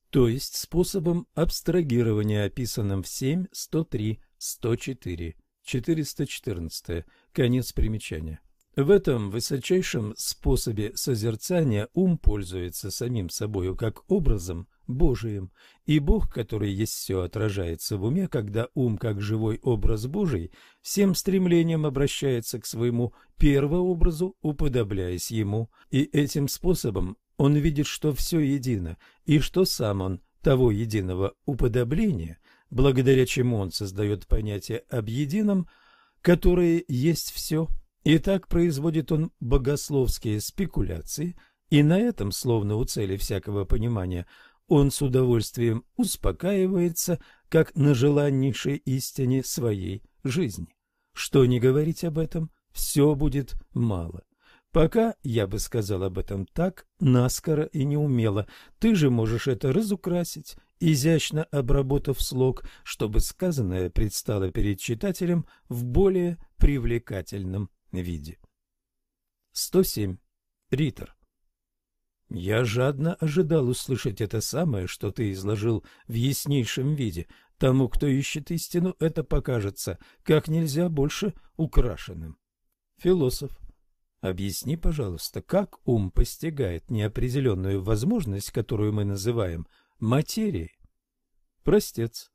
То есть способом абстрагирования, описанным в 7, 103, 104, 414, конец примечания. В этом высочайшем способе созерцания ум пользуется самим собою как образом Божиим, и Бог, который есть все, отражается в уме, когда ум, как живой образ Божий, всем стремлением обращается к своему первообразу, уподобляясь ему, и этим способом он видит, что все едино, и что сам он того единого уподобления, благодаря чему он создает понятие об едином, которое есть все, и так производит он богословские спекуляции, и на этом, словно у цели всякого понимания, он с удовольствием успокаивается, как на желаннейшей истине своей жизни. Что не говорить об этом, все будет мало. Пока я бы сказал об этом так, наскоро и неумело. Ты же можешь это разукрасить, изящно обработав слог, чтобы сказанное предстало перед читателем в более привлекательном виде. 107. Ритер. Я жадно ожидал услышать это самое, что ты изложил в яснейшем виде. Тому, кто ищет истину, это покажется как нельзя больше украшенным. Философ. Объясни, пожалуйста, как ум постигает неопределенную возможность, которую мы называем материей? Простец.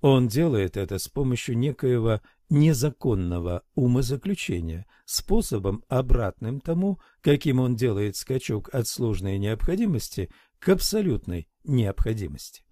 Он делает это с помощью некоего незаконного умозаключения, способом обратным тому, каким он делает скачок от сложной необходимости к абсолютной необходимости.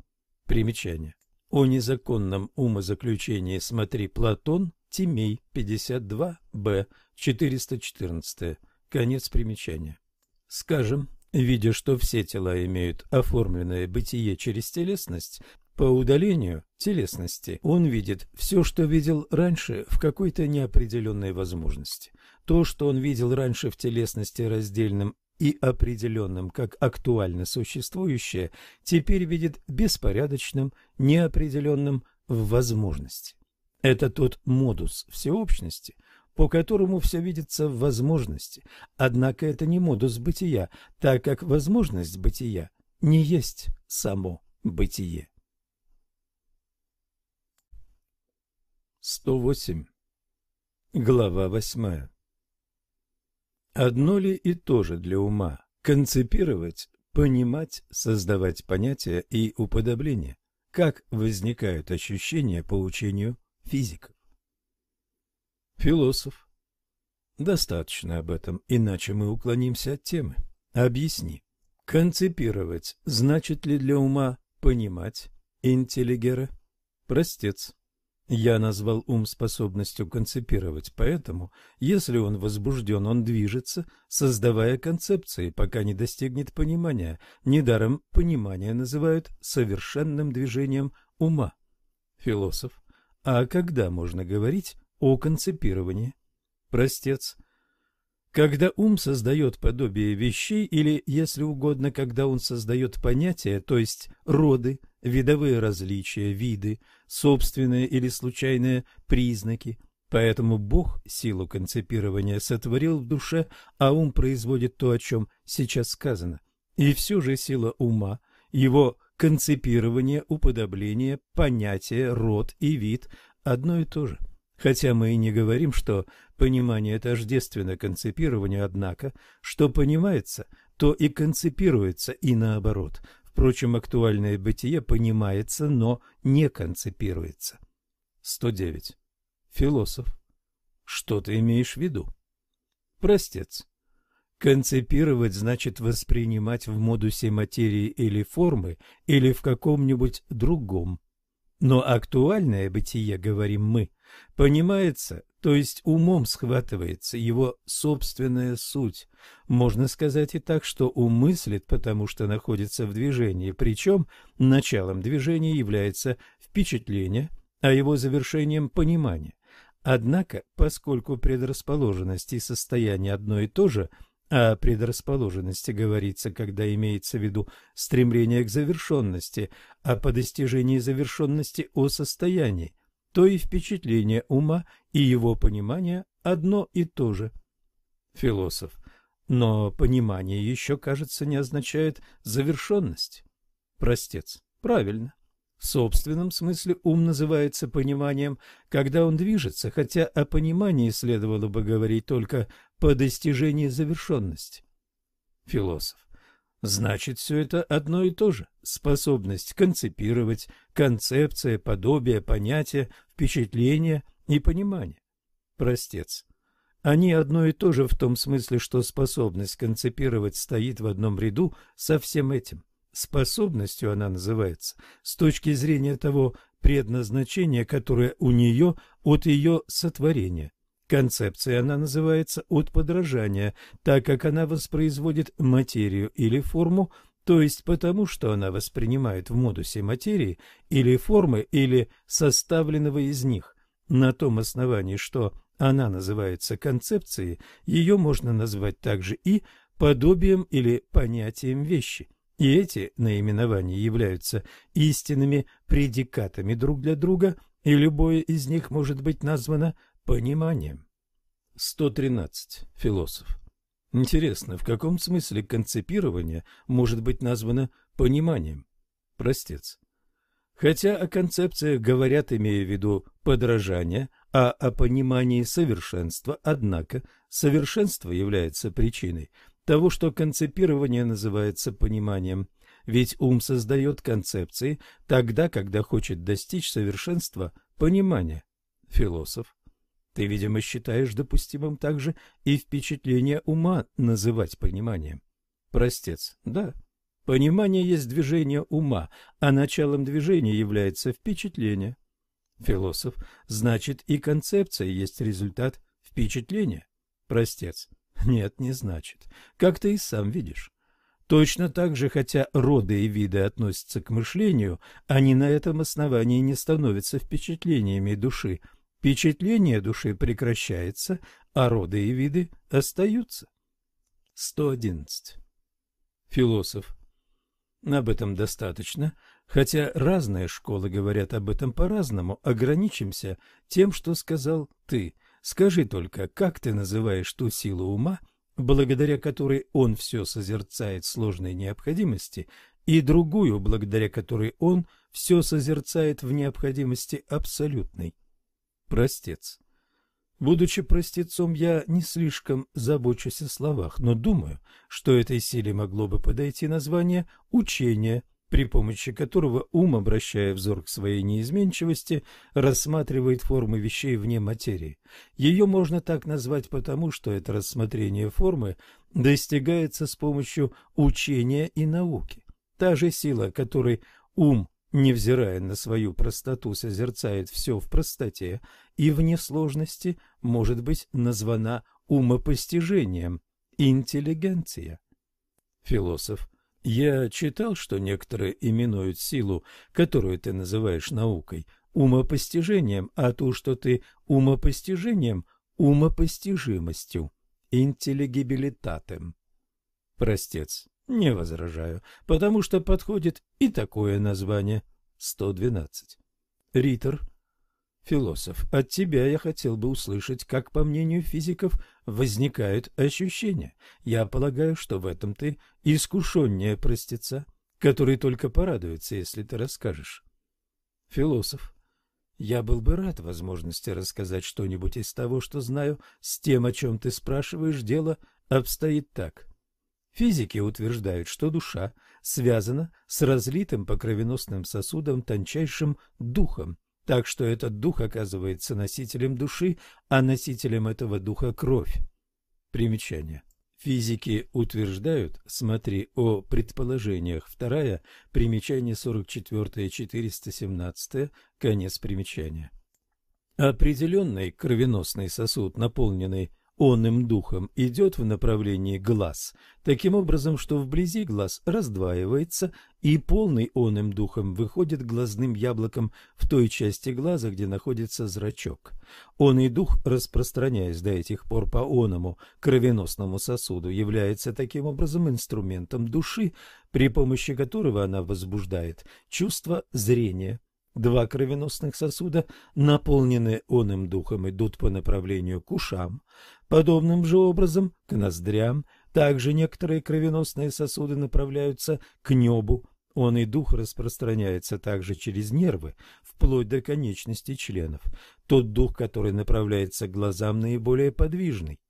Примечание. О незаконном умозаключении смотри Платон, Тимей, 52б, 414. Конец примечания. Скажем, видя, что все тела имеют оформленное бытие через телесность, по удалению телесности он видит все, что видел раньше в какой-то неопределенной возможности. То, что он видел раньше в телесности раздельным и определенным как актуально существующее, теперь видит беспорядочным, неопределенным в возможности. Это тот модус всеобщности, по которому все видится в возможности, однако это не модус бытия, так как возможность бытия не есть само бытие. 108. Глава 8. Одно ли и то же для ума концепировать, понимать, создавать понятия и уподобления? Как возникают ощущения по учению физиков? Философ. Достаточно об этом, иначе мы уклонимся от темы. Объясни. Концепировать значит ли для ума понимать, интеллигера? Простец. Я назвал ум способностью концепировать, поэтому, если он возбужден, он движется, создавая концепции, пока не достигнет понимания. Недаром понимание называют совершенным движением ума. Философ. А когда можно говорить о концепировании? Простец. Когда ум создает подобие вещей, или, если угодно, когда он создает понятия, то есть роды, видовые различия, виды, собственные или случайные признаки. Поэтому Бог силу концепирования сотворил в душе, а ум производит то, о чем сейчас сказано. И все же сила ума, его концепирование, уподобление, понятие, род и вид – одно и то же. Хотя мы и не говорим, что понимание тождественно концепированию, однако, что понимается, то и концепируется, и наоборот. Впрочем, актуальное бытие понимается, но не концепируется. 109. Философ. Что ты имеешь в виду? Простец. Концепировать значит воспринимать в модусе материи или формы, или в каком-нибудь другом. Но актуальное бытие, говорим мы, понимается, то есть умом схватывается его собственная суть. Можно сказать и так, что ум мыслит, потому что находится в движении, причем началом движения является впечатление, а его завершением – понимание. Однако, поскольку предрасположенность и состояние одно и то же – о предрасположенности говорится, когда имеется в виду стремление к завершенности, а по достижении завершенности о состоянии, то и впечатление ума и его понимание одно и то же. Философ. Но понимание еще, кажется, не означает завершенность. Простец. Правильно. В собственном смысле ум называется пониманием, когда он движется, хотя о понимании следовало бы говорить только по достижении завершенности. Философ. Значит, все это одно и то же. Способность концепировать, концепция, подобие, понятие, впечатление и понимание. Простец. Они одно и то же в том смысле, что способность концепировать стоит в одном ряду со всем этим. Способностью она называется с точки зрения того предназначения, которое у нее от ее сотворения. Концепция она называется от подражания, так как она воспроизводит материю или форму, то есть потому, что она воспринимает в модусе материи или формы или составленного из них. На том основании, что она называется концепцией, ее можно назвать также и подобием или понятием вещи – и эти наименования являются истинными предикатами друг для друга, и любое из них может быть названо пониманием. 113. Философ. Интересно, в каком смысле концепирование может быть названо пониманием? Простец. Хотя о концепциях говорят, имея в виду подражание, а о понимании совершенства, однако совершенство является причиной – того, что концепирование называется пониманием. Ведь ум создает концепции тогда, когда хочет достичь совершенства понимания. Философ. Ты, видимо, считаешь допустимым также и впечатление ума называть пониманием. Простец. Да. Понимание есть движение ума, а началом движения является впечатление. Философ. Значит, и концепция есть результат впечатления. Простец. Нет, не значит. Как ты и сам видишь. Точно так же, хотя роды и виды относятся к мышлению, они на этом основании не становятся впечатлениями души. Впечатление души прекращается, а роды и виды остаются. 111. Философ. Об этом достаточно, хотя разные школы говорят об этом по-разному, ограничимся тем, что сказал ты – Скажи только, как ты называешь ту силу ума, благодаря которой он все созерцает сложной необходимости, и другую, благодаря которой он все созерцает в необходимости абсолютной? Простец. Будучи простецом, я не слишком забочусь о словах, но думаю, что этой силе могло бы подойти название «учение», при помощи которого ум, обращая взор к своей неизменчивости, рассматривает формы вещей вне материи. Ее можно так назвать потому, что это рассмотрение формы достигается с помощью учения и науки. Та же сила, которой ум, невзирая на свою простоту, созерцает все в простоте и вне сложности, может быть названа умопостижением, интеллигенция. Философ я читал, что некоторые именуют силу, которую ты называешь наукой, умопостижением, а ту, что ты умопостижением, умопостижимостью, интеллигибилитатем. Простец, не возражаю, потому что подходит и такое название. 112. Ритер Философ, от тебя я хотел бы услышать, как, по мнению физиков, возникают ощущения. Я полагаю, что в этом ты искушеннее простеца, который только порадуется, если ты расскажешь. Философ, я был бы рад возможности рассказать что-нибудь из того, что знаю, с тем, о чем ты спрашиваешь, дело обстоит так. Физики утверждают, что душа связано с разлитым по кровеносным сосудам тончайшим духом, так что этот дух оказывается носителем души, а носителем этого духа – кровь. Примечание. Физики утверждают, смотри о предположениях, вторая, примечание 44 417, конец примечания. Определенный кровеносный сосуд, наполненный онным духом идет в направлении глаз, таким образом, что вблизи глаз раздваивается, и полный онным духом выходит глазным яблоком в той части глаза, где находится зрачок. Он и дух, распространяясь до этих пор по оному кровеносному сосуду, является таким образом инструментом души, при помощи которого она возбуждает чувство зрения. Два кровеносных сосуда, наполненные оным духом, идут по направлению к ушам. Подобным же образом к ноздрям. Также некоторые кровеносные сосуды направляются к небу. Он и дух распространяется также через нервы, вплоть до конечностей членов. Тот дух, который направляется к глазам, наиболее подвижный.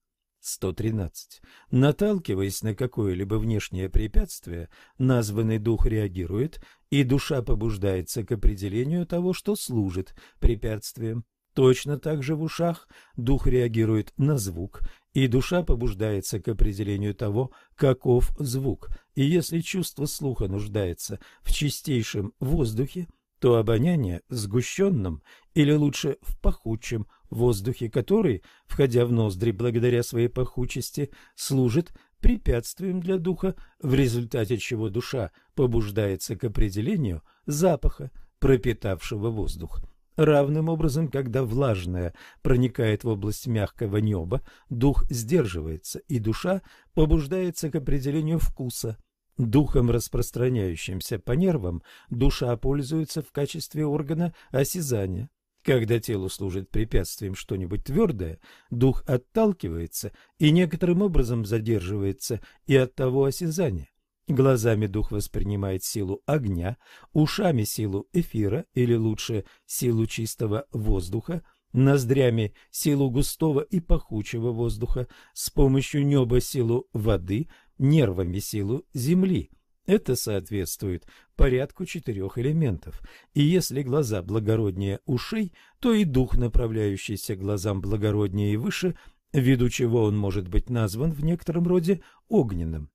113. Наталкиваясь на какое-либо внешнее препятствие, названный дух реагирует, и душа побуждается к определению того, что служит препятствием. Точно так же в ушах дух реагирует на звук, и душа побуждается к определению того, каков звук. И если чувство слуха нуждается в чистейшем воздухе, то обоняние в сгущенном или лучше в пахучем воздухе, который, входя в ноздри благодаря своей пахучести, служит препятствием для духа, в результате чего душа побуждается к определению запаха, пропитавшего воздух. Равным образом, когда влажное проникает в область мягкого неба, дух сдерживается, и душа побуждается к определению вкуса. Духом, распространяющимся по нервам, душа пользуется в качестве органа осязания. Когда телу служит препятствием что-нибудь твердое, дух отталкивается и некоторым образом задерживается и от того осязания. Глазами дух воспринимает силу огня, ушами силу эфира, или лучше силу чистого воздуха, ноздрями силу густого и пахучего воздуха, с помощью неба силу воды, нервами силу земли. Это соответствует порядку четырех элементов. И если глаза благороднее ушей, то и дух, направляющийся глазам благороднее и выше, ввиду чего он может быть назван в некотором роде огненным.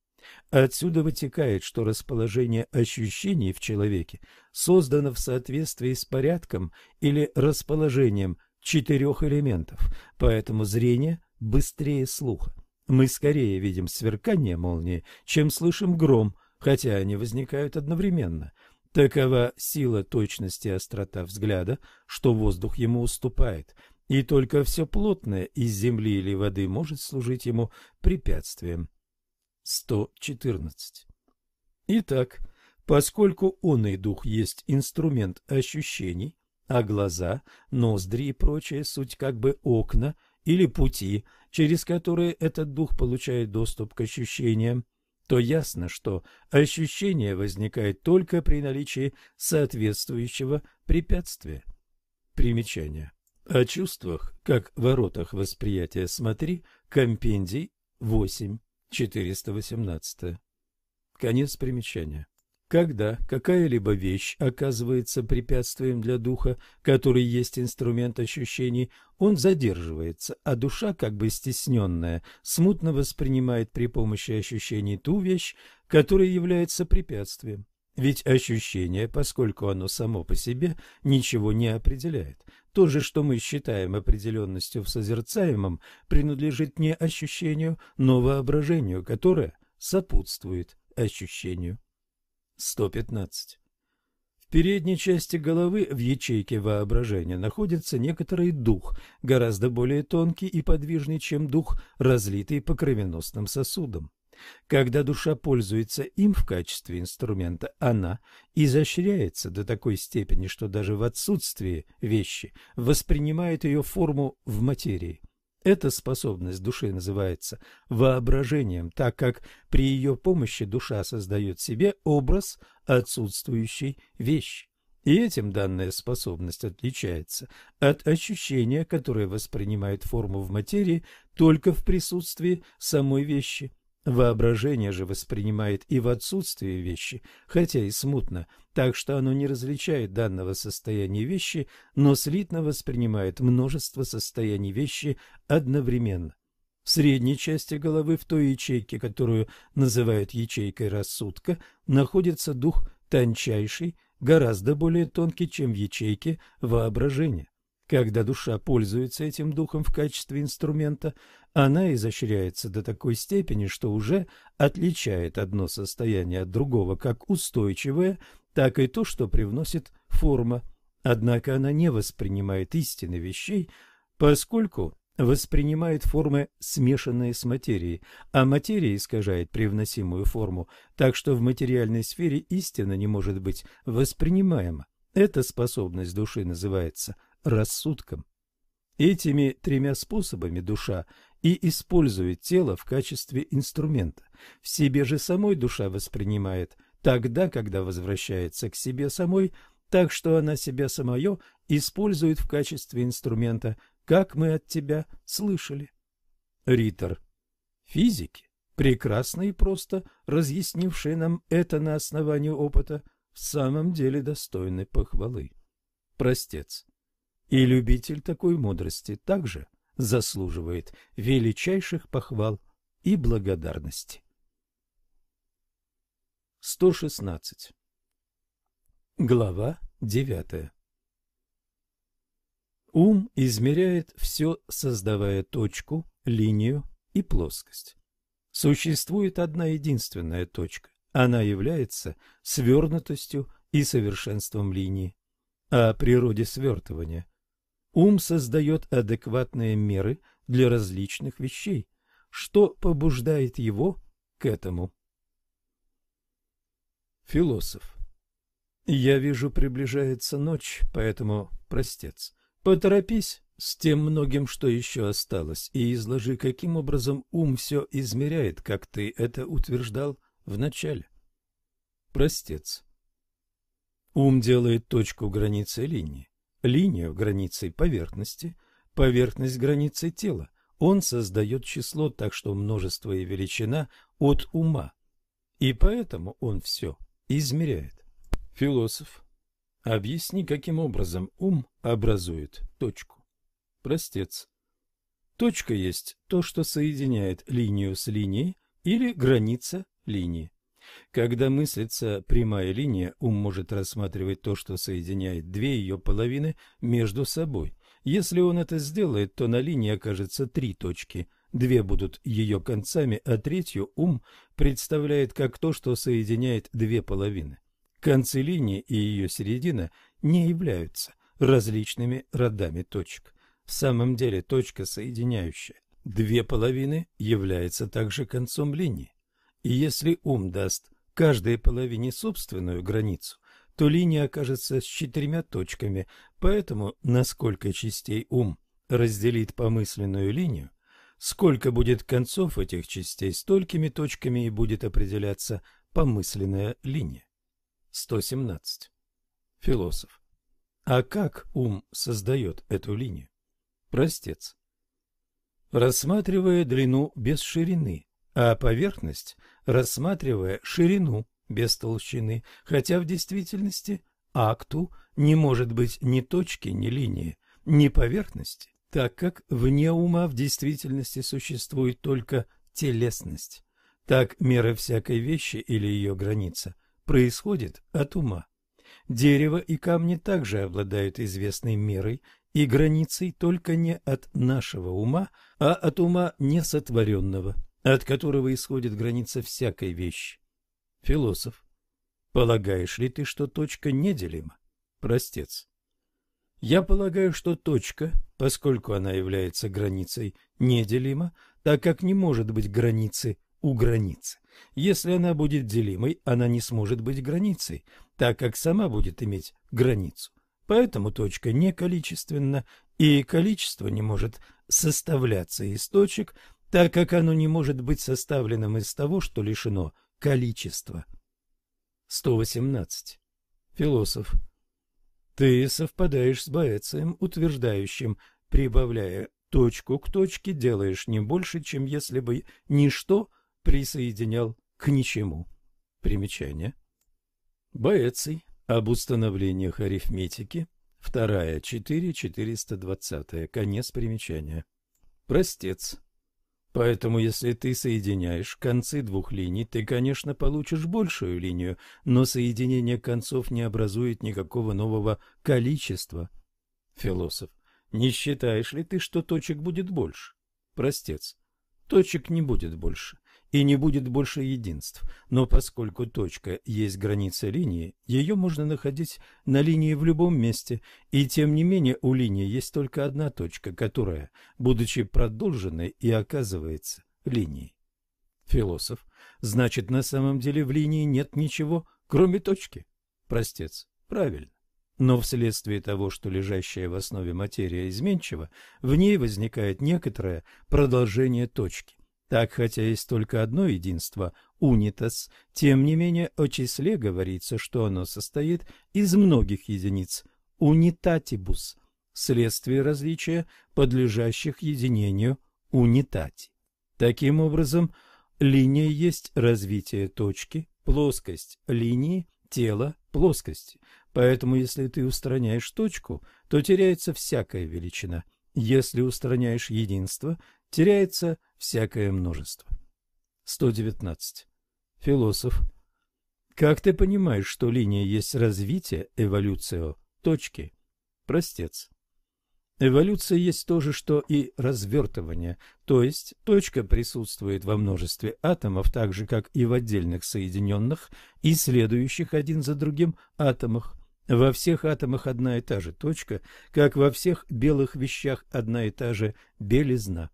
Отсюда вытекает, что расположение ощущений в человеке создано в соответствии с порядком или расположением четырех элементов, поэтому зрение быстрее слуха. Мы скорее видим сверкание молнии, чем слышим гром, хотя они возникают одновременно. Такова сила точности и острота взгляда, что воздух ему уступает, и только все плотное из земли или воды может служить ему препятствием. 114. Итак, поскольку онный дух есть инструмент ощущений, а глаза, ноздри и прочее суть как бы окна или пути, через которые этот дух получает доступ к ощущениям, то ясно, что ощущение возникает только при наличии соответствующего препятствия. Примечание. О чувствах, как воротах восприятия смотри, компендий 8. 418. Конец примечания. Когда какая-либо вещь оказывается препятствием для духа, который есть инструмент ощущений, он задерживается, а душа, как бы стесненная, смутно воспринимает при помощи ощущений ту вещь, которая является препятствием. Ведь ощущение, поскольку оно само по себе ничего не определяет, то же, что мы считаем определенностью в созерцаемом, принадлежит не ощущению, но воображению, которое сопутствует ощущению. 115. В передней части головы в ячейке воображения находится некоторый дух, гораздо более тонкий и подвижный, чем дух, разлитый по кровеносным сосудам. Когда душа пользуется им в качестве инструмента, она изощряется до такой степени, что даже в отсутствии вещи воспринимает ее форму в материи. Эта способность души называется воображением, так как при ее помощи душа создает себе образ отсутствующей вещи. И этим данная способность отличается от ощущения, которое воспринимает форму в материи только в присутствии самой вещи – Воображение же воспринимает и в отсутствии вещи, хотя и смутно, так что оно не различает данного состояния вещи, но слитно воспринимает множество состояний вещи одновременно. В средней части головы, в той ячейке, которую называют ячейкой рассудка, находится дух тончайший, гораздо более тонкий, чем в ячейке воображения. Когда душа пользуется этим духом в качестве инструмента, она изощряется до такой степени, что уже отличает одно состояние от другого как устойчивое, так и то, что привносит форма. Однако она не воспринимает истины вещей, поскольку воспринимает формы, смешанные с материей, а материя искажает привносимую форму, так что в материальной сфере истина не может быть воспринимаема. Эта способность души называется рассудком. Этими тремя способами душа и использует тело в качестве инструмента. В себе же самой душа воспринимает тогда, когда возвращается к себе самой, так что она себя самое использует в качестве инструмента, как мы от тебя слышали. Ритор. Физики, прекрасно и просто разъяснившие нам это на основании опыта, в самом деле достойны похвалы. Простец. И любитель такой мудрости также заслуживает величайших похвал и благодарности. 116. Глава 9. Ум измеряет все, создавая точку, линию и плоскость. Существует одна единственная точка. Она является свернутостью и совершенством линии. О природе свертывания Ум создает адекватные меры для различных вещей, что побуждает его к этому. Философ. Я вижу, приближается ночь, поэтому, простец, поторопись с тем многим, что еще осталось, и изложи, каким образом ум все измеряет, как ты это утверждал в начале. Простец. Ум делает точку границы линии линию границей поверхности, поверхность границей тела. Он создает число так, что множество и величина от ума. И поэтому он все измеряет. Философ. Объясни, каким образом ум образует точку. Простец. Точка есть то, что соединяет линию с линией или граница линии. Когда мыслится прямая линия, ум может рассматривать то, что соединяет две ее половины между собой. Если он это сделает, то на линии окажется три точки. Две будут ее концами, а третью ум представляет как то, что соединяет две половины. Концы линии и ее середина не являются различными родами точек. В самом деле точка, соединяющая две половины, является также концом линии. И если ум даст каждой половине собственную границу, то линия окажется с четырьмя точками, поэтому насколько частей ум разделит помысленную линию, сколько будет концов этих частей, столькими точками и будет определяться помысленная линия. 117. Философ. А как ум создает эту линию? Простец. Рассматривая длину без ширины, а поверхность рассматривая ширину без толщины, хотя в действительности акту не может быть ни точки, ни линии, ни поверхности, так как вне ума в действительности существует только телесность. Так мера всякой вещи или ее граница происходит от ума. Дерево и камни также обладают известной мерой и границей только не от нашего ума, а от ума несотворенного от которого исходит граница всякой вещи. Философ. Полагаешь ли ты, что точка неделима? Простец. Я полагаю, что точка, поскольку она является границей, неделима, так как не может быть границы у границы. Если она будет делимой, она не сможет быть границей, так как сама будет иметь границу. Поэтому точка не количественна, и количество не может составляться из точек, так как оно не может быть составленным из того, что лишено количества. 118. Философ. Ты совпадаешь с Боэцием, утверждающим, прибавляя точку к точке, делаешь не больше, чем если бы ничто присоединял к ничему. Примечание. Боэций. Об установлениях арифметики. Вторая, 4, 420. Конец примечания. Простец. Поэтому, если ты соединяешь концы двух линий, ты, конечно, получишь большую линию, но соединение концов не образует никакого нового количества. Философ. Не считаешь ли ты, что точек будет больше? Простец. Точек не будет больше и не будет больше единств. Но поскольку точка есть граница линии, ее можно находить на линии в любом месте, и тем не менее у линии есть только одна точка, которая, будучи продолженной, и оказывается линией. Философ. Значит, на самом деле в линии нет ничего, кроме точки. Простец. Правильно. Но вследствие того, что лежащая в основе материя изменчива, в ней возникает некоторое продолжение точки. Так, хотя есть только одно единство – унитас, тем не менее о числе говорится, что оно состоит из многих единиц – унитатибус, следствие различия, подлежащих единению унитати. Таким образом, линия есть развитие точки, плоскость линии, тело плоскости. Поэтому, если ты устраняешь точку, то теряется всякая величина. Если устраняешь единство, теряется всякое множество. 119. Философ. Как ты понимаешь, что линия есть развитие, эволюцио, точки? Простец. Эволюция есть то же, что и развертывание, то есть точка присутствует во множестве атомов, так же, как и в отдельных соединенных и следующих один за другим атомах. Во всех атомах одна и та же точка, как во всех белых вещах одна и та же белизна.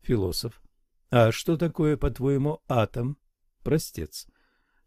Философ. А что такое, по-твоему, атом? Простец.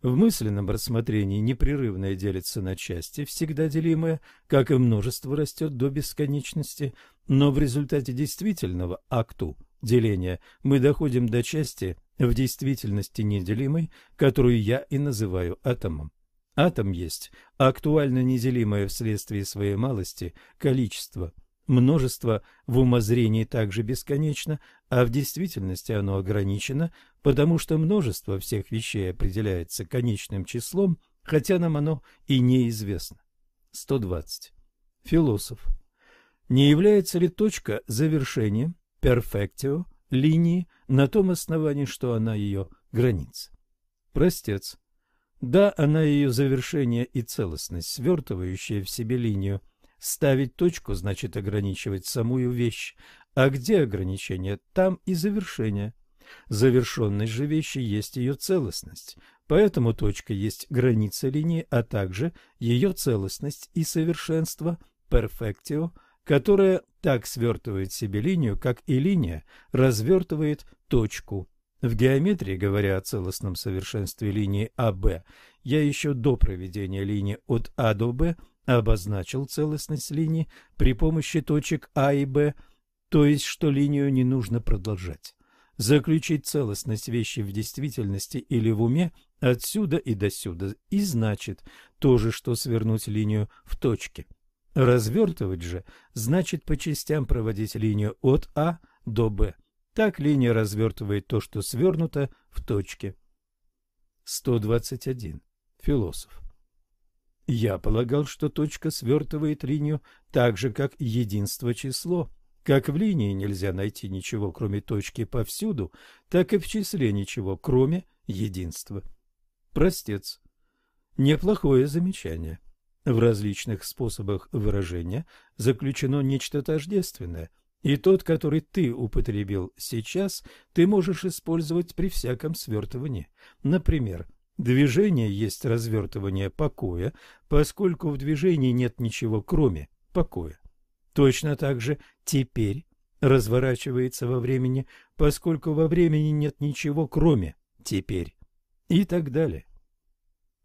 В мысленном рассмотрении непрерывное делится на части, всегда делимое, как и множество растет до бесконечности, но в результате действительного акту деления мы доходим до части в действительности неделимой, которую я и называю атомом. Атом есть актуально неделимое вследствие своей малости количество – Множество в умозрении также бесконечно, а в действительности оно ограничено, потому что множество всех вещей определяется конечным числом, хотя нам оно и неизвестно. 120. Философ. Не является ли точка завершением, перфектио, линии на том основании, что она ее граница? Простец. Да, она ее завершение и целостность, свертывающая в себе линию – Ставить точку значит ограничивать самую вещь, а где ограничение, там и завершение. Завершенность же вещи есть ее целостность, поэтому точка есть граница линии, а также ее целостность и совершенство, перфектио, которая так свертывает себе линию, как и линия развертывает точку. В геометрии, говоря о целостном совершенстве линии АБ, я еще до проведения линии от А до Б обозначил целостность линии при помощи точек А и Б, то есть что линию не нужно продолжать. Заключить целостность вещи в действительности или в уме отсюда и досюда и значит то же, что свернуть линию в точке. Развертывать же значит по частям проводить линию от А до Б. Так линия развертывает то, что свернуто в точке. 121. Философ. Я полагал, что точка свертывает линию так же, как единство число. Как в линии нельзя найти ничего, кроме точки повсюду, так и в числе ничего, кроме единства. Простец. Неплохое замечание. В различных способах выражения заключено нечто тождественное, и тот, который ты употребил сейчас, ты можешь использовать при всяком свертывании. Например, Движение есть развертывание покоя, поскольку в движении нет ничего, кроме покоя. Точно так же теперь разворачивается во времени, поскольку во времени нет ничего, кроме теперь. И так далее.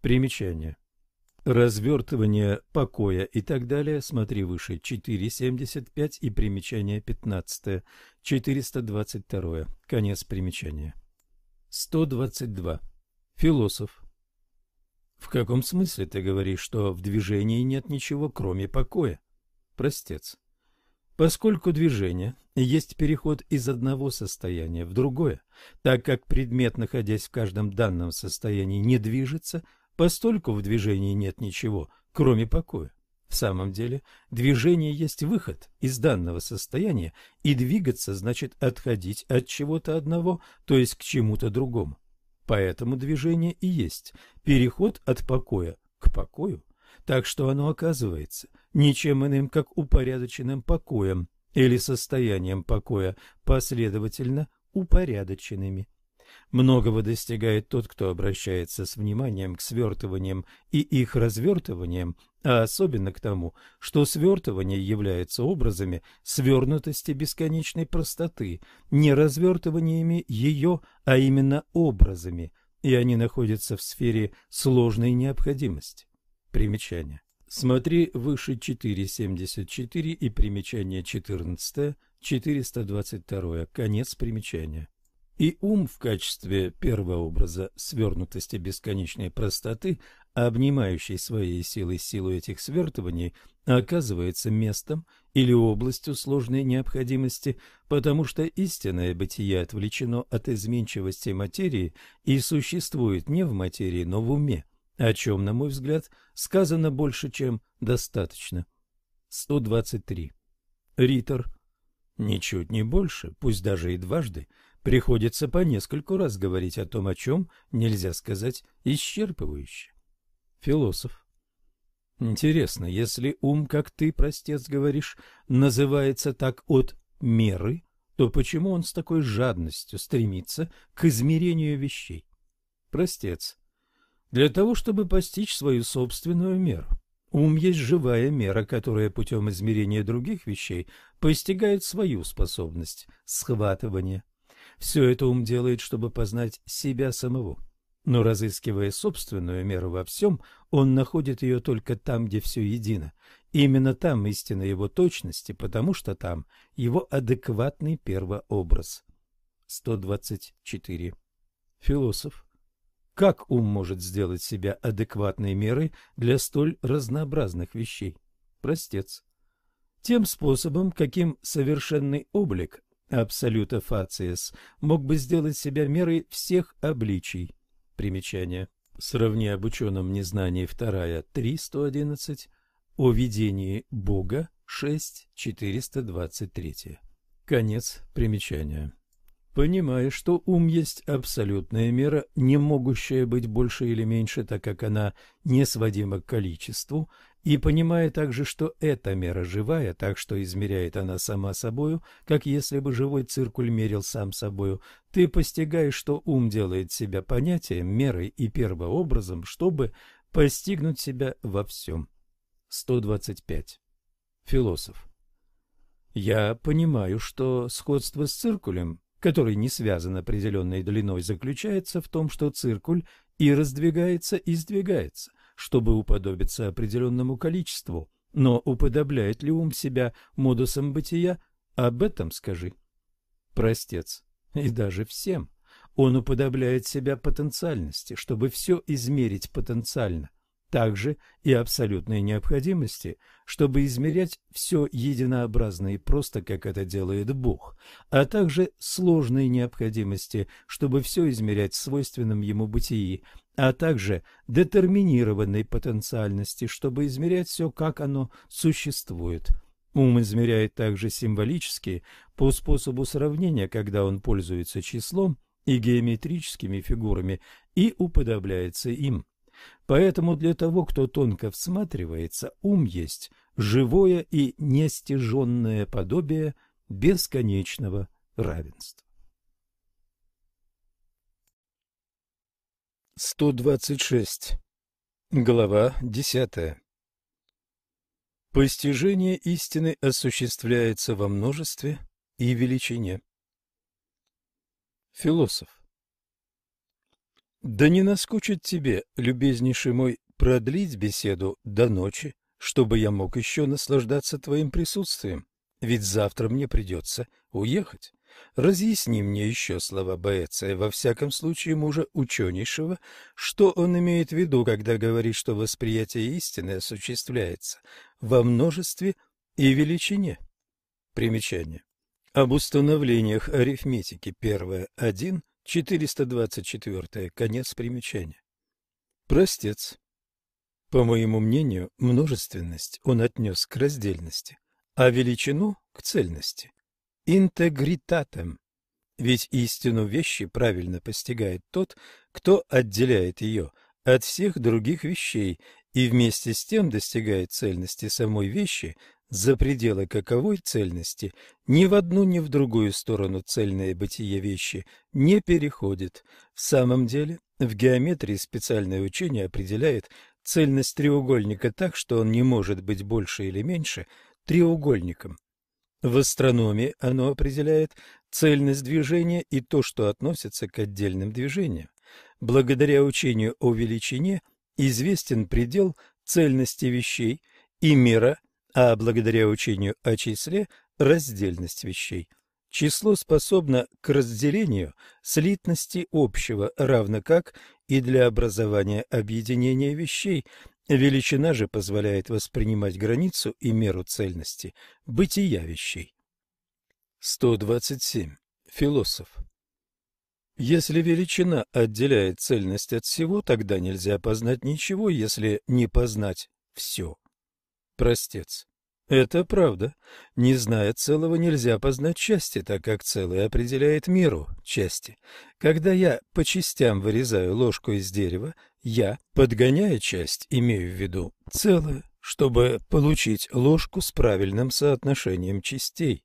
Примечание. Развертывание покоя и так далее, смотри выше, 4.75 и примечание 15, 422, конец примечания. 122. Философ. В каком смысле ты говоришь, что в движении нет ничего, кроме покоя? Простец. Поскольку движение есть переход из одного состояния в другое, так как предмет, находясь в каждом данном состоянии, не движется, постольку в движении нет ничего, кроме покоя. В самом деле, движение есть выход из данного состояния, и двигаться значит отходить от чего-то одного, то есть к чему-то другому. Поэтому движение и есть переход от покоя к покою, так что оно оказывается ничем иным, как упорядоченным покоем или состоянием покоя, последовательно упорядоченными. Многого достигает тот, кто обращается с вниманием к свертываниям и их развертываниям, а особенно к тому, что свертывание является образами свернутости бесконечной простоты, не развертываниями ее, а именно образами, и они находятся в сфере сложной необходимости. Примечание. Смотри выше 4.74 и примечание 14, 422, конец примечания. И ум в качестве первого образа свернутости бесконечной простоты, обнимающей своей силой силу этих свертываний, оказывается местом или областью сложной необходимости, потому что истинное бытие отвлечено от изменчивости материи и существует не в материи, но в уме, о чем, на мой взгляд, сказано больше, чем достаточно. 123. Ритор. Ничуть не больше, пусть даже и дважды, Приходится по нескольку раз говорить о том, о чем нельзя сказать исчерпывающе. Философ. Интересно, если ум, как ты, простец, говоришь, называется так от меры, то почему он с такой жадностью стремится к измерению вещей? Простец. Для того, чтобы постичь свою собственную меру. Ум есть живая мера, которая путем измерения других вещей постигает свою способность схватывания. Все это ум делает, чтобы познать себя самого. Но разыскивая собственную меру во всем, он находит ее только там, где все едино. Именно там истина его точности, потому что там его адекватный первообраз. 124. Философ. Как ум может сделать себя адекватной мерой для столь разнообразных вещей? Простец. Тем способом, каким совершенный облик абсолюта фациес мог бы сделать себя мерой всех обличий. Примечание. Сравни об ученом незнании вторая 311, о видении Бога 6 423. Конец примечания. Понимая, что ум есть абсолютная мера, не могущая быть больше или меньше, так как она не сводима к количеству, и понимая также, что эта мера живая, так что измеряет она сама собою, как если бы живой циркуль мерил сам собою, ты постигаешь, что ум делает себя понятием, мерой и первообразом, чтобы постигнуть себя во всем. 125. Философ. Я понимаю, что сходство с циркулем который не связан определенной длиной, заключается в том, что циркуль и раздвигается, и сдвигается, чтобы уподобиться определенному количеству. Но уподобляет ли ум себя модусом бытия? Об этом скажи. Простец. И даже всем. Он уподобляет себя потенциальности, чтобы все измерить потенциально также и абсолютной необходимости, чтобы измерять все единообразно и просто, как это делает Бог, а также сложной необходимости, чтобы все измерять в свойственном ему бытии, а также детерминированной потенциальности, чтобы измерять все, как оно существует. Ум измеряет также символически по способу сравнения, когда он пользуется числом и геометрическими фигурами и уподобляется им. Поэтому для того, кто тонко всматривается, ум есть живое и нестяженное подобие бесконечного равенства. 126. Глава 10. Постижение истины осуществляется во множестве и величине. Философ да не наскучит тебе, любезнейший мой, продлить беседу до ночи, чтобы я мог еще наслаждаться твоим присутствием, ведь завтра мне придется уехать. Разъясни мне еще слова Боэция, во всяком случае мужа ученейшего, что он имеет в виду, когда говорит, что восприятие истины осуществляется во множестве и величине. Примечание. Об установлениях арифметики. Первое. 1. 424. Конец примечания. Простец. По моему мнению, множественность он отнес к раздельности, а величину – к цельности. Интегритатем. Ведь истину вещи правильно постигает тот, кто отделяет ее от всех других вещей и вместе с тем достигает цельности самой вещи за пределы каковой цельности ни в одну, ни в другую сторону цельное бытие вещи не переходит. В самом деле, в геометрии специальное учение определяет цельность треугольника так, что он не может быть больше или меньше треугольником. В астрономии оно определяет цельность движения и то, что относится к отдельным движениям. Благодаря учению о величине известен предел цельности вещей и мира – а благодаря учению о числе – раздельность вещей. Число способно к разделению слитности общего, равно как и для образования объединения вещей. Величина же позволяет воспринимать границу и меру цельности бытия вещей. 127. Философ. Если величина отделяет цельность от всего, тогда нельзя познать ничего, если не познать все простец. Это правда. Не зная целого, нельзя познать части, так как целое определяет меру части. Когда я по частям вырезаю ложку из дерева, я, подгоняя часть, имею в виду целое, чтобы получить ложку с правильным соотношением частей.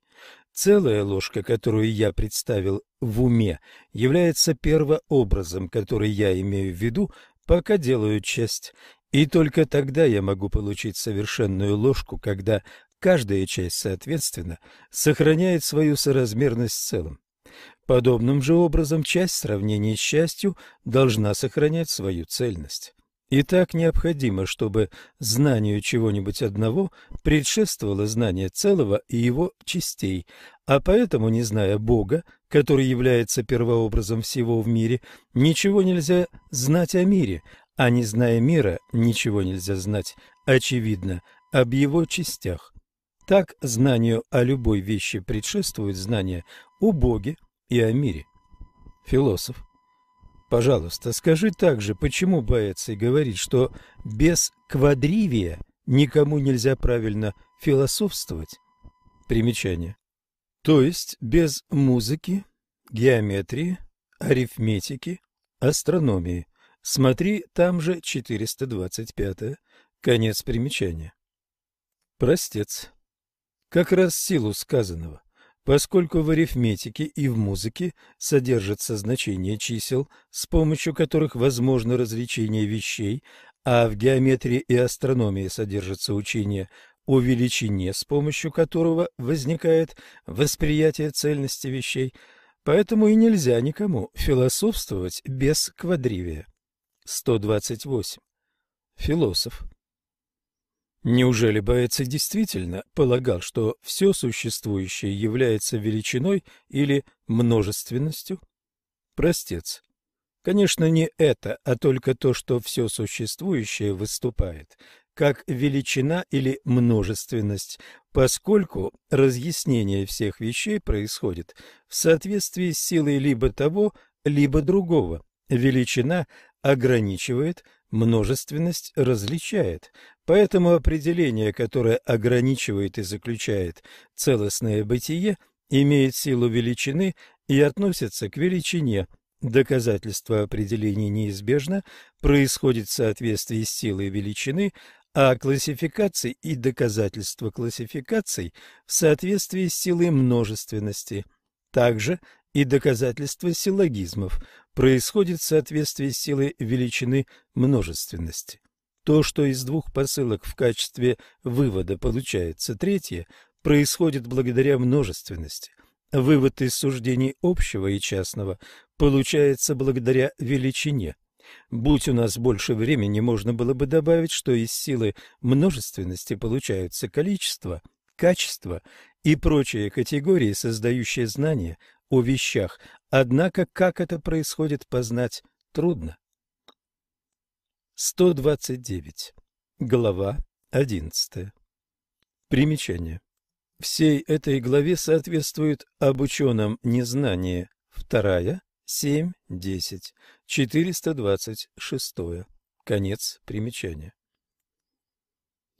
Целая ложка, которую я представил в уме, является первообразом, который я имею в виду, пока делаю часть, и только тогда я могу получить совершенную ложку, когда каждая часть, соответственно, сохраняет свою соразмерность с целым. Подобным же образом часть в сравнении с частью должна сохранять свою цельность. И так необходимо, чтобы знанию чего-нибудь одного предшествовало знание целого и его частей, а поэтому, не зная Бога, который является первообразом всего в мире, ничего нельзя знать о мире, а не зная мира, ничего нельзя знать, очевидно, об его частях. Так знанию о любой вещи предшествует знание о Боге и о мире. Философ. Пожалуйста, скажи также, почему Боэций говорит, что без квадривия никому нельзя правильно философствовать? Примечание. То есть без музыки, геометрии, арифметики, астрономии – Смотри, там же 425. Конец примечания. Простец. Как раз силу сказанного. Поскольку в арифметике и в музыке содержится значение чисел, с помощью которых возможно развлечение вещей, а в геометрии и астрономии содержится учение о величине, с помощью которого возникает восприятие цельности вещей, поэтому и нельзя никому философствовать без квадривия. 128. Философ. Неужели Боэций действительно полагал, что все существующее является величиной или множественностью? Простец. Конечно, не это, а только то, что все существующее выступает как величина или множественность, поскольку разъяснение всех вещей происходит в соответствии с силой либо того, либо другого. Величина ограничивает, множественность различает. Поэтому определение, которое ограничивает и заключает целостное бытие, имеет силу величины и относится к величине. Доказательство определений неизбежно происходит в соответствии с силой величины, а классификации и доказательства классификаций в соответствии с силой множественности. Также и доказательства силлогизмов происходит в соответствии с силой величины множественности. То, что из двух посылок в качестве вывода получается третье, происходит благодаря множественности. Вывод из суждений общего и частного получается благодаря величине. Будь у нас больше времени, можно было бы добавить, что из силы множественности получаются количество, качество и прочие категории, создающие знания о вещах, однако как это происходит, познать трудно. 129. Глава 11. Примечание. всей этой главе соответствует об ученом незнании. Вторая, семь, десять, четыреста двадцать шестое. Конец примечания.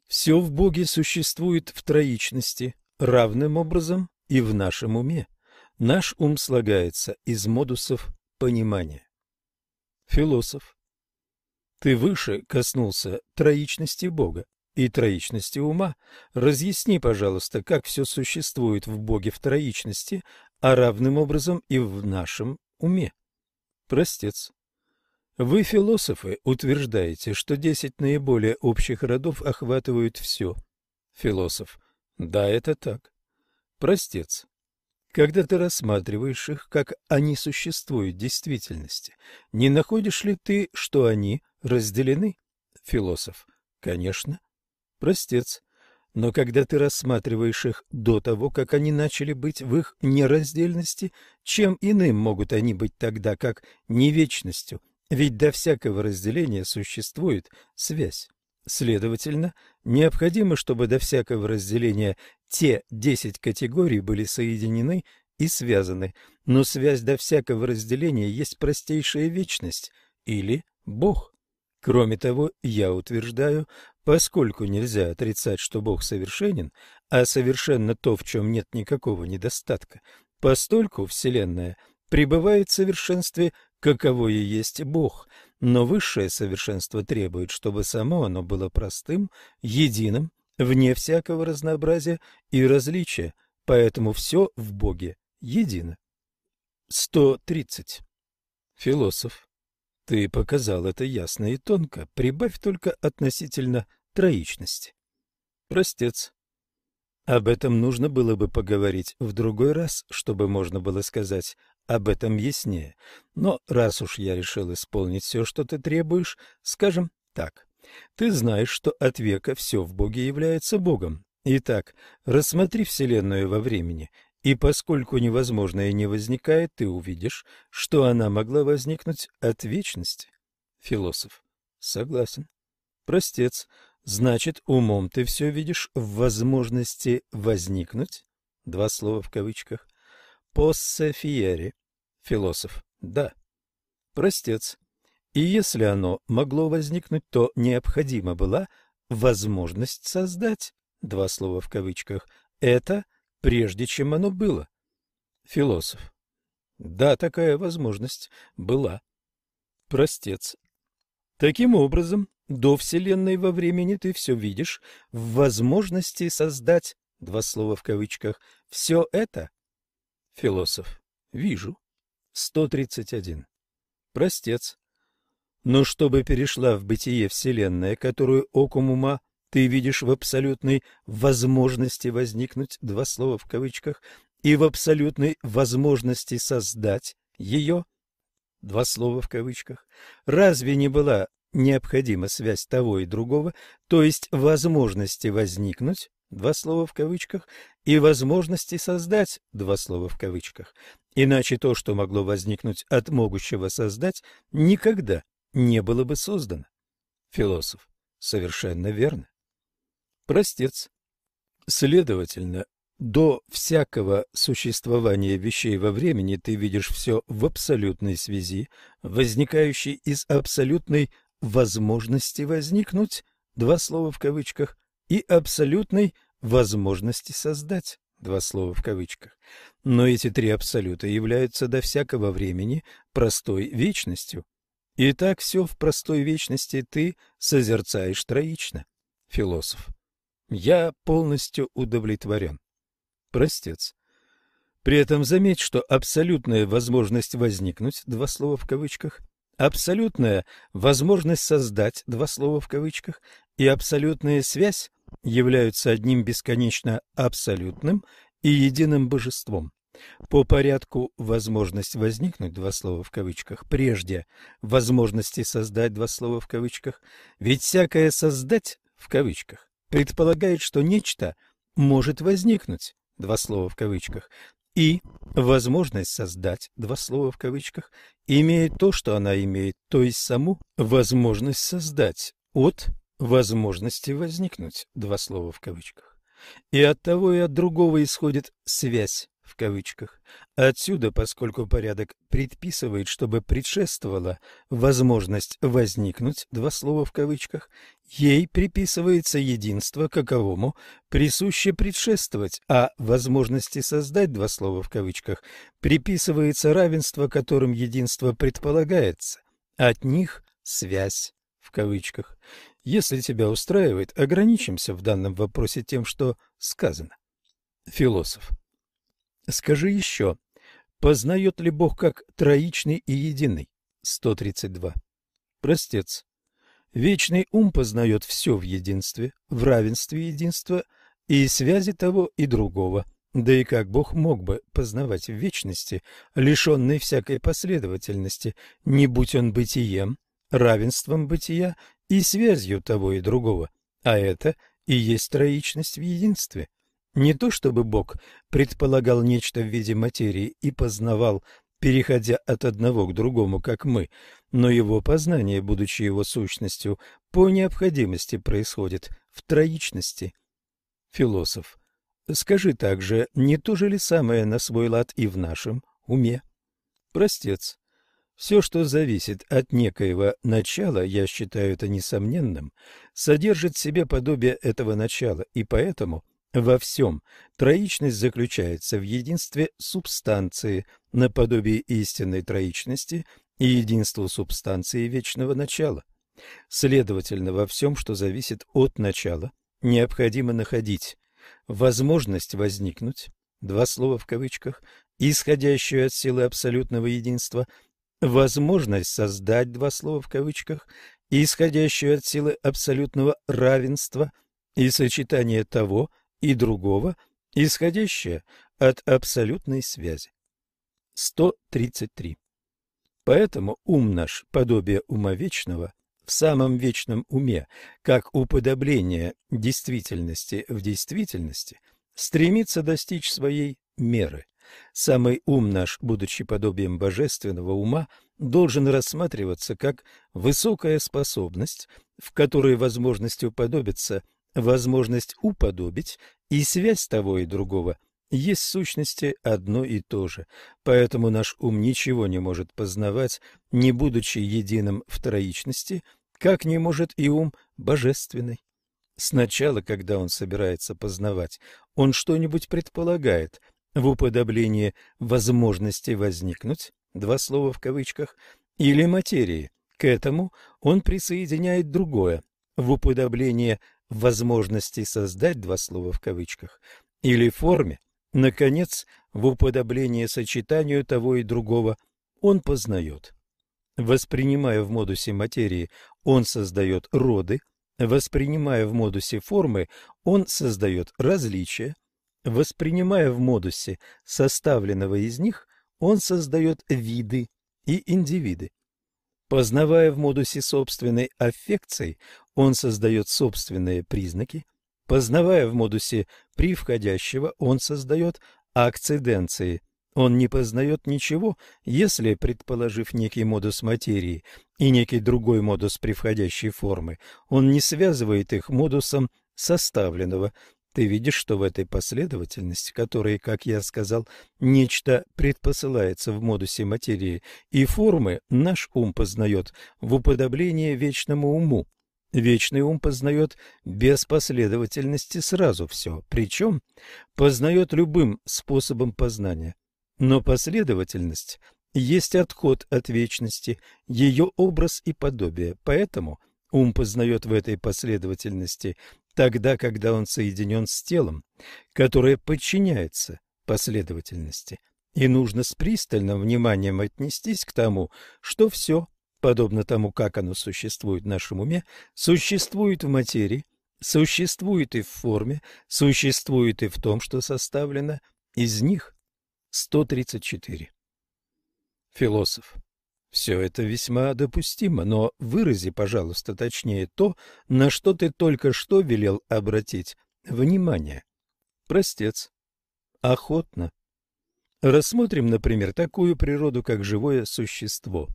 Все в Боге существует в троичности, равным образом и в нашем уме. Наш ум слагается из модусов понимания. Философ. Ты выше коснулся троичности Бога и троичности ума. Разъясни, пожалуйста, как все существует в Боге в троичности, а равным образом и в нашем уме. Простец. Вы, философы, утверждаете, что десять наиболее общих родов охватывают все. Философ. Да, это так. Простец. Когда ты рассматриваешь их, как они существуют в действительности, не находишь ли ты, что они разделены? Философ. Конечно. Простец. Но когда ты рассматриваешь их до того, как они начали быть в их нераздельности, чем иным могут они быть тогда, как не вечностью, ведь до всякого разделения существует связь. Следовательно, необходимо, чтобы до всякого разделения те десять категорий были соединены и связаны, но связь до всякого разделения есть простейшая вечность или Бог. Кроме того, я утверждаю, поскольку нельзя отрицать, что Бог совершенен, а совершенно то, в чем нет никакого недостатка, постольку Вселенная пребывает в совершенстве каково и есть Бог, но высшее совершенство требует, чтобы само оно было простым, единым, вне всякого разнообразия и различия, поэтому все в Боге едино. 130. Философ. Ты показал это ясно и тонко, прибавь только относительно троичности. Простец. Об этом нужно было бы поговорить в другой раз, чтобы можно было сказать об этом яснее. Но раз уж я решил исполнить все, что ты требуешь, скажем так. Ты знаешь, что от века все в Боге является Богом. Итак, рассмотри Вселенную во времени, и поскольку невозможное не возникает, ты увидишь, что она могла возникнуть от вечности. Философ. Согласен. Простец. Значит, умом ты все видишь в возможности возникнуть? Два слова в кавычках. Поссе фиери. Философ. Да. Простец. И если оно могло возникнуть, то необходима была возможность создать, два слова в кавычках, это прежде чем оно было. Философ. Да, такая возможность была. Простец. Таким образом, до Вселенной во времени ты все видишь в возможности создать, два слова в кавычках, все это Философ. Вижу. 131. Простец. Но чтобы перешла в бытие Вселенная, которую оком ума ты видишь в абсолютной возможности возникнуть, два слова в кавычках, и в абсолютной возможности создать ее, два слова в кавычках, разве не была необходима связь того и другого, то есть возможности возникнуть, два слова в кавычках, и возможности создать, два слова в кавычках. Иначе то, что могло возникнуть от могущего создать, никогда не было бы создано. Философ. Совершенно верно. Простец. Следовательно, до всякого существования вещей во времени ты видишь все в абсолютной связи, возникающей из абсолютной возможности возникнуть, два слова в кавычках, и абсолютной возможности создать, два слова в кавычках. Но эти три абсолюта являются до всякого времени простой вечностью. И так все в простой вечности ты созерцаешь троично. Философ. Я полностью удовлетворен. Простец. При этом заметь, что абсолютная возможность возникнуть, два слова в кавычках, абсолютная возможность создать, два слова в кавычках, и абсолютная связь являются одним бесконечно абсолютным и единым божеством. По порядку возможность возникнуть, два слова в кавычках, прежде возможности создать, два слова в кавычках, ведь всякое создать, в кавычках, предполагает, что нечто может возникнуть, два слова в кавычках, и возможность создать, два слова в кавычках, имеет то, что она имеет, то есть саму возможность создать от возможности возникнуть, два слова в кавычках. И от того и от другого исходит «связь» в кавычках. Отсюда, поскольку порядок предписывает, чтобы предшествовала возможность возникнуть, два слова в кавычках, ей приписывается единство, каковому присуще предшествовать, а возможности создать, два слова в кавычках, приписывается равенство, которым единство предполагается. От них связь в кавычках. Если тебя устраивает, ограничимся в данном вопросе тем, что сказано. Философ. Скажи еще, познает ли Бог как троичный и единый? 132. Простец. Вечный ум познает все в единстве, в равенстве единства и связи того и другого. Да и как Бог мог бы познавать в вечности, лишенной всякой последовательности, не будь он бытием, равенством бытия и связью того и другого, а это и есть троичность в единстве. Не то чтобы Бог предполагал нечто в виде материи и познавал, переходя от одного к другому, как мы, но его познание, будучи его сущностью, по необходимости происходит в троичности. Философ. Скажи также, не то же ли самое на свой лад и в нашем уме? Простец. Все, что зависит от некоего начала, я считаю это несомненным, содержит в себе подобие этого начала, и поэтому во всем троичность заключается в единстве субстанции, наподобие истинной троичности и единству субстанции вечного начала. Следовательно, во всем, что зависит от начала, необходимо находить возможность возникнуть, два слова в кавычках, исходящую от силы абсолютного единства – возможность создать два слова в кавычках, исходящую от силы абсолютного равенства и сочетание того и другого, исходящее от абсолютной связи. 133. Поэтому ум наш, подобие ума вечного, в самом вечном уме, как уподобление действительности в действительности, стремится достичь своей меры. Самый ум наш, будучи подобием божественного ума, должен рассматриваться как высокая способность, в которой возможность уподобиться, возможность уподобить и связь того и другого есть в сущности одно и то же, поэтому наш ум ничего не может познавать, не будучи единым в троичности, как не может и ум божественный. Сначала, когда он собирается познавать, он что-нибудь предполагает – в уподоблении возможности возникнуть, два слова в кавычках, или материи. К этому он присоединяет другое, в уподобление возможности создать, два слова в кавычках, или форме, наконец, в уподобление сочетанию того и другого, он познает. Воспринимая в модусе материи, он создает роды, воспринимая в модусе формы, он создает различия, Воспринимая в модусе составленного из них, он создает виды и индивиды. Познавая в модусе собственной аффекции, он создает собственные признаки. Познавая в модусе привходящего, он создает акциденции. Он не познает ничего, если, предположив некий модус материи и некий другой модус привходящей формы, он не связывает их модусом составленного, ты видишь, что в этой последовательности, которой, как я сказал, нечто предпосылается в модусе материи и формы, наш ум познает в уподоблении вечному уму. Вечный ум познает без последовательности сразу все, причем познает любым способом познания. Но последовательность есть отход от вечности, ее образ и подобие, поэтому ум познает в этой последовательности тогда, когда он соединен с телом, которое подчиняется последовательности. И нужно с пристальным вниманием отнестись к тому, что все, подобно тому, как оно существует в нашем уме, существует в материи, существует и в форме, существует и в том, что составлено из них. 134. Философ. Все это весьма допустимо, но вырази, пожалуйста, точнее то, на что ты только что велел обратить внимание. Простец. Охотно. Рассмотрим, например, такую природу, как живое существо.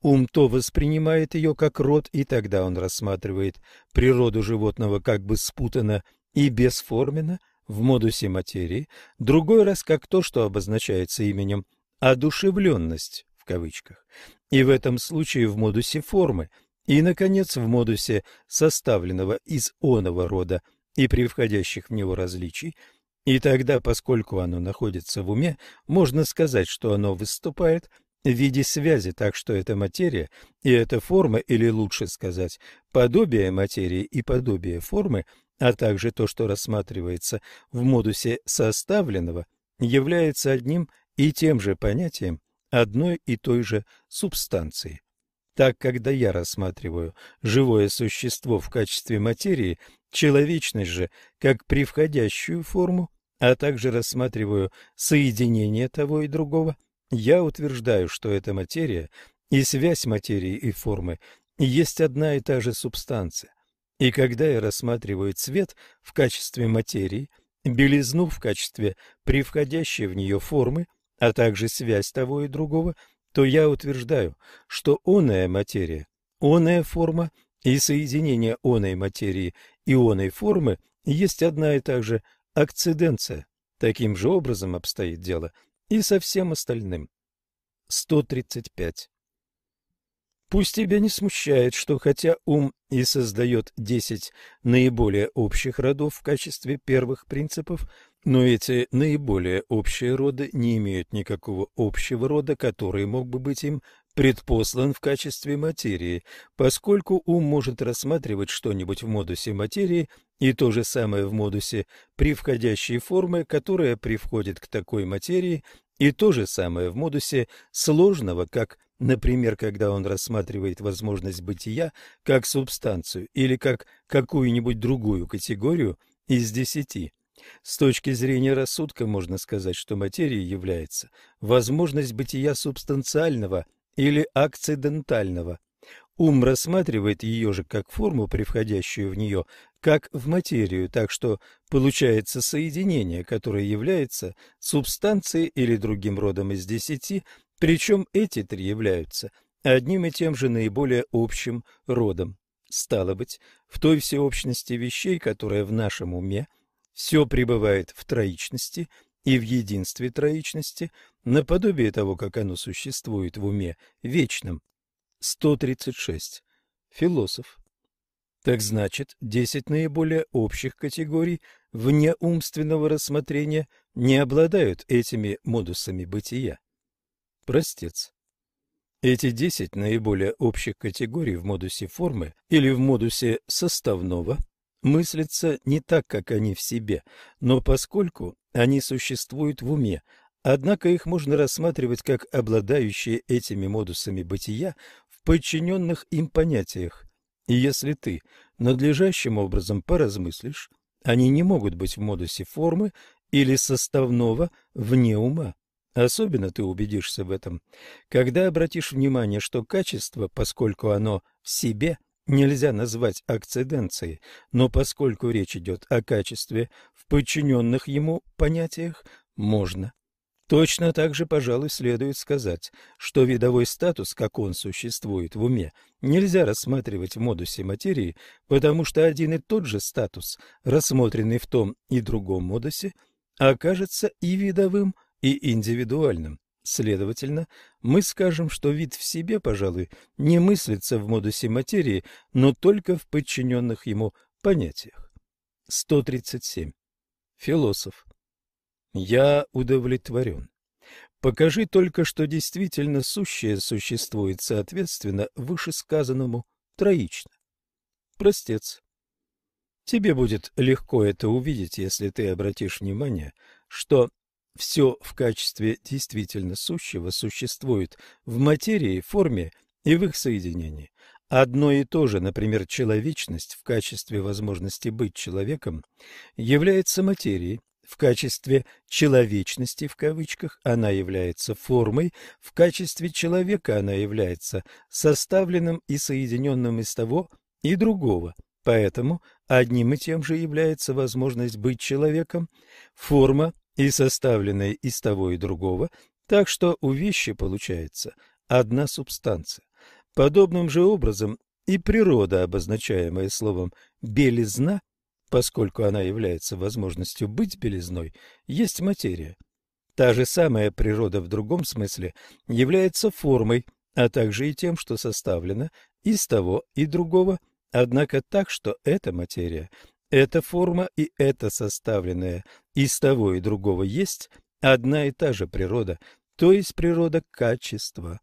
Ум то воспринимает ее как род, и тогда он рассматривает природу животного как бы спутанно и бесформенно в модусе материи, другой раз как то, что обозначается именем «одушевленность» кавычках, и в этом случае в модусе формы, и, наконец, в модусе составленного из оного рода и при входящих в него различий, и тогда, поскольку оно находится в уме, можно сказать, что оно выступает в виде связи, так что эта материя и эта форма, или лучше сказать, подобие материи и подобие формы, а также то, что рассматривается в модусе составленного, является одним и тем же понятием одной и той же субстанции. Так, когда я рассматриваю живое существо в качестве материи, человечность же как превходящую форму, а также рассматриваю соединение того и другого, я утверждаю, что эта материя и связь материи и формы есть одна и та же субстанция. И когда я рассматриваю цвет в качестве материи, белизну в качестве превходящей в нее формы, а также связь того и другого, то я утверждаю, что оная материя, оная форма и соединение оной материи и оной формы есть одна и та же акциденция. Таким же образом обстоит дело и со всем остальным. 135. Пусть тебя не смущает, что хотя ум и создает десять наиболее общих родов в качестве первых принципов, но эти наиболее общие роды не имеют никакого общего рода, который мог бы быть им предпослан в качестве материи, поскольку ум может рассматривать что-нибудь в модусе материи и то же самое в модусе при входящей формы, которая привходит к такой материи, и то же самое в модусе сложного, как Например, когда он рассматривает возможность бытия как субстанцию или как какую-нибудь другую категорию из десяти. С точки зрения рассудка можно сказать, что материей является возможность бытия субстанциального или акцидентального. Ум рассматривает ее же как форму, превходящую в нее, как в материю, так что получается соединение, которое является субстанцией или другим родом из десяти, причем эти три являются одним и тем же наиболее общим родом. Стало быть, в той всеобщности вещей, которая в нашем уме, все пребывает в троичности и в единстве троичности, наподобие того, как оно существует в уме вечном. 136. Философ. Так значит, десять наиболее общих категорий вне умственного рассмотрения не обладают этими модусами бытия простец. Эти десять наиболее общих категорий в модусе формы или в модусе составного мыслятся не так, как они в себе, но поскольку они существуют в уме, однако их можно рассматривать как обладающие этими модусами бытия в подчиненных им понятиях. И если ты надлежащим образом поразмыслишь, они не могут быть в модусе формы или составного вне ума. Особенно ты убедишься в этом, когда обратишь внимание, что качество, поскольку оно в себе, нельзя назвать акциденцией, но поскольку речь идет о качестве в подчиненных ему понятиях, можно. Точно так же, пожалуй, следует сказать, что видовой статус, как он существует в уме, нельзя рассматривать в модусе материи, потому что один и тот же статус, рассмотренный в том и другом модусе, окажется и видовым, и индивидуальным. Следовательно, мы скажем, что вид в себе, пожалуй, не мыслится в модусе материи, но только в подчиненных ему понятиях. 137. Философ. Я удовлетворен. Покажи только, что действительно сущее существует соответственно вышесказанному троично. Простец. Тебе будет легко это увидеть, если ты обратишь внимание, что все в качестве действительно сущего существует в материи, форме и в их соединении. Одно и то же, например, человечность в качестве возможности быть человеком, является материей, в качестве «человечности» в кавычках она является формой, в качестве человека она является составленным и соединенным из того и другого. Поэтому одним и тем же является возможность быть человеком, форма и составленные из того и другого, так что у вещи получается одна субстанция. Подобным же образом и природа, обозначаемая словом «белизна», поскольку она является возможностью быть белизной, есть материя. Та же самая природа в другом смысле является формой, а также и тем, что составлено из того и другого, однако так, что эта материя, эта форма и эта составленная из того и другого есть одна и та же природа, то есть природа качества.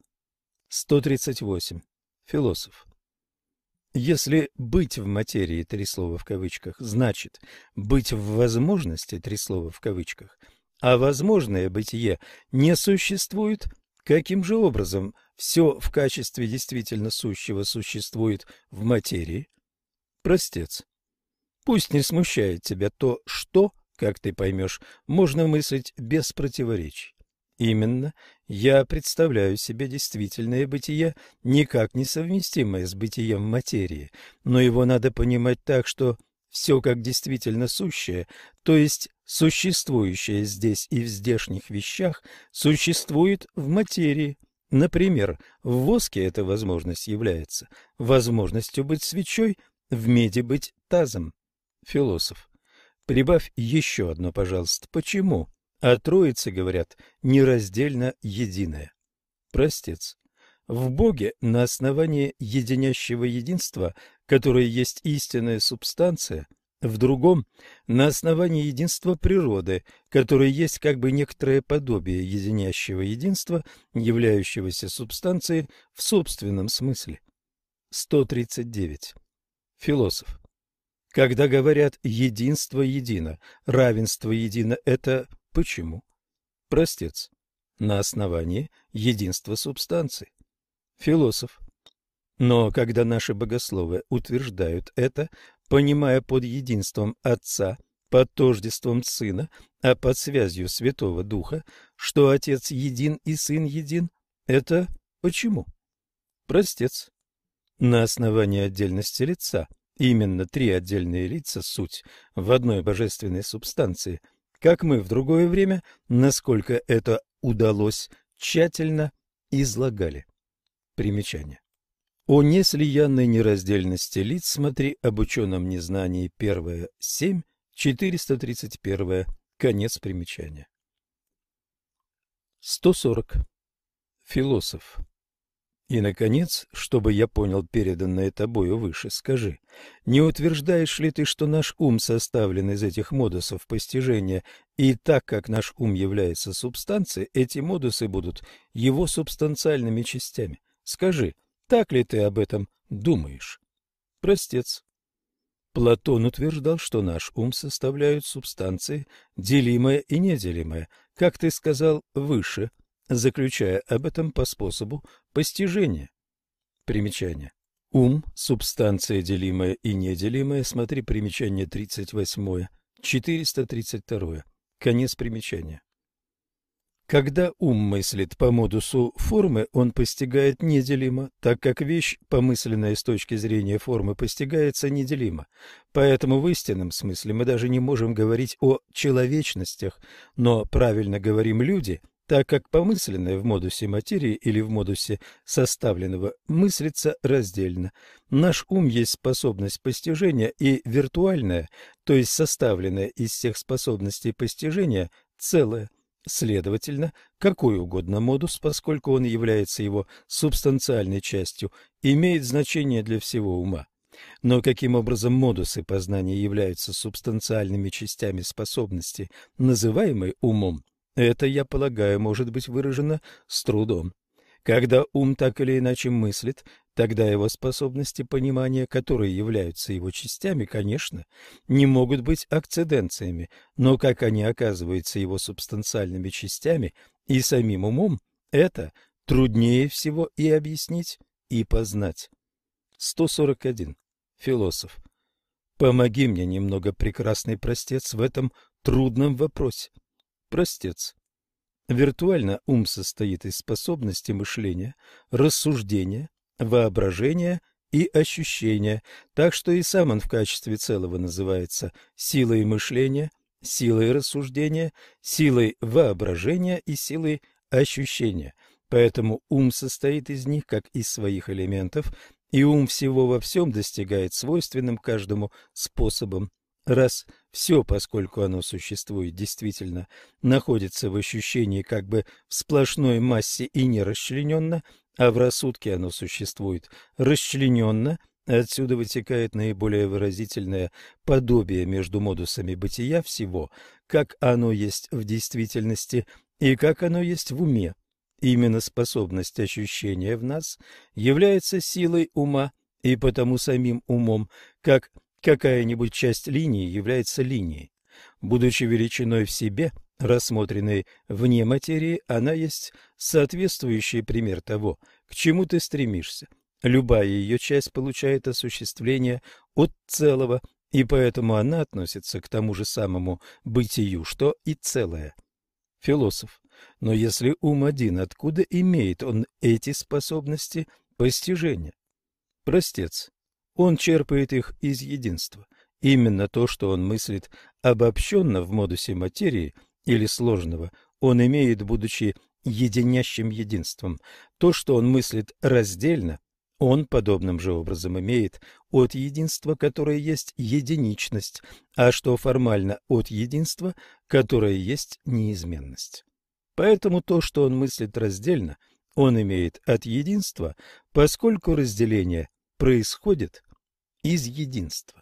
138. Философ. Если «быть в материи» три слова в кавычках значит «быть в возможности» три слова в кавычках, а возможное бытие не существует, каким же образом все в качестве действительно сущего существует в материи? Простец. Пусть не смущает тебя то, что, как ты поймешь, можно мыслить без противоречий. Именно я представляю себе действительное бытие, никак не совместимое с бытием материи, но его надо понимать так, что все как действительно сущее, то есть существующее здесь и в здешних вещах, существует в материи. Например, в воске эта возможность является возможностью быть свечой, в меди быть тазом. Философ. Прибавь еще одно, пожалуйста. Почему? А Троице, говорят, нераздельно единое. Простец. В Боге на основании единящего единства, которое есть истинная субстанция, в другом – на основании единства природы, которое есть как бы некоторое подобие единящего единства, являющегося субстанцией в собственном смысле. 139. Философ. Когда говорят «единство едино», «равенство едино» – это Почему? Простец. На основании единства субстанций. Философ. Но когда наши богословы утверждают это, понимая под единством Отца, под тождеством Сына, а под связью Святого Духа, что Отец един и Сын един, это почему? Простец. На основании отдельности лица, именно три отдельные лица суть в одной божественной субстанции – как мы в другое время, насколько это удалось, тщательно излагали. Примечание. О неслиянной нераздельности лиц смотри об ученом незнании 1 7 431 конец примечания. 140. Философ. И, наконец, чтобы я понял переданное тобою выше, скажи, не утверждаешь ли ты, что наш ум составлен из этих модусов постижения, и так как наш ум является субстанцией, эти модусы будут его субстанциальными частями? Скажи, так ли ты об этом думаешь? Простец. Платон утверждал, что наш ум составляют субстанции, делимое и неделимое, как ты сказал выше – заключая об этом по способу постижения. Примечание. Ум, субстанция делимая и неделимая, смотри примечание 38, 432, конец примечания. Когда ум мыслит по модусу формы, он постигает неделимо, так как вещь, помысленная с точки зрения формы, постигается неделимо. Поэтому в истинном смысле мы даже не можем говорить о человечностях, но правильно говорим «люди», так как помысленное в модусе материи или в модусе составленного мыслится раздельно. Наш ум есть способность постижения и виртуальная, то есть составленная из всех способностей постижения, целое. Следовательно, какой угодно модус, поскольку он является его субстанциальной частью, имеет значение для всего ума. Но каким образом модусы познания являются субстанциальными частями способности, называемой умом, это, я полагаю, может быть выражено с трудом. Когда ум так или иначе мыслит, тогда его способности понимания, которые являются его частями, конечно, не могут быть акциденциями, но как они оказываются его субстанциальными частями и самим умом, это труднее всего и объяснить, и познать. 141. Философ. Помоги мне немного, прекрасный простец, в этом трудном вопросе простец. Виртуально ум состоит из способности мышления, рассуждения, воображения и ощущения, так что и сам он в качестве целого называется силой мышления, силой рассуждения, силой воображения и силой ощущения. Поэтому ум состоит из них, как из своих элементов, и ум всего во всем достигает свойственным каждому способом Раз все, поскольку оно существует, действительно находится в ощущении как бы в сплошной массе и не расчлененно, а в рассудке оно существует расчлененно, отсюда вытекает наиболее выразительное подобие между модусами бытия всего, как оно есть в действительности и как оно есть в уме. Именно способность ощущения в нас является силой ума и потому самим умом, как какая-нибудь часть линии является линией. Будучи величиной в себе, рассмотренной вне материи, она есть соответствующий пример того, к чему ты стремишься. Любая ее часть получает осуществление от целого, и поэтому она относится к тому же самому бытию, что и целое. Философ. Но если ум один, откуда имеет он эти способности постижения? Простец. Он черпает их из единства. Именно то, что он мыслит обобщенно в модусе материи или сложного, он имеет, будучи единящим единством. То, что он мыслит раздельно, он подобным же образом имеет от единства, которое есть единичность, а что формально от единства, которое есть неизменность. Поэтому то, что он мыслит раздельно, он имеет от единства, поскольку разделение происходит из единства.